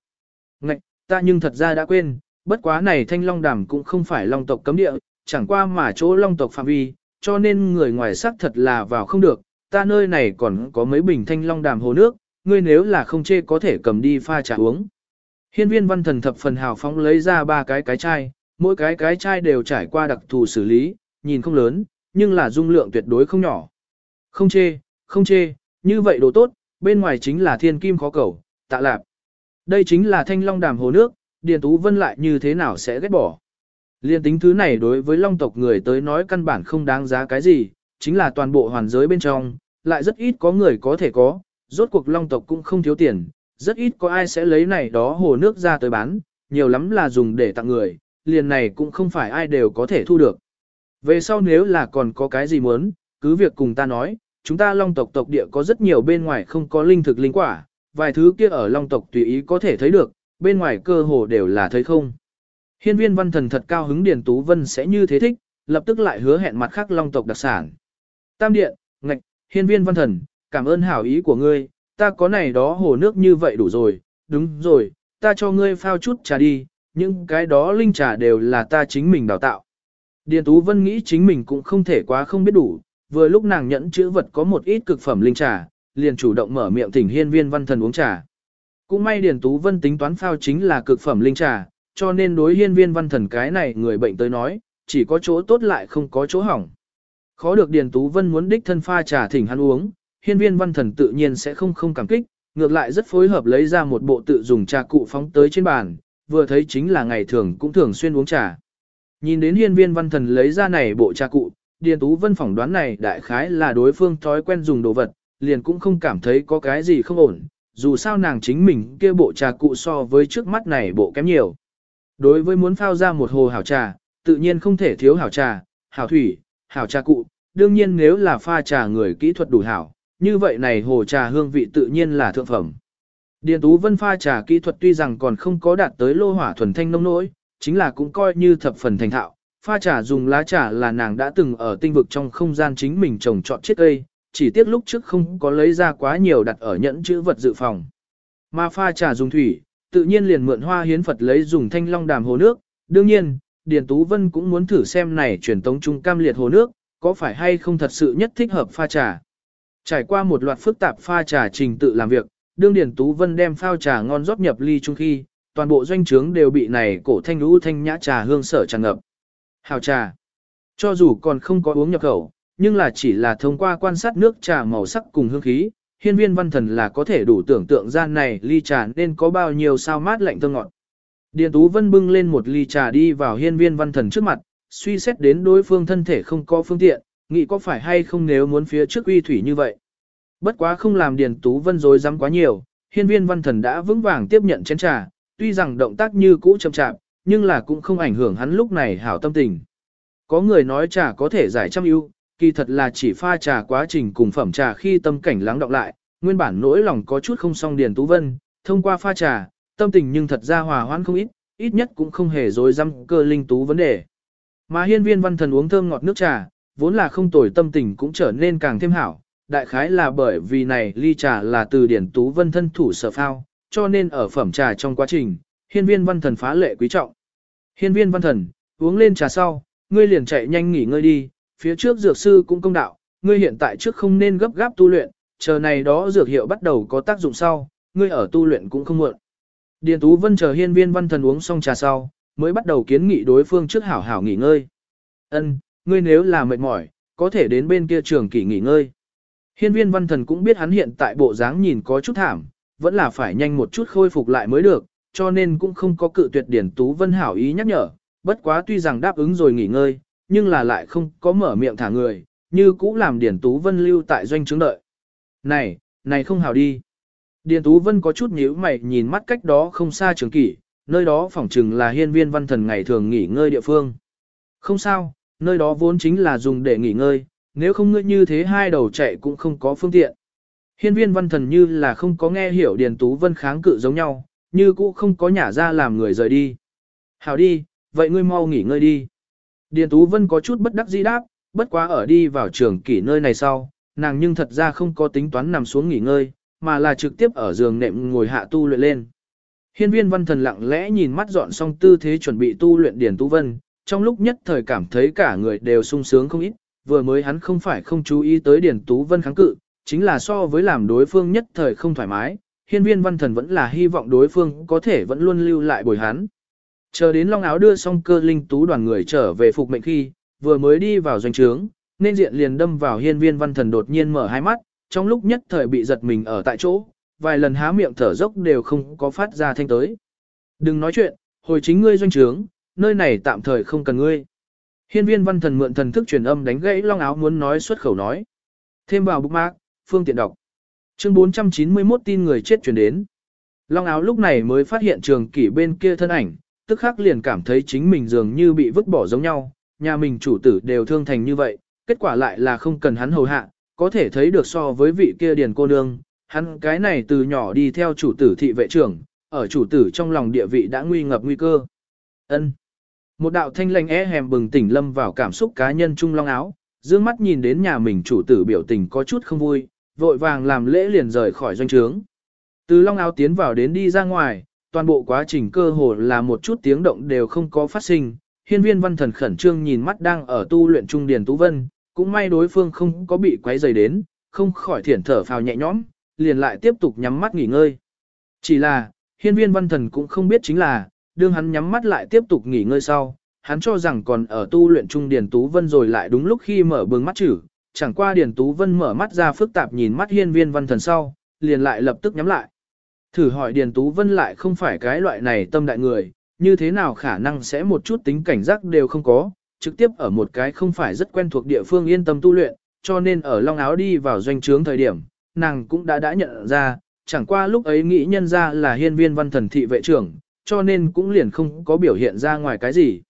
Ngạch, ta nhưng thật ra đã quên, bất quá này Thanh Long Đàm cũng không phải Long tộc cấm địa, chẳng qua mà chỗ Long tộc phạm vi, cho nên người ngoài sắc thật là vào không được, ta nơi này còn có mấy bình Thanh Long Đàm hồ nước, ngươi nếu là không chê có thể cầm đi pha trà uống. Hiên viên văn thần thập phần hào phóng lấy ra ba cái cái chai, mỗi cái cái chai đều trải qua đặc thù xử lý, nhìn không lớn, nhưng là dung lượng tuyệt đối không nhỏ. Không chê, không chê, như vậy đồ tốt, bên ngoài chính là thiên kim khó cầu, tạ lạp. Đây chính là thanh long đàm hồ nước, Điền Tú Vân lại như thế nào sẽ ghét bỏ. Liên tính thứ này đối với long tộc người tới nói căn bản không đáng giá cái gì, chính là toàn bộ hoàn giới bên trong, lại rất ít có người có thể có, rốt cuộc long tộc cũng không thiếu tiền, rất ít có ai sẽ lấy này đó hồ nước ra tới bán, nhiều lắm là dùng để tặng người, liền này cũng không phải ai đều có thể thu được. Về sau nếu là còn có cái gì muốn, cứ việc cùng ta nói, chúng ta long tộc tộc địa có rất nhiều bên ngoài không có linh thực linh quả, vài thứ kia ở long tộc tùy ý có thể thấy được, bên ngoài cơ hồ đều là thấy không. Hiên viên văn thần thật cao hứng Điền Tú Vân sẽ như thế thích, lập tức lại hứa hẹn mặt khác long tộc đặc sản. Tam điện, ngạch, hiên viên văn thần, cảm ơn hảo ý của ngươi, ta có này đó hồ nước như vậy đủ rồi, đúng rồi, ta cho ngươi phao chút trà đi, những cái đó linh trà đều là ta chính mình đào tạo. Điền Tú Vân nghĩ chính mình cũng không thể quá không biết đủ, vừa lúc nàng nhẫn chữ vật có một ít cực phẩm linh trà, liền chủ động mở miệng thỉnh hiên viên văn thần uống trà. Cũng may Điền Tú Vân tính toán phao chính là cực phẩm linh trà, cho nên đối hiên viên văn thần cái này người bệnh tới nói, chỉ có chỗ tốt lại không có chỗ hỏng. Khó được Điền Tú Vân muốn đích thân pha trà thỉnh hắn uống, hiên viên văn thần tự nhiên sẽ không không cảm kích, ngược lại rất phối hợp lấy ra một bộ tự dùng trà cụ phóng tới trên bàn, vừa thấy chính là ngày thường cũng thường xuyên uống trà. Nhìn đến hiên viên văn thần lấy ra này bộ trà cụ, Điền Tú Vân phỏng đoán này đại khái là đối phương thói quen dùng đồ vật, liền cũng không cảm thấy có cái gì không ổn, dù sao nàng chính mình kia bộ trà cụ so với trước mắt này bộ kém nhiều. Đối với muốn phao ra một hồ hảo trà, tự nhiên không thể thiếu hảo trà, hảo thủy, hảo trà cụ, đương nhiên nếu là pha trà người kỹ thuật đủ hảo, như vậy này hồ trà hương vị tự nhiên là thượng phẩm. Điền Tú Vân pha trà kỹ thuật tuy rằng còn không có đạt tới lô hỏa thuần thanh nông nỗi, chính là cũng coi như thập phần thành thạo. Pha trà dùng lá trà là nàng đã từng ở tinh vực trong không gian chính mình trồng trọt chiếc cây, chỉ tiếc lúc trước không có lấy ra quá nhiều đặt ở nhẫn chữ vật dự phòng. Mà pha trà dùng thủy, tự nhiên liền mượn hoa hiến Phật lấy dùng thanh long đàm hồ nước, đương nhiên, Điền Tú Vân cũng muốn thử xem này truyền tống trung cam liệt hồ nước, có phải hay không thật sự nhất thích hợp pha trà. Trải qua một loạt phức tạp pha trà trình tự làm việc, đương Điền Tú Vân đem phao trà ngon rót nhập ly chung khi, toàn bộ doanh trướng đều bị này cổ thanh lũ thanh nhã trà hương sở tràn ngập. Hào trà. Cho dù còn không có uống nhập khẩu, nhưng là chỉ là thông qua quan sát nước trà màu sắc cùng hương khí, hiên viên văn thần là có thể đủ tưởng tượng ra này ly trà nên có bao nhiêu sao mát lạnh thơ ngọt. Điền Tú Vân bưng lên một ly trà đi vào hiên viên văn thần trước mặt, suy xét đến đối phương thân thể không có phương tiện, nghĩ có phải hay không nếu muốn phía trước uy thủy như vậy. Bất quá không làm Điền Tú Vân dối dám quá nhiều, hiên viên văn thần đã vững vàng tiếp nhận chén trà, tuy rằng động tác như cũ chậm chạp, nhưng là cũng không ảnh hưởng hắn lúc này hảo tâm tình. Có người nói trà có thể giải trăm ưu, kỳ thật là chỉ pha trà quá trình cùng phẩm trà khi tâm cảnh lắng đọng lại, nguyên bản nỗi lòng có chút không xong Điền Tú Vân, thông qua pha trà, tâm tình nhưng thật ra hòa hoãn không ít, ít nhất cũng không hề dối dăm cơ linh tú vấn đề. Mà hiên viên văn thần uống thơm ngọt nước trà, vốn là không tồi tâm tình cũng trở nên càng thêm hảo, đại khái là bởi vì này ly trà là từ Điển Tú Vân thân thủ sở phao, cho nên ở phẩm trà trong quá trình, hiên viên văn thần phá lệ quý trọng. Hiên viên văn thần, uống lên trà sau, ngươi liền chạy nhanh nghỉ ngơi đi, phía trước dược sư cũng công đạo, ngươi hiện tại trước không nên gấp gáp tu luyện, chờ này đó dược hiệu bắt đầu có tác dụng sau, ngươi ở tu luyện cũng không muộn. Điền Tú Vân chờ hiên viên văn thần uống xong trà sau, mới bắt đầu kiến nghị đối phương trước hảo hảo nghỉ ngơi. Ân, ngươi nếu là mệt mỏi, có thể đến bên kia trường kỳ nghỉ ngơi. Hiên viên văn thần cũng biết hắn hiện tại bộ dáng nhìn có chút thảm, vẫn là phải nhanh một chút khôi phục lại mới được, cho nên cũng không có cự tuyệt Điển Tú Vân hảo ý nhắc nhở, bất quá tuy rằng đáp ứng rồi nghỉ ngơi, nhưng là lại không có mở miệng thả người, như cũ làm Điển Tú Vân lưu tại doanh chứng đợi. Này, này không hảo đi. Điền Tú Vân có chút nhíu mày nhìn mắt cách đó không xa trường kỷ, nơi đó phỏng chừng là hiên viên văn thần ngày thường nghỉ ngơi địa phương. Không sao, nơi đó vốn chính là dùng để nghỉ ngơi, nếu không ngươi như thế hai đầu chạy cũng không có phương tiện. Hiên viên văn thần như là không có nghe hiểu Điền Tú Vân kháng cự giống nhau, như cũ không có nhả ra làm người rời đi. Hảo đi, vậy ngươi mau nghỉ ngơi đi. Điền Tú Vân có chút bất đắc dĩ đáp, bất quá ở đi vào trường kỷ nơi này sau, nàng nhưng thật ra không có tính toán nằm xuống nghỉ ngơi, mà là trực tiếp ở giường nệm ngồi hạ tu luyện lên. Hiên viên văn thần lặng lẽ nhìn mắt dọn xong tư thế chuẩn bị tu luyện Điền Tú Vân, trong lúc nhất thời cảm thấy cả người đều sung sướng không ít, vừa mới hắn không phải không chú ý tới Điền Tú Vân kháng cự, chính là so với làm đối phương nhất thời không thoải mái, hiên viên văn thần vẫn là hy vọng đối phương có thể vẫn luôn lưu lại bồi hắn. Chờ đến long áo đưa xong cơ linh tú đoàn người trở về phục mệnh khi, vừa mới đi vào doanh trướng, nên diện liền đâm vào hiên viên văn thần đột nhiên mở hai mắt, trong lúc nhất thời bị giật mình ở tại chỗ, vài lần há miệng thở dốc đều không có phát ra thanh tới. Đừng nói chuyện, hồi chính ngươi doanh trướng, nơi này tạm thời không cần ngươi. Hiên viên văn thần mượn thần thức truyền âm đánh gãy long áo muốn nói xuất khẩu nói. Thêm vào bookmark, phương tiện đọc. Chương 491 tin người chết truyền đến. Long áo lúc này mới phát hiện trường kỷ bên kia thân ảnh, tức khắc liền cảm thấy chính mình dường như bị vứt bỏ giống nhau, nhà mình chủ tử đều thương thành như vậy, kết quả lại là không cần hắn hầu hạ, có thể thấy được so với vị kia điền cô nương, hắn cái này từ nhỏ đi theo chủ tử thị vệ trưởng, ở chủ tử trong lòng địa vị đã nguy ngập nguy cơ. Ân. Một đạo thanh lanh é hèm bừng tỉnh lâm vào cảm xúc cá nhân trung long áo, dương mắt nhìn đến nhà mình chủ tử biểu tình có chút không vui, vội vàng làm lễ liền rời khỏi doanh trướng. Từ long áo tiến vào đến đi ra ngoài, toàn bộ quá trình cơ hồ là một chút tiếng động đều không có phát sinh. Hiên viên văn thần khẩn trương nhìn mắt đang ở tu luyện trung điền tú vân, cũng may đối phương không có bị quấy dày đến, không khỏi thiển thở phào nhẹ nhõm, liền lại tiếp tục nhắm mắt nghỉ ngơi. Chỉ là, hiên viên văn thần cũng không biết chính là, đương hắn nhắm mắt lại tiếp tục nghỉ ngơi sau, hắn cho rằng còn ở tu luyện trung Điền Tú Vân rồi lại đúng lúc khi mở bừng mắt chữ, chẳng qua Điền Tú Vân mở mắt ra phức tạp nhìn mắt hiên viên văn thần sau, liền lại lập tức nhắm lại. Thử hỏi Điền Tú Vân lại không phải cái loại này tâm đại người, như thế nào khả năng sẽ một chút tính cảnh giác đều không có, trực tiếp ở một cái không phải rất quen thuộc địa phương yên tâm tu luyện, cho nên ở Long Áo đi vào doanh trướng thời điểm, nàng cũng đã đã nhận ra, chẳng qua lúc ấy nghĩ nhân ra là hiên viên văn thần thị vệ trưởng, cho nên cũng liền không có biểu hiện ra ngoài cái gì.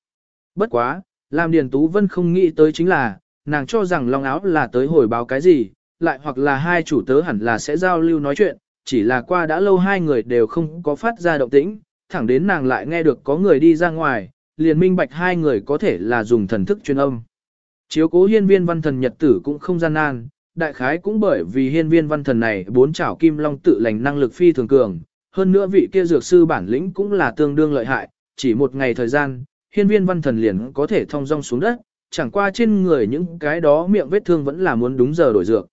Bất quá, làm Điền Tú Vân không nghĩ tới chính là, nàng cho rằng Long Áo là tới hồi báo cái gì, lại hoặc là hai chủ tớ hẳn là sẽ giao lưu nói chuyện, chỉ là qua đã lâu hai người đều không có phát ra động tĩnh, thẳng đến nàng lại nghe được có người đi ra ngoài, liền minh bạch hai người có thể là dùng thần thức truyền âm. Chiếu cố hiên viên văn thần nhật tử cũng không gian nan, đại khái cũng bởi vì hiên viên văn thần này bốn chảo kim long tự lành năng lực phi thường cường, hơn nữa vị kia dược sư bản lĩnh cũng là tương đương lợi hại, chỉ một ngày thời gian, hiên viên văn thần liền có thể thông dong xuống đất, chẳng qua trên người những cái đó miệng vết thương vẫn là muốn đúng giờ đổi dược.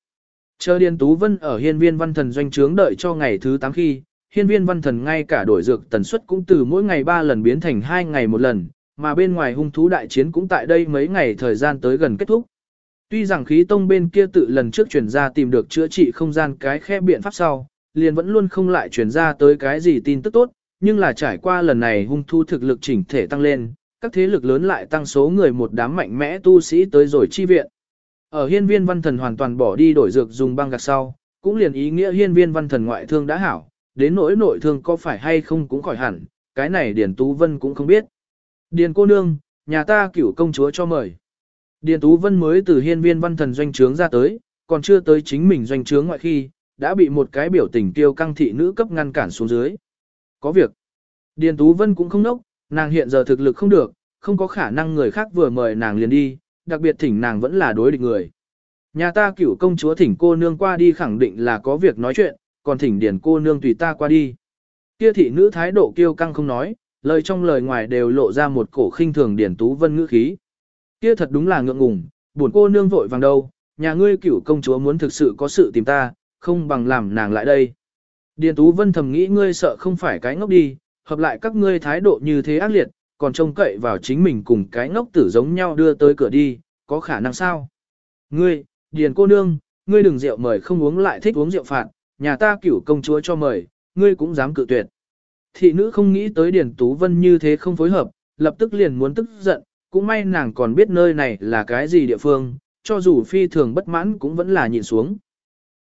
Chờ Điền Tú Vân ở hiên viên văn thần doanh trướng đợi cho ngày thứ 8 khi, hiên viên văn thần ngay cả đổi dược tần suất cũng từ mỗi ngày 3 lần biến thành 2 ngày một lần, mà bên ngoài hung thú đại chiến cũng tại đây mấy ngày thời gian tới gần kết thúc. Tuy rằng khí tông bên kia tự lần trước chuyển ra tìm được chữa trị không gian cái khe biện pháp sau, liền vẫn luôn không lại chuyển ra tới cái gì tin tức tốt, nhưng là trải qua lần này hung thú thực lực chỉnh thể tăng lên, các thế lực lớn lại tăng số người một đám mạnh mẽ tu sĩ tới rồi chi viện. Ở hiên viên văn thần hoàn toàn bỏ đi đổi dược dùng băng gạc sau, cũng liền ý nghĩa hiên viên văn thần ngoại thương đã hảo, đến nỗi nội thương có phải hay không cũng khỏi hẳn, cái này điển Tú Vân cũng không biết. Điền cô nương, nhà ta cửu công chúa cho mời. Điền Tú Vân mới từ hiên viên văn thần doanh trướng ra tới, còn chưa tới chính mình doanh trướng ngoại khi, đã bị một cái biểu tình tiêu căng thị nữ cấp ngăn cản xuống dưới. Có việc. Điền Tú Vân cũng không nốc, nàng hiện giờ thực lực không được, không có khả năng người khác vừa mời nàng liền đi, đặc biệt thỉnh nàng vẫn là đối địch người. Nhà ta cửu công chúa thỉnh cô nương qua đi khẳng định là có việc nói chuyện, còn thỉnh điền cô nương tùy ta qua đi. Kia thị nữ thái độ kiêu căng không nói, lời trong lời ngoài đều lộ ra một cổ khinh thường điển tú vân ngữ khí. Kia thật đúng là ngượng ngùng, buồn cô nương vội vàng đâu, nhà ngươi cửu công chúa muốn thực sự có sự tìm ta, không bằng làm nàng lại đây. Điền Tú Vân thầm nghĩ ngươi sợ không phải cái ngốc đi, hợp lại các ngươi thái độ như thế ác liệt, còn trông cậy vào chính mình cùng cái ngốc tử giống nhau đưa tới cửa đi, có khả năng sao? Ngươi, Điền cô nương, ngươi đừng rượu mời không uống lại thích uống rượu phạt, nhà ta cửu công chúa cho mời, ngươi cũng dám cự tuyệt. Thị nữ không nghĩ tới Điền Tú Vân như thế không phối hợp, lập tức liền muốn tức giận, cũng may nàng còn biết nơi này là cái gì địa phương, cho dù phi thường bất mãn cũng vẫn là nhìn xuống.